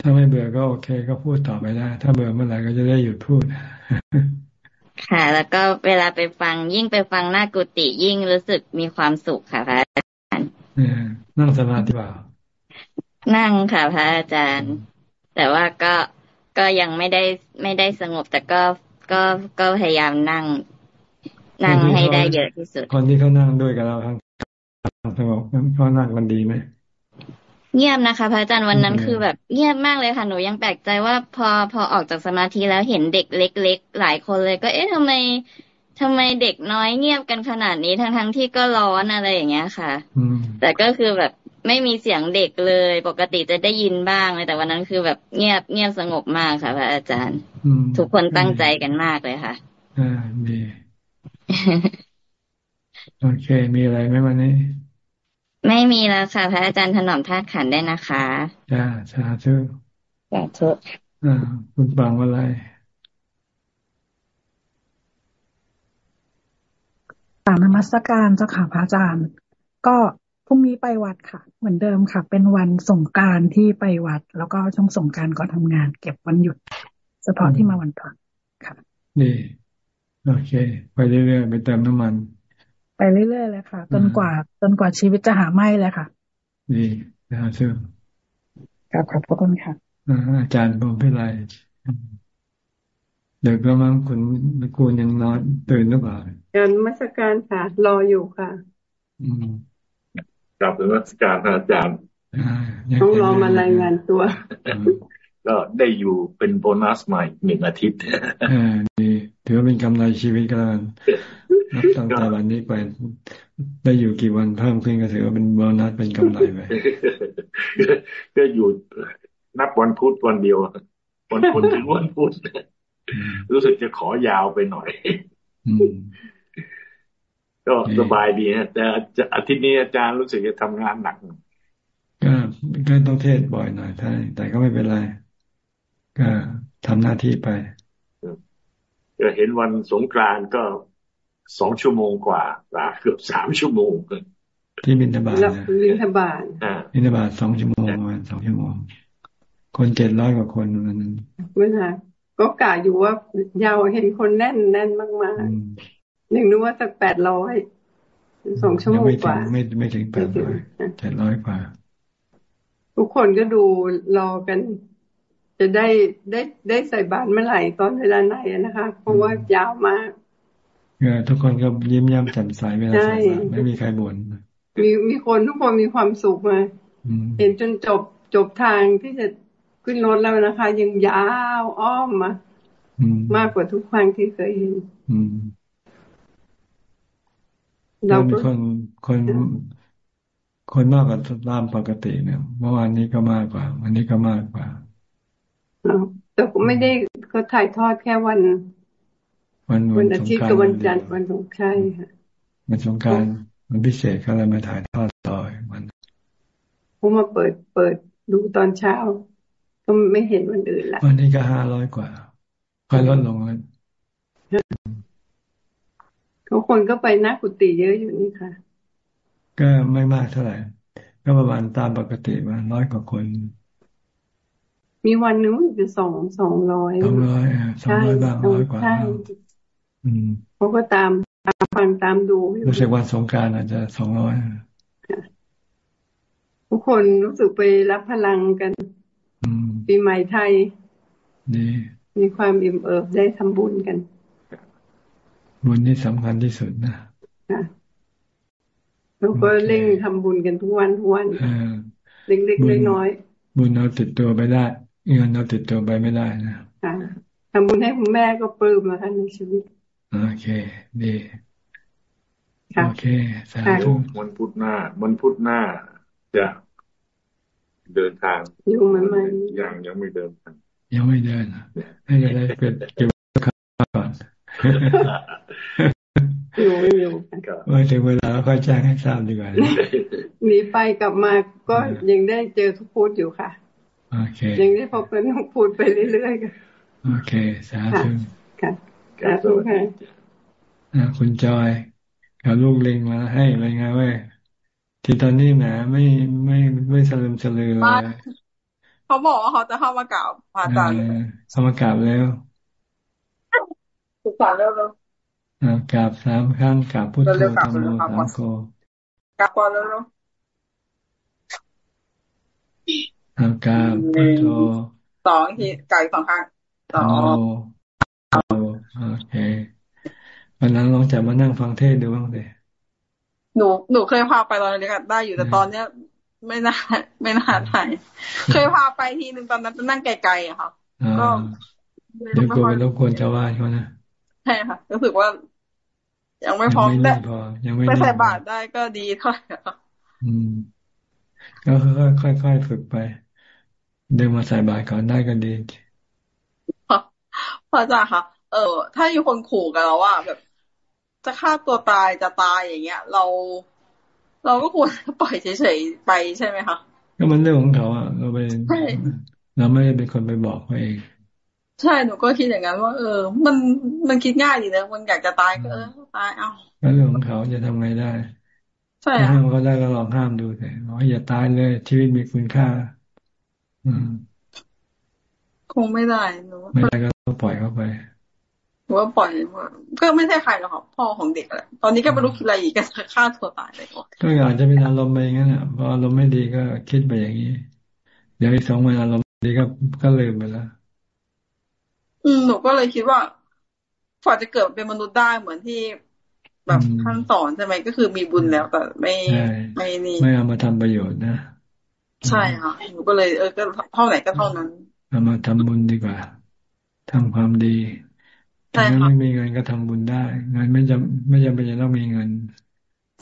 Speaker 1: ถ้าไม่เบื่อก็โอเค ก็พูดต่อไปได้ ถ้าเบื่อเมื่อไหร่ก็จะได้หยุดพูด
Speaker 16: ค่ะ แล้วก็เวลาไปฟังยิ่งไปฟังหน้ากุฏิยิ่งรู้สึกมีความสุขค่ะพระอาจารย์
Speaker 1: นั่งสมาธิเปล่า
Speaker 16: นั่งค่ะพระอาจารย์ แต่ว่าก็ ก็ยังไม่ได้ไม่ได้สงบ แต่ก็ก็ก็พยายามนั่ง นั่งให้ได้เยอะที่สุด
Speaker 1: คนที่เขานั่งด้วยกับเราทั้งสงบเขานั่งกันดีไหม
Speaker 16: เงียบนะคะพระอาจารย์วันนั้นคือแบบเงียบมากเลยค่ะหนูยังแปลกใจว่าพอพอออกจากสมาธิแล้วเห็นเด็กเล็ก ๆ หลายคนเลย ก็เอ๊ะทำไม ทำไมเด็กน้อยเงียบกันขนาดนี้ทั้งทั้งที่ก็ร้อนอะไรอย่างเงี้ยค่ะแต่ก็คือแบบไม่มีเสียงเด็กเลย ปกติจะได้ยินบ้างเลยแต่วันนั้นคือแบบเงียบเงียบสงบมากค่ะพระอาจารย์ทุกคนตั้งใจกันมากเลยค่ะ
Speaker 1: อ่าดีโอเค มีอะไรไหมวันนี้
Speaker 16: ไม่มีแล้วค่ะ พระอาจารย์ถนอมธาตุขันได้นะคะ
Speaker 1: จ้าสาธุ
Speaker 16: สาธุ
Speaker 1: อ่าคุณบังอะไร
Speaker 17: กราบนมัสการเจ้าค่ะพระอาจารย์ ก็พรุ่งนี้ไปวัดค่ะ เหมือนเดิมค่ะ เป็นวันสงการที่ไปวัด แล้วก็ช่วงสงการก็ทำงาน เก็บวันหยุดเฉพาะที่มาวันพระค่ะ
Speaker 1: ดีโอเค ไปเรื่อยๆไปเติมน้ำมัน
Speaker 17: ไปเรื่อยๆเลยค่ะ จนกว่าจนกว่าชีวิตจะหาไม่เลยค่ะ
Speaker 1: ดีนะเชื่อ
Speaker 17: ครับขอบพระคุณค่ะ
Speaker 1: อาจารย์ผมพิไล เดี๋ยวก็มั้งคุณกูยังนอนตื่นหรือเปล่า
Speaker 18: การมัสการค่ะ รออยู่ค่ะ
Speaker 1: อืม
Speaker 19: กลับเป็นมัสการอาจารย์
Speaker 18: ต้องรอมารายงานตัว
Speaker 19: ก็ได้อยู่เป็นโบนัสใหม่หนึ่งอาทิตย์
Speaker 1: อ่าดีถือว่าเป็นกำไรชีวิตกันนับตั้งแต่วันนี้ไป ได้อยู่กี่วันเพิ่มขึ้นก็ถือว่าเป็นโบนัสเป็นกำไรไป
Speaker 19: ก็อยู่นับวันพุธวันเดียววันพุธถึงวันพุธ รู้สึกจะขอยาวไปหน่อยก็สบายดีนะแต่อาทิตย์นี้อาจารย์รู้สึกจะทำงานหนัก
Speaker 1: ก็ก็ต้องเทศบ่อยหน่อยท่านแต่ก็ไม่เป็นไร ก็ทำหน้าที่ไป
Speaker 19: ก็เห็นวันสงกรานก็สองชั่วโมงกว่าเกือบสามชั่วโมง
Speaker 1: ที่บินทบาท
Speaker 18: บินทบาท
Speaker 1: บินทบาทสองชั่วโมงวันสองชั่วโมง คนเจ็ดร้อยกว่าคนนั้น
Speaker 18: ไม่ใช่ ก็กะอยู่ว่ายาวเห็นคนแน่นแน่นมากๆหนึ่งนึกว่าสักแปดร้อยสองชั่วโมงกว่า
Speaker 1: ไม่ไม่ถึงแปดร้อยเจ็ดร้อยกว่า
Speaker 18: ทุกคนก็ดูรอกัน จะได้ได้ได้ใส่บาตรเมื่อไหร่ตอนเวลาไหนนะคะ เพราะว่ายาวมาก
Speaker 1: ทุกคนก็ยิ้มย้มแจ่มใสเวลาใส่บาตรไม่มีใครบ่น
Speaker 18: มีมีคนทุกคนมีความสุขมาเห็นจนจบจบทางที่จะ ขึ้นรถแล้วนะคะ ยังยาวอ้อมมามากกว่าทุกครั้งที่เคยเห็น
Speaker 1: เราเป็นคนคนคนมากกว่าตามปกติเนี่ยเมื่อวานนี้ก็มากกว่าวันนี้ก็มากกว่า
Speaker 18: แต่ก็ไม่ได้ก็ถ่ายทอดแค่วัน
Speaker 1: วัน
Speaker 18: วันอาทิตย์กับวันจันทร์วันสงใช่ค่ะ
Speaker 1: วันสงการมันพิเศษเขาเลยมาถ่ายทอดต่อวัน
Speaker 18: ผมมาเปิดเปิดดูตอนเช้า ก็ไม่เห็นวันอื่นละ
Speaker 1: วันนี้ก็ห้าร้อยกว่า ค่อยลดลงแล้ว
Speaker 18: เขาคนก็ไปนักกุฏิเยอะอยู่นี่ค่ะ
Speaker 1: ก็ไม่มากเท่าไหร่ ก็ประมาณตามปกติว่าร้อยกว่าคน
Speaker 18: มีวันนึงจะสองสองร้อย
Speaker 1: สองร้อยสองร้อยบางร้อยกว่า
Speaker 18: เขาก็ตามตามฟังตามดู
Speaker 1: รู้สึกวันสงการอาจจะสองร้อย
Speaker 18: ทุกคนรู้สึกไปรับพลังกัน ปีใหม่ไทยมีความอิ่มเอิบได้ทำบุญกัน
Speaker 1: บุญนี่สำคัญที่สุดนะ
Speaker 18: เราก็เร่งทำบุญกันทุกวันทุกวันเล็กๆน้อย
Speaker 1: ๆบุญเราติดตัวไปได้เงินเราติดตัวไปไม่ได้นะ
Speaker 18: ทำบุญให้คุณแม่ก็ปลื้มนะคะในชีวิต
Speaker 1: โอเค ดีโอเคสา
Speaker 19: ธุวันพุธหน้าวันพุธหน้าจะ เดินทาง
Speaker 18: อยู่ไหมไหม
Speaker 19: ยังยังไม่เดินทาง
Speaker 1: ยังไม่เดินให้ได้เกิดเก็บข้าวก่อน
Speaker 18: อยู่ไม่อยู่
Speaker 1: เมื่อถึงเวลาค่อยแจ้งให้ทราบดีกว่า
Speaker 18: หนีไปกลับมาก็ยังได้เจอทุกพูดอยู่ค่ะ
Speaker 1: โอเค
Speaker 18: ยังได้พบกันทุกพูดไปเรื่อยๆค่ะ
Speaker 1: โอเค สาธุ
Speaker 18: ค่ะสาธุ
Speaker 1: ค่ะคุณจอยกับลูกเล็งมาให้อะไรเงี้ยว่า ที่ตอนนี้แหมไม่ไม่ไม่สลืมสลือเลย
Speaker 20: เขาบอกว่าเขาจะเข้ามากราบพระอาจารย์
Speaker 1: เข้ามากราบแล้ว
Speaker 20: สุสานเร็วเร็ว
Speaker 1: กราบสามครั้งกราบพุทโธธรรมโมสามโก
Speaker 20: กราบก่อนเร็วเร็ว
Speaker 1: กราบพุทโธ
Speaker 20: สองทีไก่สองครั้ง
Speaker 1: สองโอเควันนั้นลองจับมานั่งฟังเทศดูบ้างเลย
Speaker 20: หนูหนูเคยพาไปตอนนี้ก็ได้อยู่แต่ตอนเนี้ย ไม่น่าไม่น่าถ่ายเคยพาไปทีหนึ่งตอนนั้นนั่งไกลๆอะค่ะก็
Speaker 1: เดี๋ยวกลัวไปรบกวนชาวบ้านเขานะ
Speaker 20: ใช่ค่ะรู้สึกว่า ยังไม่พร้อมได้ไปใส่บาตรได้ก็ดีเท่าไหร่
Speaker 1: อืมก็ค่อยๆฝึกไปเดินมาใส่บาตรก่อนได้ก็ดี
Speaker 20: พระอาจารย์ค่ะ เออ ถ้าอยู่คนขู่กับเราว่าแบบ จะฆ่าตัวตายจะตายอย่างเงี้ย เรา เราก็ควรปล่อยเฉยๆไปใช่ไหมคะ
Speaker 1: ก็มันเรื่องของเขาอะเราไปเราไม่ได้เป็นคนไปบอกเขาเอง
Speaker 20: ใช่หนูก็คิดอย่างนั้นว่า เออ มันมันคิดง่ายดีนะมันอยากจะตายก็เออตายเอา
Speaker 1: แล้วเรื่องของเขาจะทำไงได้
Speaker 20: ใช่
Speaker 1: ห้ามเขาได้ก็ลองห้ามดูแต่บอกอย่าตายเลยชีวิตมีคุณค่า อืม
Speaker 20: คงไม่ได้หนู
Speaker 1: ไม่ได้ก็ต้องปล่อยเข้าไป
Speaker 20: ว่าปล่อยก็ไม่ใช่ใครหรอกครับพ่อของเด็กแหละตอนนี้ก็ไม่รู้คิดอะไรอีกก็ฆ่าตัวตายเลย
Speaker 1: ก็อาจจะเป็นอารมณ์ไปอย่างนั้นอะพออารมณ์ไม่ดีก็คิดไปอย่างนี้ เดี๋ยวอีกสองวันอารมณ์ดีก็ก็ลืมไปแล้ว
Speaker 20: อืมหนูก็เลยคิดว่าฝ่าจะเกิดเป็นมนุษย์ได้เหมือนที่แบบท่านสอนใช่ไหมก็คือมีบุญแล้วแต่ไม่ไม่นี่
Speaker 1: ไม่เอามาทำประโยชน์นะ
Speaker 20: ใช่ค่ะหนูก็เลยเออก็เท่าไหร่ก็เท่านั้น
Speaker 1: เอามาทำบุญดีกว่าทำความดี ถ้าไม่มีเงินก็ทำบุญได้เงินไม่จำไม่จำเป็นจะต้องมีเงิน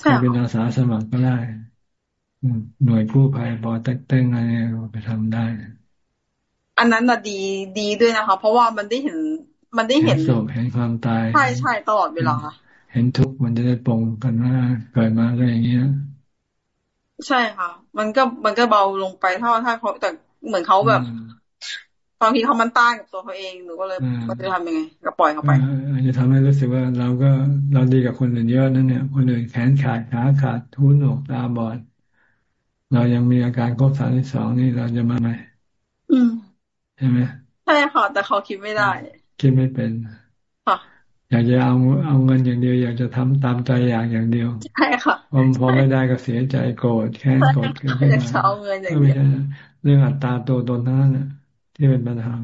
Speaker 1: ใครเป็นอาสาสมัครก็ได้หน่วยกู้ภัยบอเต็กเต้งอะไรไปทำได้
Speaker 20: อันนั้นน่ะดีดีด้วยนะคะ เพราะว่ามันได้เห็น มันได้เห็น
Speaker 1: ศพเห็นความตาย
Speaker 20: ใช่ใช่ตลอดเวลา
Speaker 1: เห็นทุกข์มันจะได้ปรงกันว่าเกิดมาก็อย่างเงี้ย
Speaker 20: ใช่ค่ะ มันก็มันก็เบาลงไปถ้าถ้าเขาแต่เหมือนเขาแบบ บางทีเขามันต้านกับตัวเขาเองหนูก็เลยก็จะทำยังไงก็ปล่อยเขาไป
Speaker 1: อาจจะทำให้รู้สึกว่าเราก็เราดีกับคนอื่นเยอะนั่นเนี่ย คนอื่นแขนขาดขาขาดทุนหนวกตาบอด เรายังมีอาการครบสามที่สองนี่เราจะมาไหม
Speaker 20: อืม
Speaker 1: ใช่ไหม
Speaker 20: ใช่ค่ะแต่เขาคิดไม่ได้
Speaker 1: คิดไม่เป็น
Speaker 20: ค่ะ
Speaker 1: อยากจะเอาเอาเงินอย่างเดียว อยากจะทำตามใจอยากอย่างเดียว
Speaker 20: ใช่ค่ะ
Speaker 1: พอพอไม่ได้ก็เสียใจโกรธแค้นโกรธขึ้นมา
Speaker 20: เอาเงินอย่างเดียว
Speaker 1: เรื่องอัตราตัวตนทั้งนั้น ที่เป็นปัญหา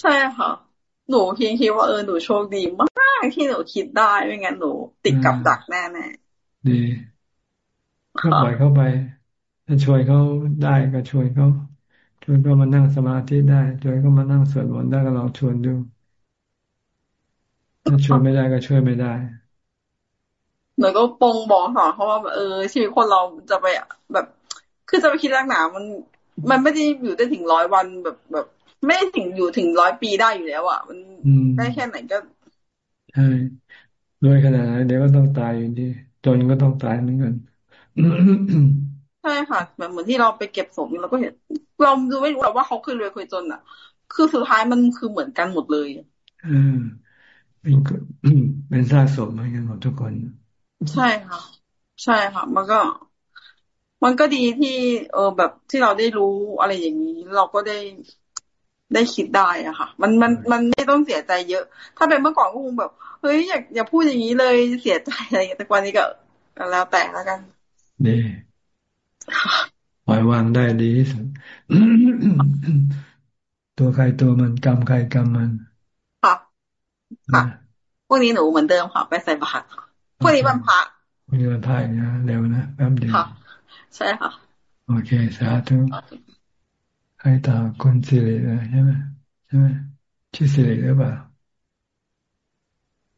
Speaker 20: ใช่ค่ะ หนูคิดคิดว่าเออหนูโชคดีมากที่หนูคิดได้ไม่งั้นหนู ติดกับดักแน่แน่
Speaker 1: ดีก็ปล่อยเข้าไป ถ้าช่วยเขาได้ก็ช่วยเขาชวนเขามานั่งสมาธิได้ชวนเขามานั่งสวดมนต์ได้ก็ลองชวนดู ถ้าช่วยไม่ได้ก็ช่วยไม่ได้
Speaker 20: หนูก็ปงบอกสอนเขาว่าเออชีวิตคนเราจะไปแบบ คือจะไปคิดรักหนามัน มันไม่ได้อยู่ได้ถึงร้อยวันแบบแบบ ไม่ถึงอยู่ถึงร้อยปีได้อยู่แล้วอะมันได้แค่ไหนก็
Speaker 1: ใช่ด้วยขนาดนั้นเดี๋ยวก็ต้องตายอยู่ดีจนก็ต้องตายเหมือนกัน
Speaker 20: ใช่ค่ะแบบเหมือนที่เราไปเก็บศพเราก็เห็นเราดูไม่รู้หรอกว่าเขาเคยรวยเคยจนอะ คือสุดท้ายมันคือเหมือนกันหมดเลย
Speaker 1: อืมเป็นเป็นซากศพเหมือนกันหมดทุกคน
Speaker 20: ใช่ค่ะ ใช่ค่ะ มันก็ มันก็ดีที่เออแบบที่เราได้รู้อะไรอย่างนี้ เราก็ได้ได้คิดได้อะค่ะ มันมันมันไม่ต้องเสียใจเยอะ ถ้าเป็นเมื่อก่อนก็คงแบบเฮ้ยอยากอย่าพูดอย่างนี้เลยเสียใจอะไรแต่วันนี้ก็แล้วแต่แล้วกัน
Speaker 1: ดีปล่อยวางได้ดีที่สุดตัวใครตัวมันกรรมใครกรรมมัน
Speaker 20: ค่ะค่ะพวกนี้หนูเหมือนเดิมค่ะ ไปใส่บาตรพวกนี้วันพระ
Speaker 1: พวกนี้วันพระนะเร็วนะแป๊บเดียว
Speaker 20: ค่ะ ใช่ค่ะ
Speaker 1: โอเค สาธุใครต่อคุณสิริใช่ไหมใช่ไหมชื่อสิริหรือเปล่า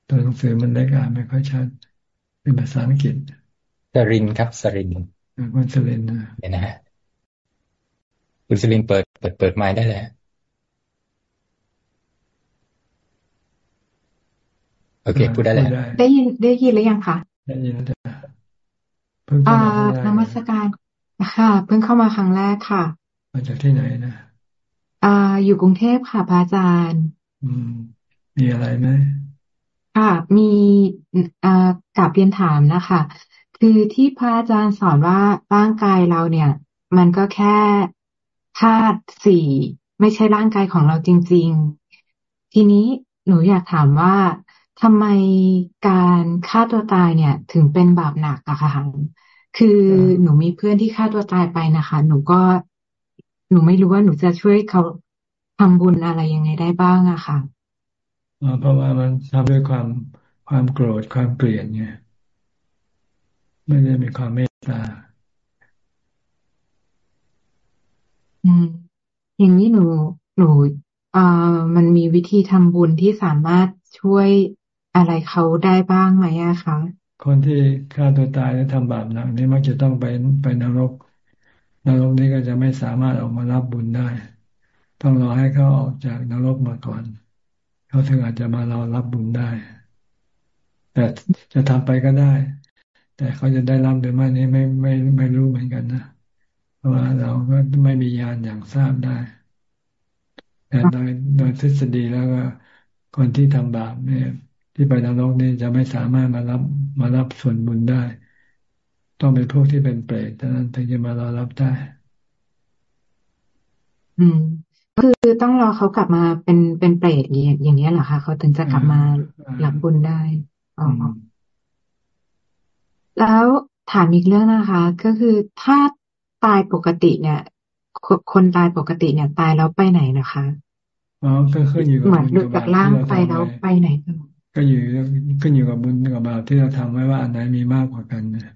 Speaker 1: ตัวหนังสือมันเล็กอ่านไม่ค่อยชัด เป็นภาษาอังกฤษ
Speaker 21: สรินครับสริน
Speaker 1: คุณสรินนะ
Speaker 21: เนี่ยนะฮะคุณสรินเปิดเปิดเปิดไม้ได้แล้วโอเคพูดได้แล้ว
Speaker 22: ได้ยินได้ยินหรือยังคะ
Speaker 1: ได้ยินแล้ว
Speaker 22: เพิ่งเข้ามานมัสการค่ะ เพิ่งเข้ามาครั้งแรกค่ะ
Speaker 1: มาจากที่ไหนนะ
Speaker 22: อ่าอยู่กรุงเทพค่ะพระอาจารย์
Speaker 1: อืม มีอะไรไหม
Speaker 22: ค่ะ มีอ่ากับเรียนถามนะคะ คือที่พระอาจารย์สอนว่าร่างกายเราเนี่ย มันก็แค่ธาตุสี่ไม่ใช่ร่างกายของเราจริง ๆ ทีนี้หนูอยากถามว่า ทำไมการฆ่าตัวตายเนี่ย ถึงเป็นบาปหนักอะคะคือหนูมีเพื่อนที่ฆ่าตัวตายไปนะคะ หนูก็หนูไม่รู้ว่าหนูจะช่วยเขาทำบุญอะไรยังไงได้บ้างอะค่ะ
Speaker 1: เพราะว่ามันทำด้วยความความโกรธความเกลียดไงไม่ได้มีความเมตตา
Speaker 22: อืม อย่างนี้หนูหนูอ่ามันมีวิธีทำบุญที่สามารถช่วย อะไรเขาได้บ้างไหมอะคะ
Speaker 1: คนที่ฆ่าตัวตายและทำบาปหนักนี่มักจะต้องไปไปนรก นรกนี้ก็จะไม่สามารถออกมารับบุญได้ ต้องรอให้เขาออกจากนรกมาก่อน เขาถึงอาจจะมารอรับบุญได้ แต่จะทำไปก็ได้ แต่เขาจะได้รับหรือไม่นี้ไม่ไม่ไม่รู้เหมือนกันนะเพราะว่าเราก็ไม่มียานอย่างทราบได้แต่โดยโดยทฤษฎีแล้วก็คนที่ทำบาปเนี่ย ที่ไปนรกนี่จะไม่สามารถมารับมารับส่วนบุญได้ ต้องเป็นพวกที่เป็นเปรตเท่านั้นถึงจะมารอรับได้
Speaker 22: อืมคือต้องรอเขากลับมาเป็นเป็นเปรตอย่างอย่างนี้เหรอคะเขาถึงจะกลับมารับบุญได้อ๋อแล้วถามอีกเรื่องนะคะ ก็คือถ้าตายปกติเนี่ยคนตายปกติเนี่ย ตายแล้วไปไหนนะคะ
Speaker 1: อ๋อก็ขึ้นอยู่กับ
Speaker 22: เหมือนหลุดจากร่างไปแล้วไปไหน
Speaker 1: ก็อยู่ขึ้นอยู่กับบุญกับบาปที่เราทำไว้ว่าอันไหนมีมากกว่ากันนะ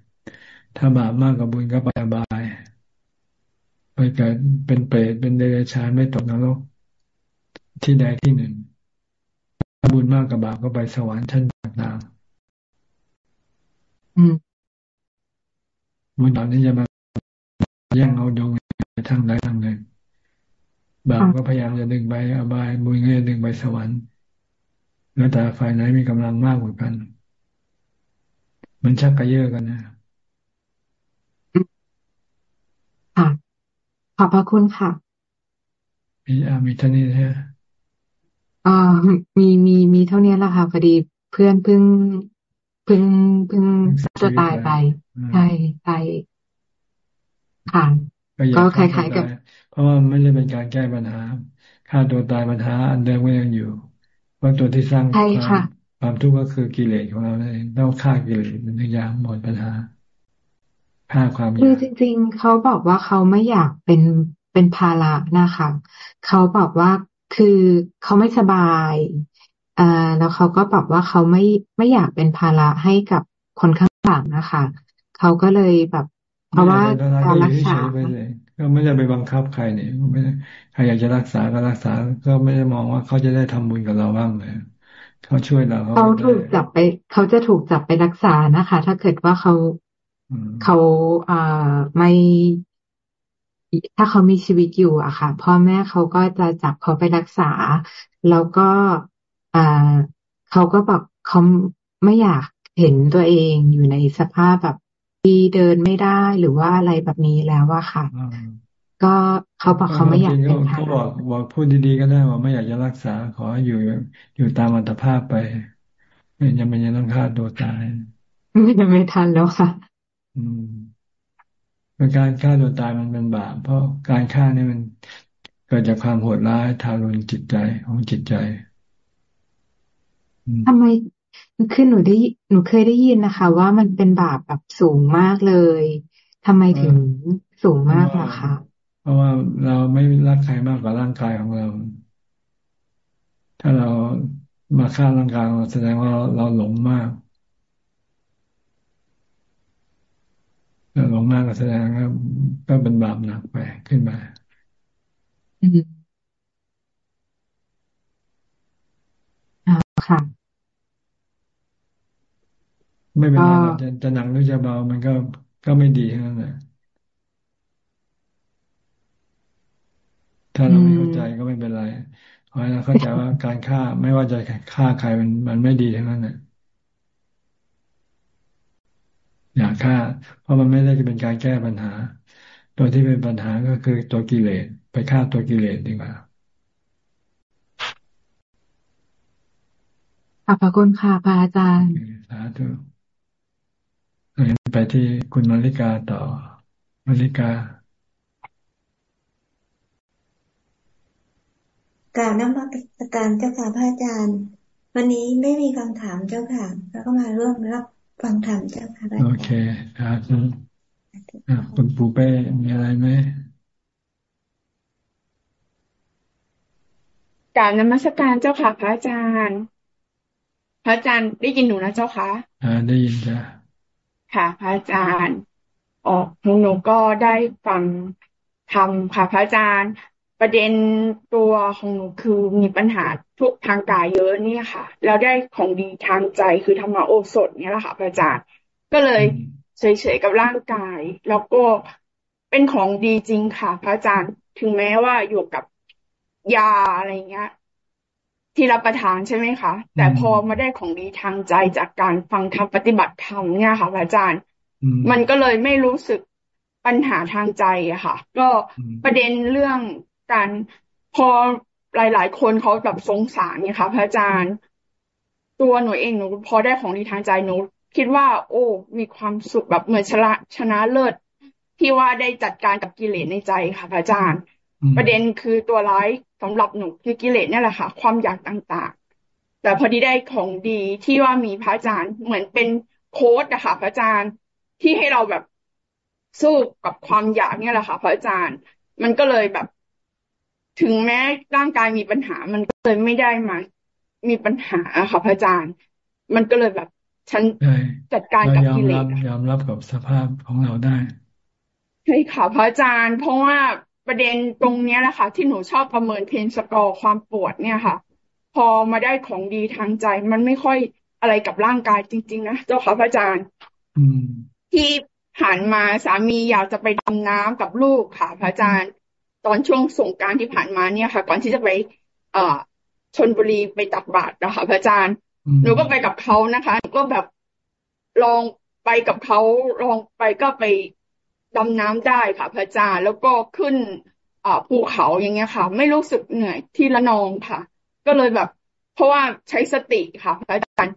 Speaker 1: ถ้าบาปมากกว่าบุญก็ไปอบายไปเกิดเป็นเปรตเป็นเดรัจฉานไม่ตกนรกที่ใดที่หนึ่งถ้าบุญมากกับบาปก็ไปสวรรค์ชั้นต่างๆบุญตอนนี้จะมาแย่งเอาดวงไปทางใดทางหนึ่งบาปก็พยายามจะดึงไปอบายบุญก็จะดึงไปสวรรค์ แล้วแต่ฝ่ายไหนมีกำลังมากกว่ากัน มันชักกระเยอะกันนะ
Speaker 22: ค่ะขอบพระคุณค่ะ
Speaker 1: มีอามีท่านี้ใช่
Speaker 22: อ่ามีมีมีเท่านี้แหละค่ะพอดีเพื่อนเพิ่งเพิ่งเพิ่งจะตายไปใช่ใช่ค่ะก็คล้ายๆกับ
Speaker 1: เพราะว่าไม่ได้เป็นการแก้ปัญหาฆ่าตัวตายปัญหา อันเดิมก็ยังอยู่ ว่าตัวที่สร้างความความทุกข์ก็คือกิเลสของเราเองต้องฆ่ากิเลสมันถึงจะหมดปัญหาฆ่าความ
Speaker 22: คือจริง ๆเขาบอกว่าเขาไม่อยากเป็นเป็นภาระนะคะเขาบอกว่าคือเขาไม่สบายอ่าแล้วเขาก็บอกว่าเขาไม่ไม่อยากเป็นภาระให้กับคนข้างหลังนะคะเขาก็เลยแบบ เพราะว่า
Speaker 1: การรักษา ก็ไม่ได้ไปบังคับใครเนี่ยไม่ใครอยากจะรักษาก็รักษา ก็ไม่ได้มองว่าเขาจะได้ทำบุญกับเราบ้างเลยเขาช่วยเรา
Speaker 22: เขาถูกจับไป เขาจะถูกจับไปรักษานะคะ ถ้าเกิดว่าเขาเขาอ่าไม่ถ้าเขามีชีวิตอยู่อะค่ะ พ่อแม่เขาก็จะจับเขาไปรักษา แล้วก็อ่าเขาก็บอกเขาไม่อยากเห็นตัวเองอยู่ในสภาพแบบ ที่เดินไม่ได้หรือว่าอะไรแบบนี้แล้วว่าค่ะ ก็เขาบอกเขาไม่อยากเป็น
Speaker 1: เขาบอกบอกพูดดีๆก็ได้ว่าไม่อยากจะรักษาขออยู่อยู่ตามอัตภาพไปไม่ยังไม่ยังต้องฆ่าตัวตาย
Speaker 22: ไม่ไม่ทันแล้วค่ะ
Speaker 1: อืมการฆ่าตัวตายมันเป็นบาปเพราะการฆ่านี่มันเกิดจากความโหดร้ายทารุณจิตใจของจิตใจ
Speaker 22: ทำไม คือหนูได้หนูเคยได้ยินนะคะ ว่ามันเป็นบาปแบบสูงมากเลยทำไมถึงสูงมากล่ะคะ
Speaker 1: เพราะว่าเราไม่รักใครมากกว่าร่างกายของเรา ถ้าเรามาฆ่าร่างกายเราแสดงว่าเราหลงมากเราหลงมากก็แสดงว่าก็เป็นบาปหนักไปขึ้นมา
Speaker 22: ค่ะ
Speaker 1: ไม่เป็นไรจะจะหนักหรือจะเบามันก็ก็ไม่ดีทั้งนั้นแหละถ้าเราไม่เข้าใจก็ไม่เป็นไรขอให้เราเข้าใจว่าการฆ่าไม่ว่าจะฆ่าใครมันมันไม่ดีทั้งนั้นแหละอย่าฆ่า เพราะมันไม่ได้จะเป็นการแก้ปัญหา ตัวที่เป็นปัญหาก็คือตัวกิเลสไปฆ่าตัวกิเลสดีกว่า
Speaker 22: ขอบพระคุณค่ะพระอาจารย์
Speaker 1: สาธุ ไปที่คุณมาริกาต่อมาริกา
Speaker 23: การนมัสการเจ้าค่ะพระอาจารย์ วันนี้ไม่มีคำถามเจ้าค่ะ แล้วก็มาร่วมรับฟังธรรมเจ้าค่ะ
Speaker 1: โอเคครับคุณปูเป้มีอะไรไหม
Speaker 24: การนมัสการเจ้าค่ะพระอาจารย์ พระอาจารย์ได้ยินหนูนะเจ้าค่ะ
Speaker 1: อ่าได้ยินจ้ะ
Speaker 24: ค่ะ พระอาจารย์ออกหนูก็ได้ฟังทำค่ะพระอาจารย์ ประเด็นตัวของหนูคือมีปัญหาทุกทางกายเยอะนี่ค่ะ แล้วได้ของดีทางใจคือธรรมโอสถเนี่ยแหละค่ะ พระอาจารย์ก็เลยเฉยๆกับร่างกาย แล้วก็เป็นของดีจริงค่ะ พระอาจารย์ถึงแม้ว่าอยู่กับยาอะไรเงี้ย ที่รับประทานใช่ไหมคะ แต่พอมาได้ของดีทางใจจากการฟังธรรมปฏิบัติธรรมเนี่ยค่ะอาจารย์ มันก็เลยไม่รู้สึกปัญหาทางใจอะค่ะ ก็ประเด็นเรื่องการพอหลาย ๆ คนเขาแบบสงสารเนี่ยค่ะพระอาจารย์ ตัวหนูเองหนูพอได้ของดีทางใจหนูคิดว่า โอ้ มีความสุขแบบเหมือนชนะชนะเลิศที่ว่าได้จัดการกับกิเลสในใจค่ะพระอาจารย์ ประเด็นคือตัวร้ายสำหรับหนูคือกิเลสนี่แหละค่ะ ความอยากต่างๆ แต่พอดีได้ของดีที่ว่ามีพระอาจารย์เหมือนเป็นโค้ดอะค่ะพระอาจารย์ที่ให้เราแบบสู้กับความอยากเนี่ยแหละค่ะ พระอาจารย์ มันก็เลยแบบ ถึงแม้ร่างกายมีปัญหา มันก็เลยไม่ได้มามีปัญหาค่ะพระอาจารย์ มันก็เลยแบบฉันจัดการกับกิเลส
Speaker 1: ยอมรับกับสภาพของเราได้
Speaker 24: ใช่ค่ะพระอาจารย์ เพราะว่า ประเด็นตรงนี้แหละค่ะ ที่หนูชอบประเมินเพนสกอร์ความปวดเนี่ยค่ะ พอมาได้ของดีทางใจ มันไม่ค่อยอะไรกับร่างกายจริง ๆ นะเจ้าค่ะพระอาจารย์ที่ผ่านมาสามีอยากจะไปดำน้ำกับลูกค่ะพระอาจารย์ ตอนช่วงสงการที่ผ่านมาเนี่ยค่ะ ก่อนที่จะไป เอ่อชนบุรีไปตักบาตรนะคะพระอาจารย์หนูก็ไปกับเขานะคะก็แบบลองไปกับเขาลองไปก็ไป ดำน้ำได้ค่ะ พระอาจารย์แล้วก็ขึ้นอภูเขาอย่างเงี้ยค่ะ ไม่รู้สึกเหนื่อยที่ละนองค่ะ ก็เลยแบบ เพราะว่าใช้สติค่ะพระอาจารย์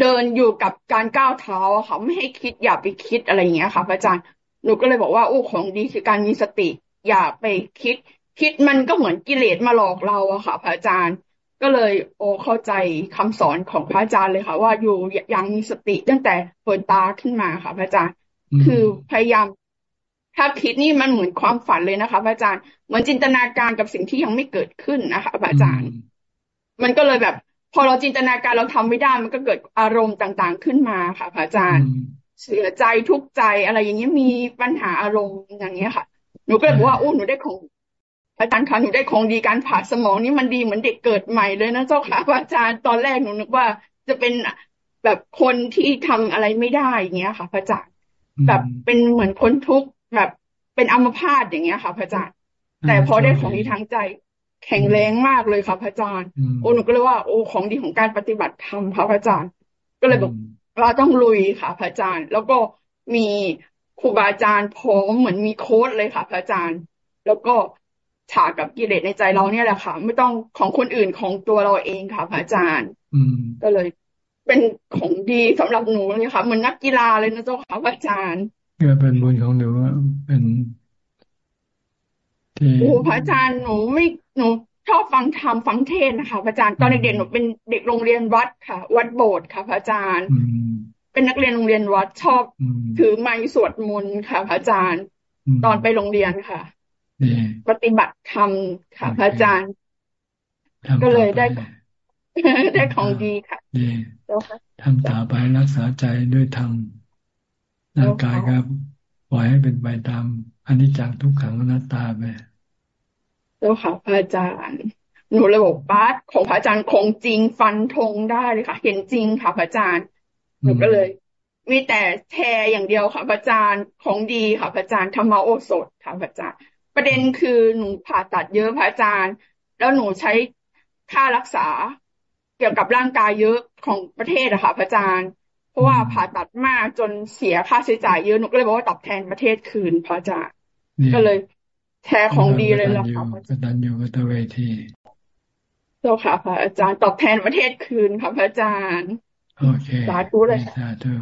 Speaker 24: เดินอยู่กับการก้าวเท้าค่ะไม่ให้คิดอย่าไปคิดอะไรอย่างเงี้ยค่ะพระอาจารย์หนูก็เลยบอกว่าโอ้ของดีคือการมีสติ อย่าไปคิด คิดมันก็เหมือนกิเลสมาหลอกเราอะค่ะ พระอาจารย์ก็เลยโอ้เข้าใจคำสอนของพระอาจารย์เลยค่ะ ว่าอยู่ย่างมีสติตั้งแต่เปิดตาขึ้นมาค่ะ พระอาจารย์ คือพยายาม ถ้าคิดนี่มันเหมือนความฝันเลยนะคะพระอาจารย์เหมือนจินตนาการกับสิ่งที่ยังไม่เกิดขึ้นนะคะพระอาจารย์ มันก็เลยแบบ พอเราจินตนาการเราทำไม่ได้ มันก็เกิดอารมณ์ต่างๆขึ้นมาค่ะพระอาจารย์เสียใจทุกข์ใจอะไรอย่างนี้มีปัญหาอารมณ์อย่างเงี้ยค่ะ หนูก็เลยบอกว่าโอ้หนูได้ของอาจารย์คะหนูได้ของดีการผ่าสมองนี่มันดีเหมือนเด็กเกิดใหม่เลยนะเจ้าค่ะอาจารย์ตอนแรกหนูนึกว่าจะเป็นแบบคนที่ทำอะไรไม่ได้อย่างเงี้ยค่ะพระอาจารย์ แบบเป็นเหมือนคนทุกข์แบบเป็นอัมพาตอย่างเงี้ยค่ะ พระอาจารย์แต่พอได้ของดีทางใจ แข็งแรงมากเลยค่ะพระอาจารย์โอ้หนูก็เลยว่าโอ้ของดีของการปฏิบัติธรรมพระอาจารย์ ก็เลยบอกเราต้องลุยค่ะพระอาจารย์ แล้วก็มีครูบาอาจารย์พร้อมเหมือนมีโค้ดเลยค่ะพระอาจารย์ แล้วก็ฉากกับกิเลสในใจเราเนี่ยแหละค่ะ ไม่ต้องของคนอื่นของตัวเราเองค่ะพระอาจารย์
Speaker 1: อื
Speaker 24: ก็เลย เป็นของดีสำหรับหนูเลยค่ะเหมือนนักกีฬาเลยนะเจ้าค่ะพระอาจารย์
Speaker 1: ก็เป็นบุญของหนูเป็น
Speaker 24: โอ้พระอาจารย์หนูไม่หนูชอบฟังธรรมฟังเทศนะคะพระอาจารย์ตอนเด็กๆหนูเป็นเด็กโรงเรียนวัดค่ะ วัดโบสถ์ค่ะพระอาจารย์เป็นนักเรียนโรงเรียนวัดชอบถือไม้สวดมนต์ค่ะพระอาจารย์ ตอนไปโรงเรียนค่ะปฏิบัติธรรมค่ะพระอาจารย์ ก็เลยได้ได้ของดีค่ะ
Speaker 1: ดี ทำต่อไปรักษาใจด้วยธรรมร่างกายก็ปล่อยให้เป็นไปตามอนิจจังทุกขังอนัตตาไป
Speaker 24: เจ้าค่ะพระอาจารย์หนูเลยบอกป้าของพระอาจารย์คงจริงฟันธงได้เลยค่ะ เห็นจริงค่ะพระอาจารย์หนูก็เลย มีแต่แชร์อย่างเดียวค่ะพระอาจารย์ของดีค่ะพระอาจารย์ธรรมโอสถค่ะพระอาจารย์ ประเด็นคือหนูผ่าตัดเยอะพระอาจารย์ แล้วหนูใช้ค่ารักษาเกี่ยวกับร่างกายเยอะ ของประเทศอะค่ะพระอาจารย์ เพราะว่าผ่าตัดมากจนเสียค่าใช้จ่ายเยอะหนูก็เลยบอกว่าตอบแทนประเทศคืนพระอาจารย์ก็เลยแชร์ของดีเลยล่ะค่ะ
Speaker 1: กตันอยู่กับเวที
Speaker 24: เจ้าค่ะพระอาจารย์ตอบแทนประเทศคืนค่ะพระอาจารย์
Speaker 1: โอเค
Speaker 24: สาธุเลย
Speaker 1: สาธุ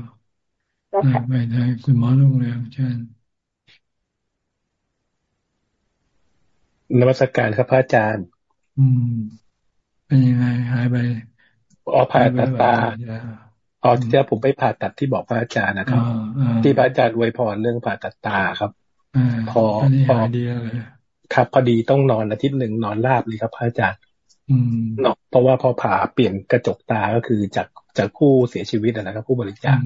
Speaker 1: ไปเลยคุณหมอลุงเรืองเชิญ
Speaker 25: นวัตการครับพระอาจารย์
Speaker 1: อืม เป็นยังไงหายไป
Speaker 25: อ๋อผ่าตัดตาอ๋อที่ผมไปผ่าตัดที่บอกพระอาจารย์นะครับ ที่พระอาจารย์อวยพรเรื่องผ่าตัดตาครับพอพอดีเลยครับ พอดีต้องนอนอาทิตย์หนึ่งนอนราบเลยครับพระอาจารย์เนาะเพราะว่าพอผ่าเปลี่ยนกระจกตาก็คือจากจากผู้เสียชีวิตนะครับผู้บริจาค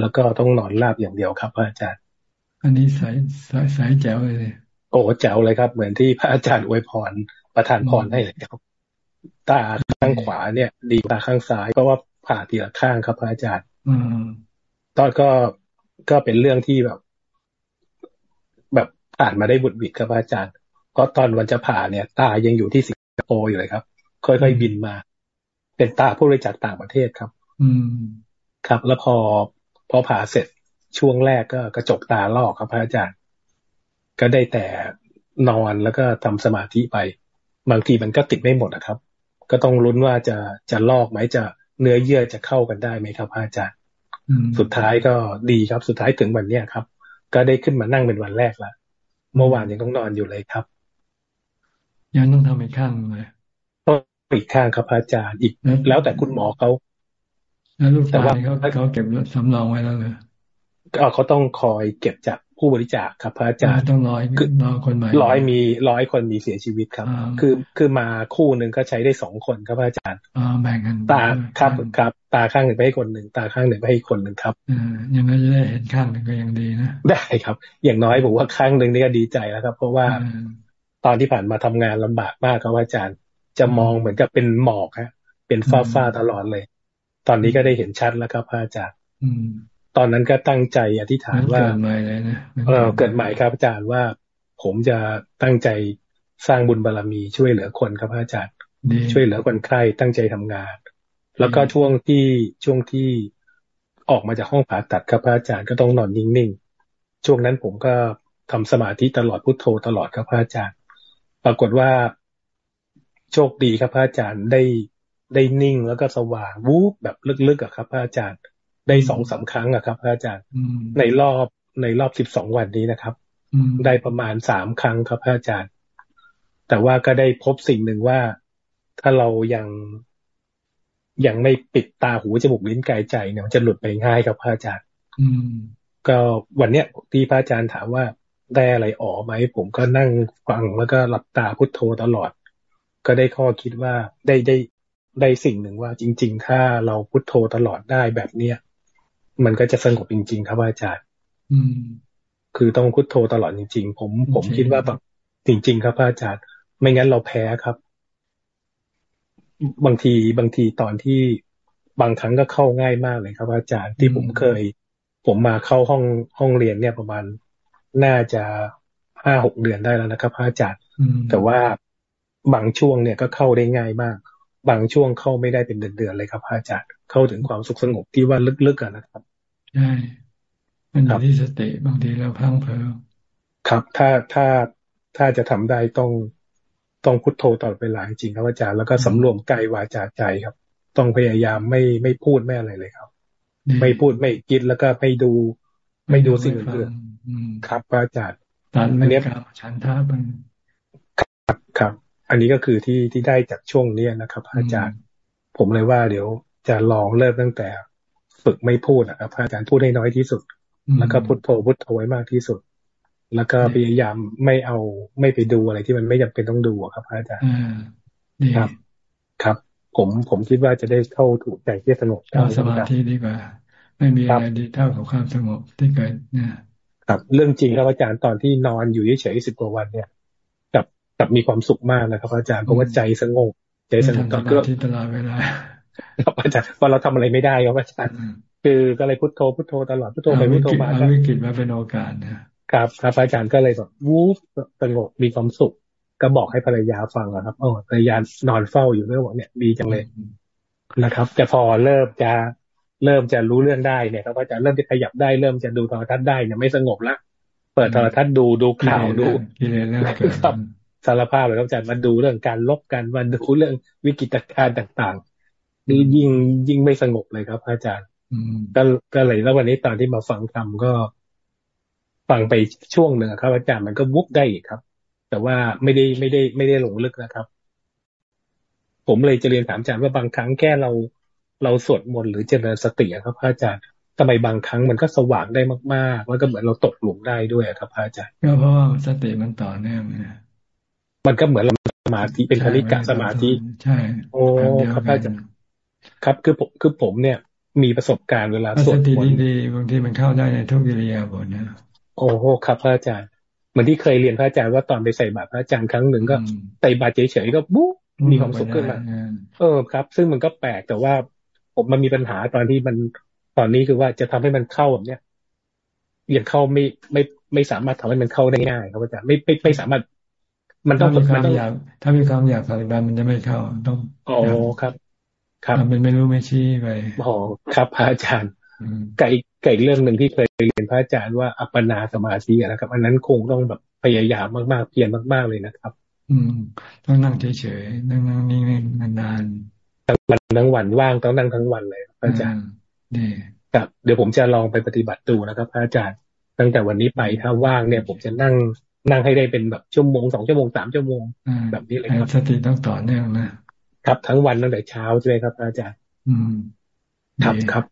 Speaker 25: แล้วก็ต้องนอนราบอย่างเดียวครับพระอาจารย์
Speaker 1: อันนี้สายสายสายแจ๋วเลย
Speaker 25: โอ้แจ๋วเลยครับ เหมือนที่พระอาจารย์อวยพรประทานพรให้เลยครับ ตาข้างขวาเนี่ย ดีกว่าข้างซ้ายเพราะว่าผ่าทีละข้างครับพระอาจารย์ตอนก็ก็เป็นเรื่องที่แบบ แบบผ่านมาได้บุดบิดครับอาจารย์เพราะตอนวันจะผ่าเนี่ย ตายังอยู่ที่สิงคโปร์อยู่เลยครับ ค่อยๆบินมา เป็นตาผู้บริจาคต่างประเทศครับ
Speaker 1: อืม
Speaker 25: ครับ แล้วพอพอผ่าเสร็จช่วงแรกก็กระจกตาลอกครับพระอาจารย์ ก็ได้แต่นอนแล้วก็ทำสมาธิไป บางทีมันก็ติดไม่หมดนะครับ ก็ต้องลุ้นว่าจะจะลอกไหมจะเนื้อเยื่อจะเข้ากันได้ไหมครับอาจารย์สุดท้ายก็ดีครับสุดท้ายถึงวันเนี้ยครับ ก็ได้ขึ้นมานั่งเป็นวันแรกละเมื่อวานยังต้องนอนอยู่เลยครับ
Speaker 1: ยังต้องทำอีกข้างเลย
Speaker 25: ต้องอีกข้างครับอาจารย์อีกแล้วแต่คุณหมอเขา
Speaker 1: แล้วลูกตาเขาเขาเก็บสำรองไว้แล้วเลย
Speaker 25: เขาต้องคอยเก็บจาก ผู้บริจาคครับพระอาจารย์
Speaker 1: ต้องร้อยร้อยคนใหม่
Speaker 25: ร้อยมีร้อยคนมีเสียชีวิตครับ คือคือมาคู่หนึ่งก็ใช้ได้สองคนครับอาจารย์
Speaker 1: อ่าแบ่งกัน
Speaker 25: ตาครับครับ ตาข้างหนึ่งไปให้คนหนึ่งตาข้างหนึ่งไปให้คนหนึ่งครับ
Speaker 1: อ่ายังไงจะได้เห็นข้างหนึ่งก็ยังดีนะ
Speaker 25: ได้ครับ อย่างน้อยผมว่าข้างหนึ่งนี่ก็ดีใจแล้วครับ เพราะว่าตอนที่ผ่านมาทำงานลำบากมากครับอาจารย์ จะมองเหมือนกับเป็นหมอกฮะเป็นฟ้าฟ้าตลอดเลย ตอนนี้ก็ได้เห็นชัดแล้วครับอาจารย์ ตอนนั้นก็ตั้งใจอธิษฐานว่าเกิ
Speaker 1: ดใหม่เลยนะ
Speaker 25: เออเกิดใหม่ครับอาจารย์ว่าผมจะตั้งใจสร้างบุญบารรมีช่วยเหลือคนครับอาจารย์ ช่วยเหลือคนไข้ตั้งใจทำงาน แล้วก็ช่วงที่ช่วงที่ออกมาจากห้องผ่าตัดครับอาจารย์ก็ต้องนอนนิ่งๆช่วงนั้นผมก็ทำสมาธิตลอดพุทโธตลอดครับอาจารย์ ปรากฏว่าโชคดีครับอาจารย์ได้ได้นิ่งแล้วก็สว่างวูบแบบลึกๆอะครับอาจารย์ ได้สองสาครั้งอะครับอาจารย์ในรอบในรอบสิบสองวันนี้นะครับได้ประมาณสามครั้งครับอาจารย์ แต่ว่าก็ได้พบสิ่งหนึ่งว่าถ้าเรายังยังไม่ปิดตาหูจมูกลิ้นกายใจเนี่ยมันจะหลุดไปง่ายครับพระอาจารย์ก็วันเนี้ยที่พระอาจารย์ถามว่าได้อะไรอ๋อไหมผมก็นั่งฟังแล้วก็หลับตาพุโทโธตลอด ก็ได้ข้อคิดว่าได้ได้ได้สิ่งหนึ่งว่าจริง ๆ ถ้าเราพุโทโธตลอดได้แบบเนี้ย มันก็จะสงบจริง ๆ ครับอาจารย์
Speaker 1: อืม
Speaker 25: คือต้องพุโทโธตลอดจริง ๆ ผมผมคิดว่าแบบจริง ๆ ครับอาจารย์ ไม่งั้นเราแพ้ครับ บางทีบางทีตอนที่บางครั้งก็เข้าง่ายมากเลยครับอาจารย์ที่ผมเคย ผมมาเข้าห้องห้องเรียนเนี่ยประมาณน่าจะห้าหกเดือนได้แล้วนะครับอาจารย์แต่ว่าบางช่วงเนี่ยก็เข้าได้ง่ายมาก บางช่วงเข้าไม่ได้เป็นเดือนๆเลยครับอาจารย์ เข้าถึงความสุขสงบที่ว่าลึกๆกันนะครับ
Speaker 1: ใช่มันอยู่ที่สติบางทีเราพังเพล
Speaker 25: ครับ ถ้าถ้าถ้าจะทำได้ต้องต้องพุทโธตลอดเวลาจริงครับอาจารย์แล้วก็สำรวมกายวาจาใจครับ ต้องพยายามไม่ไม่พูดไม่อะไรเลยครับ ไม่พูดไม่คิดแล้วก็ไม่ดูไม่ดูสิ่งอื่นๆครับอาจารย์
Speaker 1: อันนี้ฉันท่ามัน
Speaker 25: ครับครับ อันนี้ก็คือที่ที่ได้จากช่วงนี้นะครับ อาจารย์ ผมเลยว่าเดี๋ยว จะลองเริ่มตั้งแต่ฝึกไม่พูดนะครับอาจารย์พูดให้น้อยที่สุด แล้วก็พุทโธพุทโธไว้มากที่สุด แล้วก็พยายามไม่เอาไม่ไปดูอะไรที่มันไม่จำเป็นต้องดูครับอาจารย์ครับ ครับ ผมผมคิดว่าจะได้เข้าถูกใจที่สงบ
Speaker 1: เข้าสมาธิดีกว่า ไม่มีอะไรดีเท่ากับความสงบที่เกิดเนี่ย
Speaker 25: ครับ เรื่องจริงครับอาจารย์ตอนที่นอนอยู่เฉยๆสิบกว่าวันเนี่ยกับกับมีความสุขมากนะครับ อาจารย์เพราะว่าใจสงบใจสงบ
Speaker 1: ตอนที่ตลอดเวลา
Speaker 25: ครับอาจารย์พอเราทำอะไรไม่ได้ครับอาจารย์คือก็เลยพุทโธพุทโธตลอดพุทโธไปพุทโธมา
Speaker 1: วิกฤตมาเป็นโอกาส
Speaker 25: นะครับครับอาจารย์ก็เลยแบบวูบสงบมีความสุข ก็บอกให้ภรรยาฟังครับโอ้ภรรยานอนเฝ้าอยู่ด้วยบอกเนี่ยดีจังเลยนะครับแต่พอเริ่มจะเริ่มจะรู้เรื่องได้เนี่ยครับอาจารย์เริ่มจะขยับได้เริ่มจะดูโทรทัศน์ได้เนี่ยไม่สงบละเปิดโทรทัศน์ดูดูข่าวดูครับสารภาพเลยครับอาจารย์มาดูเรื่องการลบกันมาดูเรื่องวิกฤตการณ์ต่าง นี่ยิ่งยิ่งไม่สงบเลยครับ อาจารย์ก็ก็เลยแล้ววันนี้ตอนที่มาฟังธรรมก็ ฟังไปช่วงหนึ่งครับ อาจารย์มันก็วุบได้อีกครับ แต่ว่าไม่ได้ไม่ได้ไม่ได้หลงลึกนะครับ ผมเลยจะเรียนถามอาจารย์ว่าบางครั้งแค่เราเราสวดมนต์หรือเจริญสติครับพระอาจารย์ทำไมบางครั้งมันก็สว่างได้มากๆ แล้วก็เหมือนเราตกหลุมได้ด้วยครับพระอาจารย์
Speaker 1: ก็เพราะว่าสติมันต่อเนื่อง
Speaker 25: มันก็เหมือนเราสมาธิเป็นคณิกะสมาธิ
Speaker 1: ใช่
Speaker 25: โอ้ครับพระอาจารย์ ครับคือผมคือผมเนี่ย มีประสบการณ์เวลา
Speaker 1: สวดมนต์ดีบางทีมันเข้าได้ในทุกกิริยาบทนะ
Speaker 25: โอ้โหครับพระอาจารย์เหมือนที่เคยเรียนพระอาจารย์ว่าตอนไปใส่บาตรพระอาจารย์ครั้งหนึ่งก็ใส่บาตรเฉยๆก็บุ๊มีความสุขขึ้นมาเออครับ ซึ่งมันก็แปลกแต่ว่าผมมันมีปัญหาตอนที่มันตอนนี้คือว่าจะทำให้มันเข้าแบบเนี้ยยังเข้าไม่ไม่ไม่สามารถทำให้มันเข้าได้ง่ายครับอาจารย์ไม่ไม่ไม่สามารถ
Speaker 1: มันต้องมีความอยากถ้ามีความอยากปฏิบัติมันจะไม่เข้าต้อง
Speaker 25: อ๋อครับ
Speaker 1: ครับมันไม่รู้ไม่ชี้ไป
Speaker 25: อ๋อครับพระอาจารย์ไก่ไก่เรื่องหนึ่งที่เคยเรียนพระอาจารย์ว่าอัปปนาสมาธินะครับ อันนั้นคงต้องแบบพยายามมากๆเพียรมาก ๆเลยนะครับ
Speaker 1: อืม ต้องนั่งเฉยๆนั่งนั่งนิ่งๆนาน
Speaker 25: ๆทั้งวันทั้งวันว่างต้องนั่งทั้งวันเลยอาจารย์
Speaker 1: นี่
Speaker 25: ครับเดี๋ยวผมจะลองไปปฏิบัติดูนะครับอาจารย์ตั้งแต่วันนี้ไปถ้าว่างเนี่ย ผมจะนั่งนั่งให้ได้เป็นแบบชั่วโมงสองชั่วโมงสามชั่วโมงแบบนี้เลยครับ
Speaker 1: สติต้องต่อเนื่องนะ ครับ
Speaker 25: ทั้งวันตั้งแต่เช้าใช่ไหมครับ อาจารย์
Speaker 1: อืม
Speaker 25: ครับครับ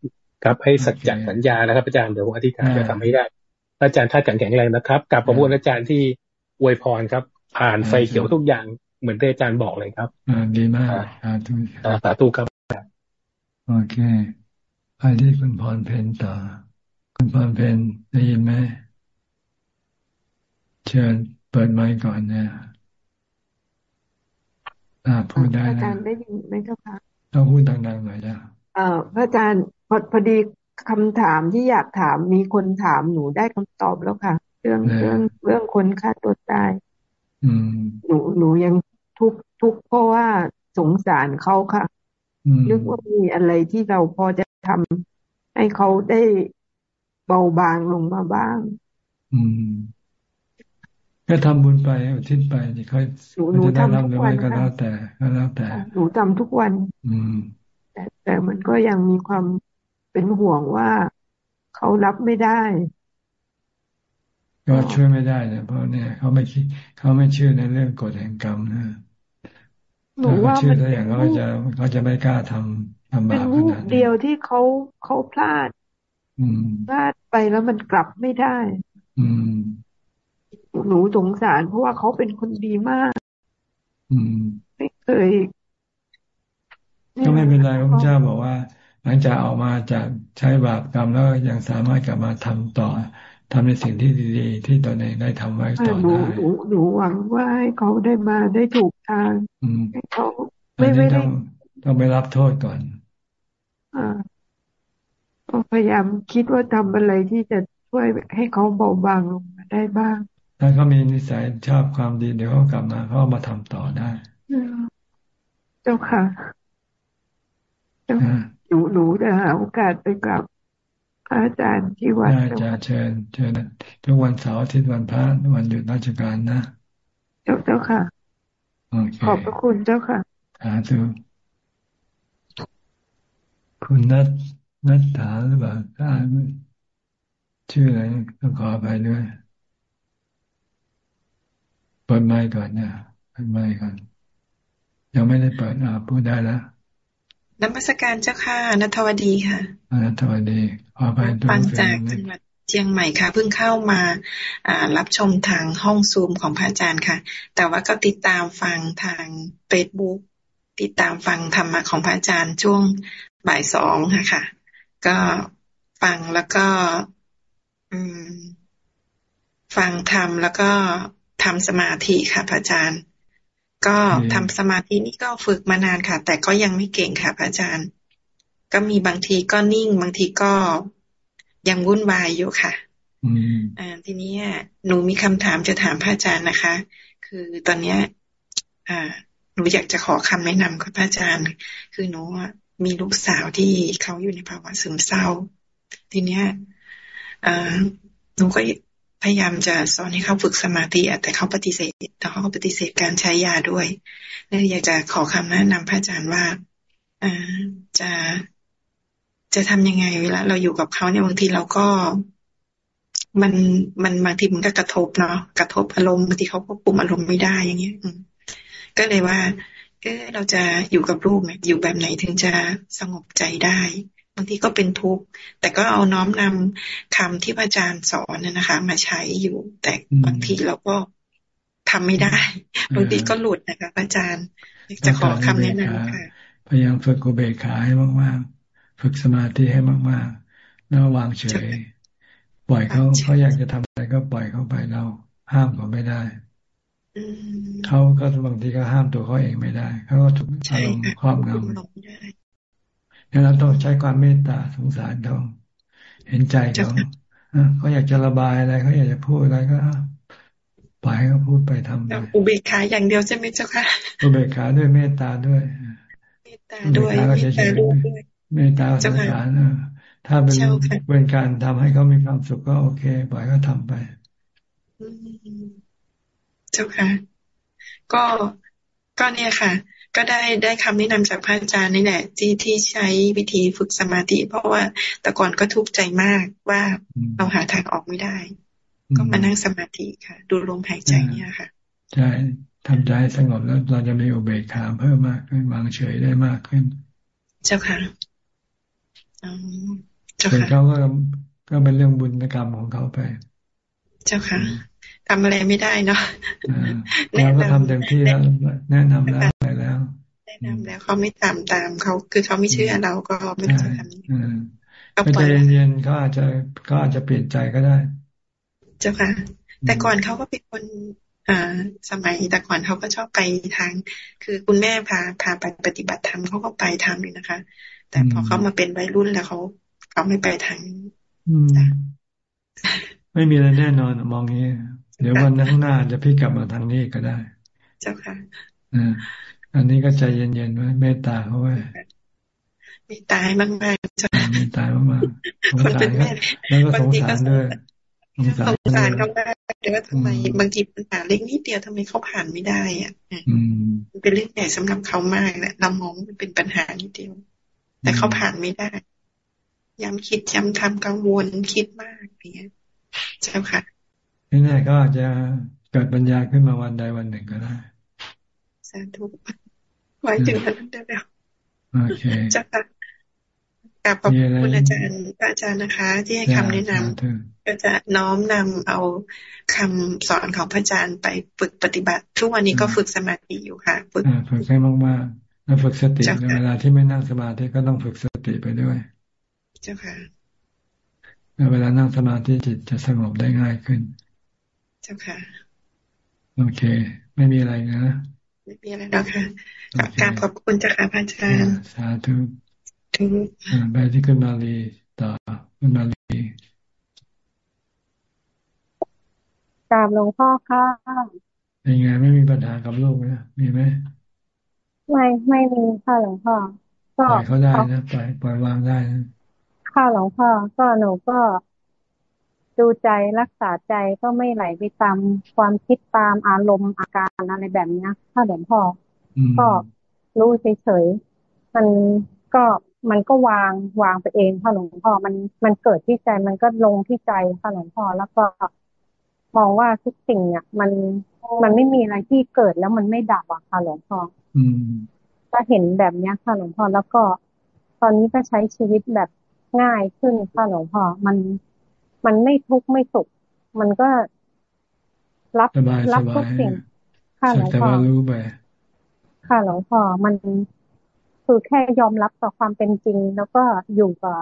Speaker 25: ครับให้สัจจะสัญญานะครับ อาจารย์เดี๋ยวอธิษฐานจะทำให้ได้ อาจารย์ท่าแข็งแรงนะครับกับขอบคุณอาจารย์ที่อวยพรครับ ผ่านไฟเขียวทุกอย่างเหมือนที่อาจารย์บอกเลยครับ
Speaker 1: อ่าดีมาก
Speaker 25: สาธุสาธุครับ
Speaker 1: โอเคไปที่คุณพรเพนต่อ คุณพรเพนได้ยินไหมเชิญเปิดไมค์ก่อนเนี่ย อ่าพูดได้นะ
Speaker 26: อาจารย์ได้ยินไหมเจ้าค่ะ
Speaker 1: ต้องพูดดังๆหน่อยจ้ะ
Speaker 26: เอ่อพระอาจารย์พอพอดีคำถามที่อยากถามมีคนถามหนูได้คำตอบแล้วค่ะ เรื่องเรื่องเรื่องคนฆ่าตัวตายหนูหนูยังทุกทุกเพราะว่าสงสารเขาค่ะนึกว่ามีอะไรที่เราพอจะทำให้เขาได้เบาบางลงมาบ้าง
Speaker 1: อืม ก็ทำบุญไปอุทิศไปที่เขาจะได้รับหรือไม่ก็แล้วแต่ก็แล้วแต่
Speaker 26: หนูทำทุกวัน
Speaker 1: อืม
Speaker 26: แต่แต่มันก็ยังมีความเป็นห่วงว่าเขารับไม่ได้
Speaker 1: ก็ช่วยไม่ได้เนี่ยเพราะเนี่ยเขาไม่คิดเขาไม่เชื่อในเรื่องกฎแห่งกรรมนะ
Speaker 26: หนูว่า
Speaker 1: มันถ้าอย่างเขาจะเขาจะไม่กล้าทำทำบาปขนาด
Speaker 26: เดียวที่เขาเขาพลาด
Speaker 1: อืม
Speaker 26: พลาดไปแล้วมันกลับไม่ได้
Speaker 1: อืม
Speaker 26: หนูสงสาร เพราะว่าเขาเป็นคนดีมาก
Speaker 1: อืม
Speaker 26: ไม่เคย
Speaker 1: ก็ไม่เป็นไรพระเจ้าบอกว่า หลังจากออกมาจากใช้บาปกรรมแล้วยังสามารถกลับมาทำต่อทำในสิ่งที่ดีๆ ที่ตนเองได้ทำไว้ต่อได้
Speaker 26: หนูหนูหวังว่าให้เขาได้มาได้ถูกทางให้เขา
Speaker 1: ไม่ไม่ต้องต้องไปรับโทษก่อน
Speaker 26: อ่าพยายามคิดว่าทำอะไรที่จะช่วยให้เขาเบาบางลงมาได้บ้าง
Speaker 1: ถ้าเขามีนิสัยชอบความดีเดี๋ยวเขากลับมาเขามาทำต่อได้
Speaker 26: เจ้าค่ะหนูหนูจะหาโอกาสไปกับพระอาจารย์ที่วัด
Speaker 1: ได้จะเชิญเชิญทุกวันเสาร์อาทิตย์วันพระวันหยุดราชการนะ
Speaker 26: เจ้าเจ้าค่ะขอบพระคุณเจ้าค่ะ
Speaker 1: สาธุคุณนัทนัทถาหรือเปล่าถ้าชื่ออะไรต้องขอไปด้วย เปิดไมค์ก่อนนะเปิดไมค์ก่อน ยังไม่ได้เปิดอ่าพูดได้แล้ว
Speaker 27: นัมัสการเจ้าค่ะนัทวดีค่ะ
Speaker 1: นัทวดีขอไป
Speaker 27: ฟังจากจังหวัดเชียงใหม่ค่ะ เพิ่งเข้ามาอ่ารับชมทางห้องซูมของพระอาจารย์ค่ะ แต่ว่าก็ติดตามฟังทางเฟซบุ๊กติดตามฟังธรรมะของพระอาจารย์ช่วงบ่ายสองค่ะค่ะก็ฟังแล้วก็ อืม ฟังธรรมแล้วก็ ทำสมาธิค่ะพระอาจารย์ ก็ทำสมาธินี่ก็ฝึกมานานค่ะ แต่ก็ยังไม่เก่งค่ะพระอาจารย์ ก็มีบางทีก็นิ่งบางทีก็ยังวุ่นวายอยู่ค่ะอ่าทีนี้หนูมีคำถามจะถามพระอาจารย์นะคะ คือตอนเนี้ย อ่า หนูอยากจะขอคำแนะนำกับพระอาจารย์ คือหนูมีลูกสาวที่เขาอยู่ในภาวะซึมเศร้า ทีเนี้ยอ่าหนูก็ พยายามจะสอนให้เขาฝึกสมาธิแต่เขาปฏิเสธแต่เขาปฏิเสธการใช้ยาด้วยเลยอยากจะขอคำแนะนำพระอาจารย์ว่าอจะจะทำยังไงเวลาเราอยู่กับเขาเนี่ยบางทีเราก็มันมันบางทีมันก็กระทบเนาะกระทบอารมณ์บางทีเขาก็ปุ่มอารมณ์ไม่ได้อย่างเงี้ยก็เลยว่าเออเราจะอยู่กับลูกเนี่ยอยู่แบบไหนถึงจะสงบใจได้ บางทีก็เป็นทุกข์แต่ก็เอาน้อมนำคำที่พระอาจารย์สอนนะคะ มาใช้อยู่ แต่บางทีเราก็ทำไม่ได้บางทีก็หลุดนะคะพระอาจารย์จะขอคำแนะนำค่ะ
Speaker 1: พยายามฝึกกุเบกขาให้มากๆฝึกสมาธิให้มากๆแล้ววางเฉย ปล่อยเขาเขาอยากจะทำอะไรก็ปล่อยเขาไปเราห้ามเขาไม่ได้เขาก็บางทีก็ห้ามตัวเขาเองไม่ได้เขาก็ถูกอารมณ์ครอบงำ เราต้องใช้ความเมตตาสงสารเขาเห็นใจเขาเขาอยากจะระบายอะไรเขาอยากจะพูดอะไรก็ปล่อยเขาพูดไปทำไป
Speaker 27: อุเบกขาอย่างเดียวใช่ไหมเจ้าค่ะ
Speaker 1: อุเบกขาด้วยเมตตาด้วย
Speaker 27: เมตตาด้วยเมตตาด้วย
Speaker 1: เมตตาสงสารถ้าเป็นเป็นการทำให้เขามีความสุขก็โอเคปล่อยเขาทาไป
Speaker 27: เจ้าค่ะ ก็ก็เนี่ยค่ะ ก็ได้ได้คำแนะนำจากพระอาจารย์นี่แหละ ที่ที่ใช้วิธีฝึกสมาธิ เพราะว่าแต่ก่อนก็ทุกข์ใจมากว่าเราหาทางออกไม่ได้ ก็มานั่งสมาธิค่ะ ดูลมหายใจเนี่ยค่ะ
Speaker 1: ใช่ทำใจสงบแล้วเราจะมีอุเบกขาเพิ่มมากขึ้นวางเฉยได้มากขึ้น
Speaker 27: เจ้าค่ะ
Speaker 1: เจ้าค่ะเขาก็ก็เป็นเรื่องบุญกรรมของเขาไป
Speaker 27: เจ้าค่ะทำอะไรไม่ได้เนาะ
Speaker 1: เราก็ทำเต็มที่แล้วแนะนำแล้วไป แล้ว
Speaker 27: แนะนำแล้วเขาไม่ตามตามเขาคือเขาไม่เชื่อเราก็ไม่จะทำ
Speaker 1: ก็ใจเย็นๆเขาอาจจะก็อาจจะเปลี่ยนใจก็ได้
Speaker 27: เจ้าค่ะ แต่ก่อนเขาก็เป็นคนอ่าสมัยแต่ก่อนเขาก็ชอบไปทาง คือคุณแม่พาพาไปปฏิบัติธรรมเขาก็ไปทำอยู่นะคะ แต่พอเขามาเป็นวัยรุ่นแล้วเขาเขาไม่ไปทางนี้
Speaker 1: ไม่มีอะไรแน่นอนมองนี้ เดี๋ยววันข้างหน้าจะพี่กลับมาทางนี้ก็ได้
Speaker 27: เจ้าค่ะ
Speaker 1: อ่าอันนี้ก็ใจเย็นๆไว้เมตตาเขาไว้
Speaker 27: ไม่ตายมากๆจ้ะ
Speaker 1: ไม่ตายมากๆสงสารแล้วก็สงสารด้วย
Speaker 27: สงสารเขาได้แต่ว่าทำไมบางทีปัญหาเล็กนิดเดียวทำไมเขาผ่านไม่ได้อะมันเป็นเรื่องใหญ่สำหรับเขามากแหละเรามองมันเป็นปัญหานิดเดียว แต่เขาผ่านไม่ได้ ย้ำคิดย้ำทำกังวลคิดมากอย่างเงี้ยเจ้าค่ะ
Speaker 1: ไม่แน่ก็อาจจะเกิดปัญญาขึ้นมาวันใดวันหนึ่งก็ได้
Speaker 27: สาธุ ไว้ถึงวันนั้นได้แล้ว
Speaker 1: โอเค
Speaker 27: จ้าค่ะกราบขอบคุณอาจารย์อาจารย์นะคะ ที่ให้คำแนะนำก็จะน้อมนำเอาคำสอนของพระอาจารย์ไปฝึกปฏิบัติ ทุกวันนี้ก็ฝึกสมาธิอยู่ค่ะ
Speaker 1: ฝึกฝึกให้มากๆแล้วฝึกสติในเวลาที่ไม่นั่งสมาธิก็ต้องฝึกสติไปด้วย
Speaker 27: เจ้าค่ะ
Speaker 1: เวลานั่งสมาธิจิตจะสงบได้ง่ายขึ้น
Speaker 27: เจ้าค่ะ
Speaker 1: โอเค ไม่มีอะไรนะ
Speaker 27: ไม่มีอะไรแล้วค่ะกราบขอบคุณเจ้าค่ะพระอาจารย์
Speaker 1: สาธุทุกไปที่คุณมาลีต่อคุณมาลี
Speaker 28: กราบหลวงพ่อค่ะ
Speaker 1: เป็นไงไม่มีปัญหากับลูกนะมีไหม
Speaker 28: ไม่ไม่มีค่ะหลวงพ่อ
Speaker 1: ก็ปล่อยเขาได้นะปล่อยปล่อยวางได้นะ
Speaker 28: ค่ะหลวงพ่อก็หนูก็ ดูใจรักษาใจก็ไม่ไหลไปตามความคิดตามอารมณ์อาการอะไรแบบนี้ค่ะหลวงพ่อก็รู้เฉยๆมันก็มันก็วางวางไปเองค่ะหลวงพ่อมันมันเกิดที่ใจมันก็ลงที่ใจค่ะหลวงพ่อแล้วก็มองว่าทุกสิ่งเนี่ยมันมันไม่มีอะไรที่เกิดแล้วมันไม่ดับอะค่ะหลวงพ่อก็เห็นแบบเนี้ยค่ะหลวงพ่อแล้วก็ ตอนนี้ก็ใช้ชีวิตแบบง่ายขึ้นค่ะหลวงพ่อมัน มันไม่ทุกข์ไม่สุขมันก็รับ
Speaker 1: รับทุกสิ่งค่ะหลวงพ่อรู้ไป
Speaker 28: ค่ะหลวงพ่อมันคือแค่ยอมรับต่อความเป็นจริง แล้วก็อยู่กับ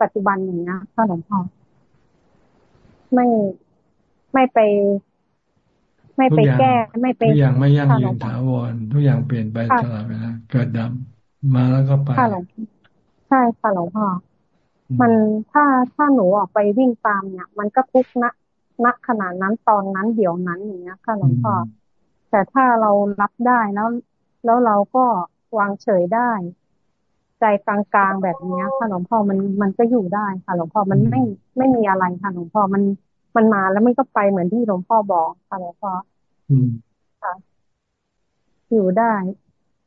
Speaker 28: ปัจจุบันอย่างนี้ค่ะหลวงพ่อไม่ไม่ไป ไม่ไปแก้ ไม่ไป
Speaker 1: ทุกอย่างไม่ยั่งยืนถาวรทุกอย่างเปลี่ยนไปตลอดเวลาเกิดดับมาแล้วก็ไป
Speaker 28: ใช่ค่ะหลวงพ่อ มันถ้าถ้าหนูออกไปวิ่งตามเนี่ย มันก็ทุกณณขนาดนั้นตอนนั้นเดี๋ยวนั้นอย่างเงี้ยค่ะหลวงพ่อแต่ถ้าเรารับได้แล้วแล้วเราก็วางเฉยได้ ใจกลางๆแบบนี้ค่ะหลวงพ่อมันมันก็อยู่ได้ค่ะหลวงพ่อมันไม่ไม่มีอะไรค่ะหลวงพ่อมันมันมาแล้วมันก็ไปเหมือนที่หลวงพ่อบอกค่ะหลวงพ่อค่ะอยู่ได้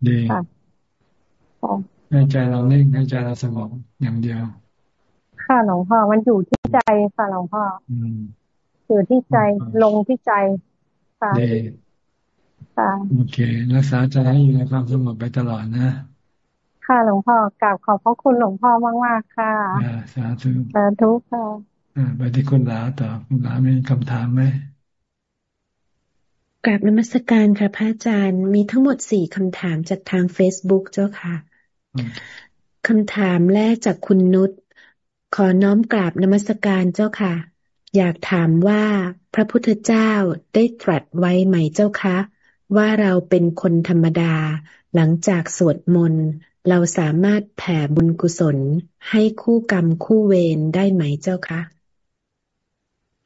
Speaker 1: ดีค่ะให้ใจเราเล่งให้ใจเราสงบอย่างเดียว
Speaker 28: ค่ะหลวงพ่อ มันอยู่ที่ใจค่ะหลวงพ่ออยู่ที่ใจลงที่ใจค่ะ
Speaker 1: ค่ะโอเค รักษาใจให้อยู่ในความสงบไปตลอดนะ
Speaker 28: ค่ะหลวงพ่อกราบขอบพระคุณหลวงพ่อมากๆค่ะ
Speaker 1: สาธุ
Speaker 28: สาธุค่ะ
Speaker 1: ไปที่คุณลาต่อคุณลามีคำถามไหม
Speaker 29: กราบนมัสการค่ะพระอาจารย์ มีทั้งหมดสี่คำถามจากทางเฟซบุ๊กเจ้าค่ะ คำถามแรกจากคุณนุช ขอน้อมกราบนมัสการเจ้าค่ะ อยากถามว่าพระพุทธเจ้าได้ตรัสไว้ไหมเจ้าคะ ว่าเราเป็นคนธรรมดา หลังจากสวดมนต์เราสามารถแผ่บุญกุศลให้คู่กรรมคู่เวรได้ไหมเจ้าคะ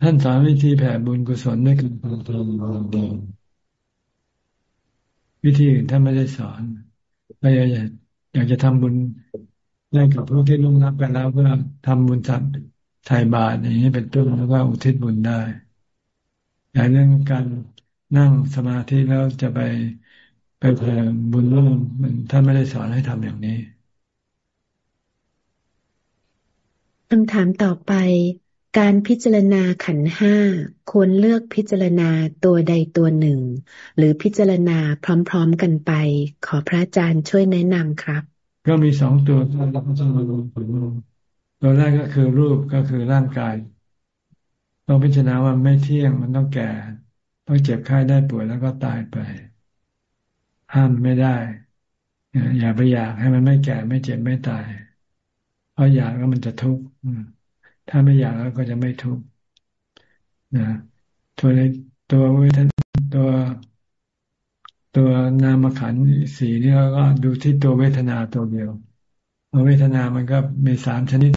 Speaker 1: ท่านสอนวิธีแผ่บุญกุศลด้วยการทำบุญวิธีอื่นท่านไม่ได้สอนเราอยากอยากจะทำบุญ ได้กับผู้ที่ล่วงลับไปแล้วเพื่อทำบุญสัตว์ไถ่บาตอย่างนี้เป็นต้นแล้วก็อุทิศบุญได้อย่างเรื่องการนั่งสมาธิแล้วจะไปไปเพิ่บุญร่วมมันท่านไม่ได้สอนให้ทำอย่างนี้
Speaker 29: คำถามต่อไป การพิจารณาขันห้าควรเลือกพิจารณาตัวใดตัวหนึ่ง หรือพิจารณาพร้อมๆกันไป ขอพระอาจารย์ช่วยแนะนำครับ
Speaker 1: ก็มีสองตัวที่เราต้องมาดูผลตัวแรกก็คือรูปก็คือร่างกายต้องพิจารณาว่าไม่เที่ยงมันต้องแก่ ต้องเจ็บไข้ได้ป่วยแล้วก็ตายไป ห้ามไม่ได้ อย่าไปอยากให้มันไม่แก่ไม่เจ็บไม่ตาย เพราะอยากแล้วมันจะทุกข์ถ้าไม่อยากแล้วก็จะไม่ทุกข์นะตัวในตัวเวทตัว ตัวนามขันสีนี่เราก็ดูที่ตัวเวทนาตัวเดียวเวทนามันก็มีสามชนิด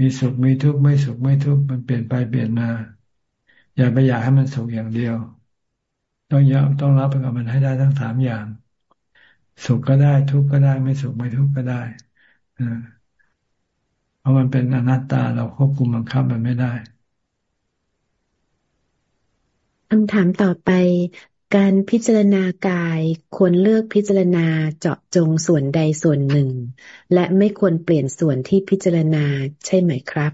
Speaker 1: มีสุขมีทุกข์ไม่สุขไม่ทุกข์มันเปลี่ยนไปเปลี่ยนมา อย่าไปอยากให้มันสุขอย่างเดียว ต้องยอมต้องรับกับมันให้ได้ทั้งสามอย่าง สุขก็ได้ทุกข์ก็ได้ ไม่สุขไม่ทุกข์ก็ได้เพราะมันเป็นอนัตตาเราควบคุมบังคับมันไม่ได้
Speaker 29: คำถามต่อไป การพิจารณากายควรเลือกพิจารณาเจาะจงส่วนใดส่วนหนึ่ง และไม่ควรเปลี่ยนส่วนที่พิจารณาใช่ไหมครับ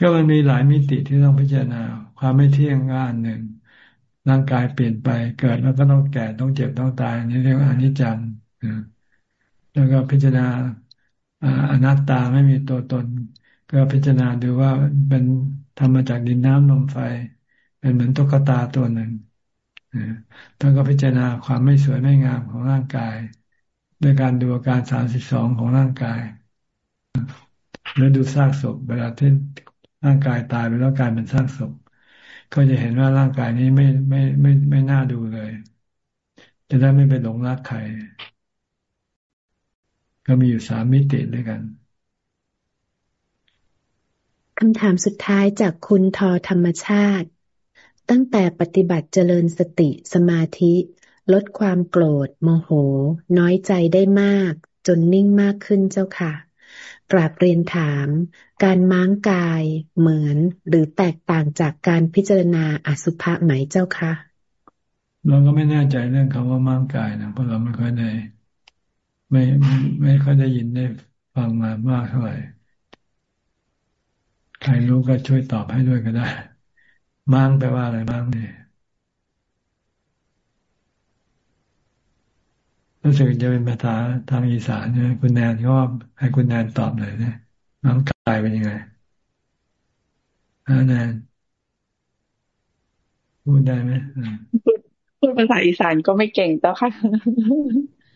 Speaker 1: ก็มันมีหลายมิติที่ต้องพิจารณา ความไม่เที่ยงก็อันหนึ่ง ร่างกายเปลี่ยนไปเกิดแล้วก็ต้องแก่ต้องเจ็บต้องตายนี่เรียกว่าอนิจจังแล้วก็พิจารณาอนัตตาไม่มีตัวตน ก็พิจารณาดูว่าเป็นทำมาจากดินน้ำลมไฟ เป็นเหมือนตุ๊กตาตัวหนึ่ง ต้องก็พิจารณาความไม่สวยไม่งามของร่างกาย ด้วยการดูอาการสามสิบสองของร่างกาย แล้วดูซากศพเวลาที่ร่างกายตายไปแล้วกลายเป็นซากศพ ก็จะเห็นว่าร่างกายนี้ไม่ไม่ไม่ไม่น่าดูเลย จะได้ไม่ไปหลงรักใคร ก็มีอยู่สามมิติด้วยกัน
Speaker 29: คำถามสุดท้ายจากคุณทอธรรมชาติ ตั้งแต่ปฏิบัติเจริญสติสมาธิ ลดความโกรธ โมโห น้อยใจได้มาก จนนิ่งมากขึ้นเจ้าค่ะ กราบเรียนถาม การม้างกาย เหมือนหรือแตกต่างจากการพิจารณาอสุภะไหมเจ้าค่ะ
Speaker 1: เราก็ไม่แน่ใจเรื่องคำว่าม้างกายนะเพราะเราไม่ค่อยได้ไม่ไม่ไม่ค่อยได้ยินได้ฟังมามากเท่าไหร่ใครรู้ก็ช่วยตอบให้ด้วยก็ได้ มังแปลว่าอะไรมังเนี่ยรู้สึกจะเป็นภาษาทางอีสานเนี่ยคุณแนนก็ให้คุณแนนตอบเลยนะมังกายเป็นยังไงอ่าแนนพูดได้ไหม
Speaker 30: พูดภาษาอีสานก็ไม่เก่งเจ้าค่ะ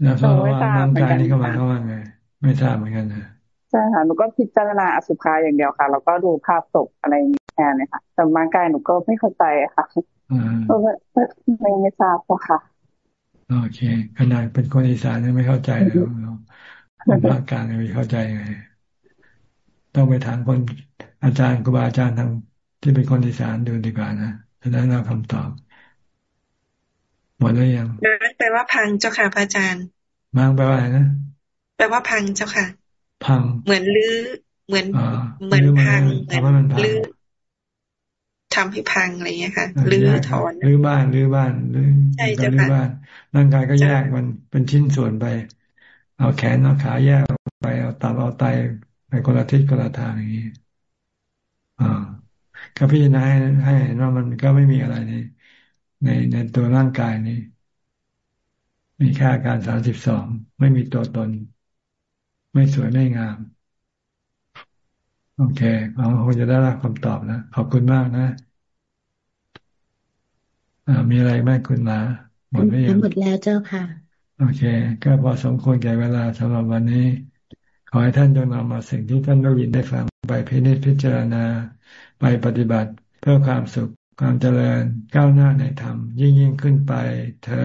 Speaker 1: แล้วเขาว่ามังกายนี่เขาหมายเขาว่าไง ไม่ทราบเหมือนกันนะ
Speaker 30: ใช่ค่ะหนูก็พิจารณาอสุภาอย่างเดียวค่ะ แล้วก็ดูภาพศพอะไรแทนเลยค่ะแต่ร่างกายหนูก็ไม่เข้าใจค่ะก็ไม่ไม่ทราบค่ะ
Speaker 1: โอเคขนาดเป็นคนอีสานยังไม่เข้าใจแล้วคนภาคกลางไม่เข้าใจไงต้องไปถามคนอาจารย์ครูบาอาจารย์ทางที่เป็นคนอีสานดูดีกว่านะจะได้เราคำตอบหมดแล้วยัง
Speaker 27: แปลว่าพังเจ้าค่ะพระอาจารย์
Speaker 1: มังแปลว่าอะไรนะ
Speaker 27: แปลว่าพังเจ้าค่ะ
Speaker 1: พัง
Speaker 27: เหมือนลื้อเหมือนเหมือนพังเหมือนลื้อทำให้พังอะไรเงี้ยค่ะลื้อถอน
Speaker 1: ลื้อบ้านลื้อบ้านลื้อ
Speaker 27: ใช่จะลื้
Speaker 1: อบ้านร่างกายก็แยกมันเป็นชิ้นส่วนไป เอาแขนเอาขาแยกไปเอาตับเอาไตไปคนละทิศคนละทางอย่างนี้อ่าก็พิจารณาให้ให้เห็นว่ามันก็ไม่มีอะไรในในในตัวร่างกายนี้ มีแค่การสามสิบสองไม่มีตัวตน ไม่สวยไม่งาม โอเคเราคงจะได้รับคำตอบนะขอบคุณมากนะอ่ามีอะไรไหมคุณลาหมดไหม
Speaker 29: ยังหมดแล้วเจ้าค่ะ
Speaker 1: โอเค ก็พอสมควรแก่เวลาสำหรับวันนี้ ขอให้ท่านจงนำมาสิ่งที่ท่านได้ยินได้ฟังไปพินิจพิจารณา ไปปฏิบัติเพื่อความสุขความเจริญก้าวหน้าในธรรมยิ่งยิ่งขึ้นไปเธอ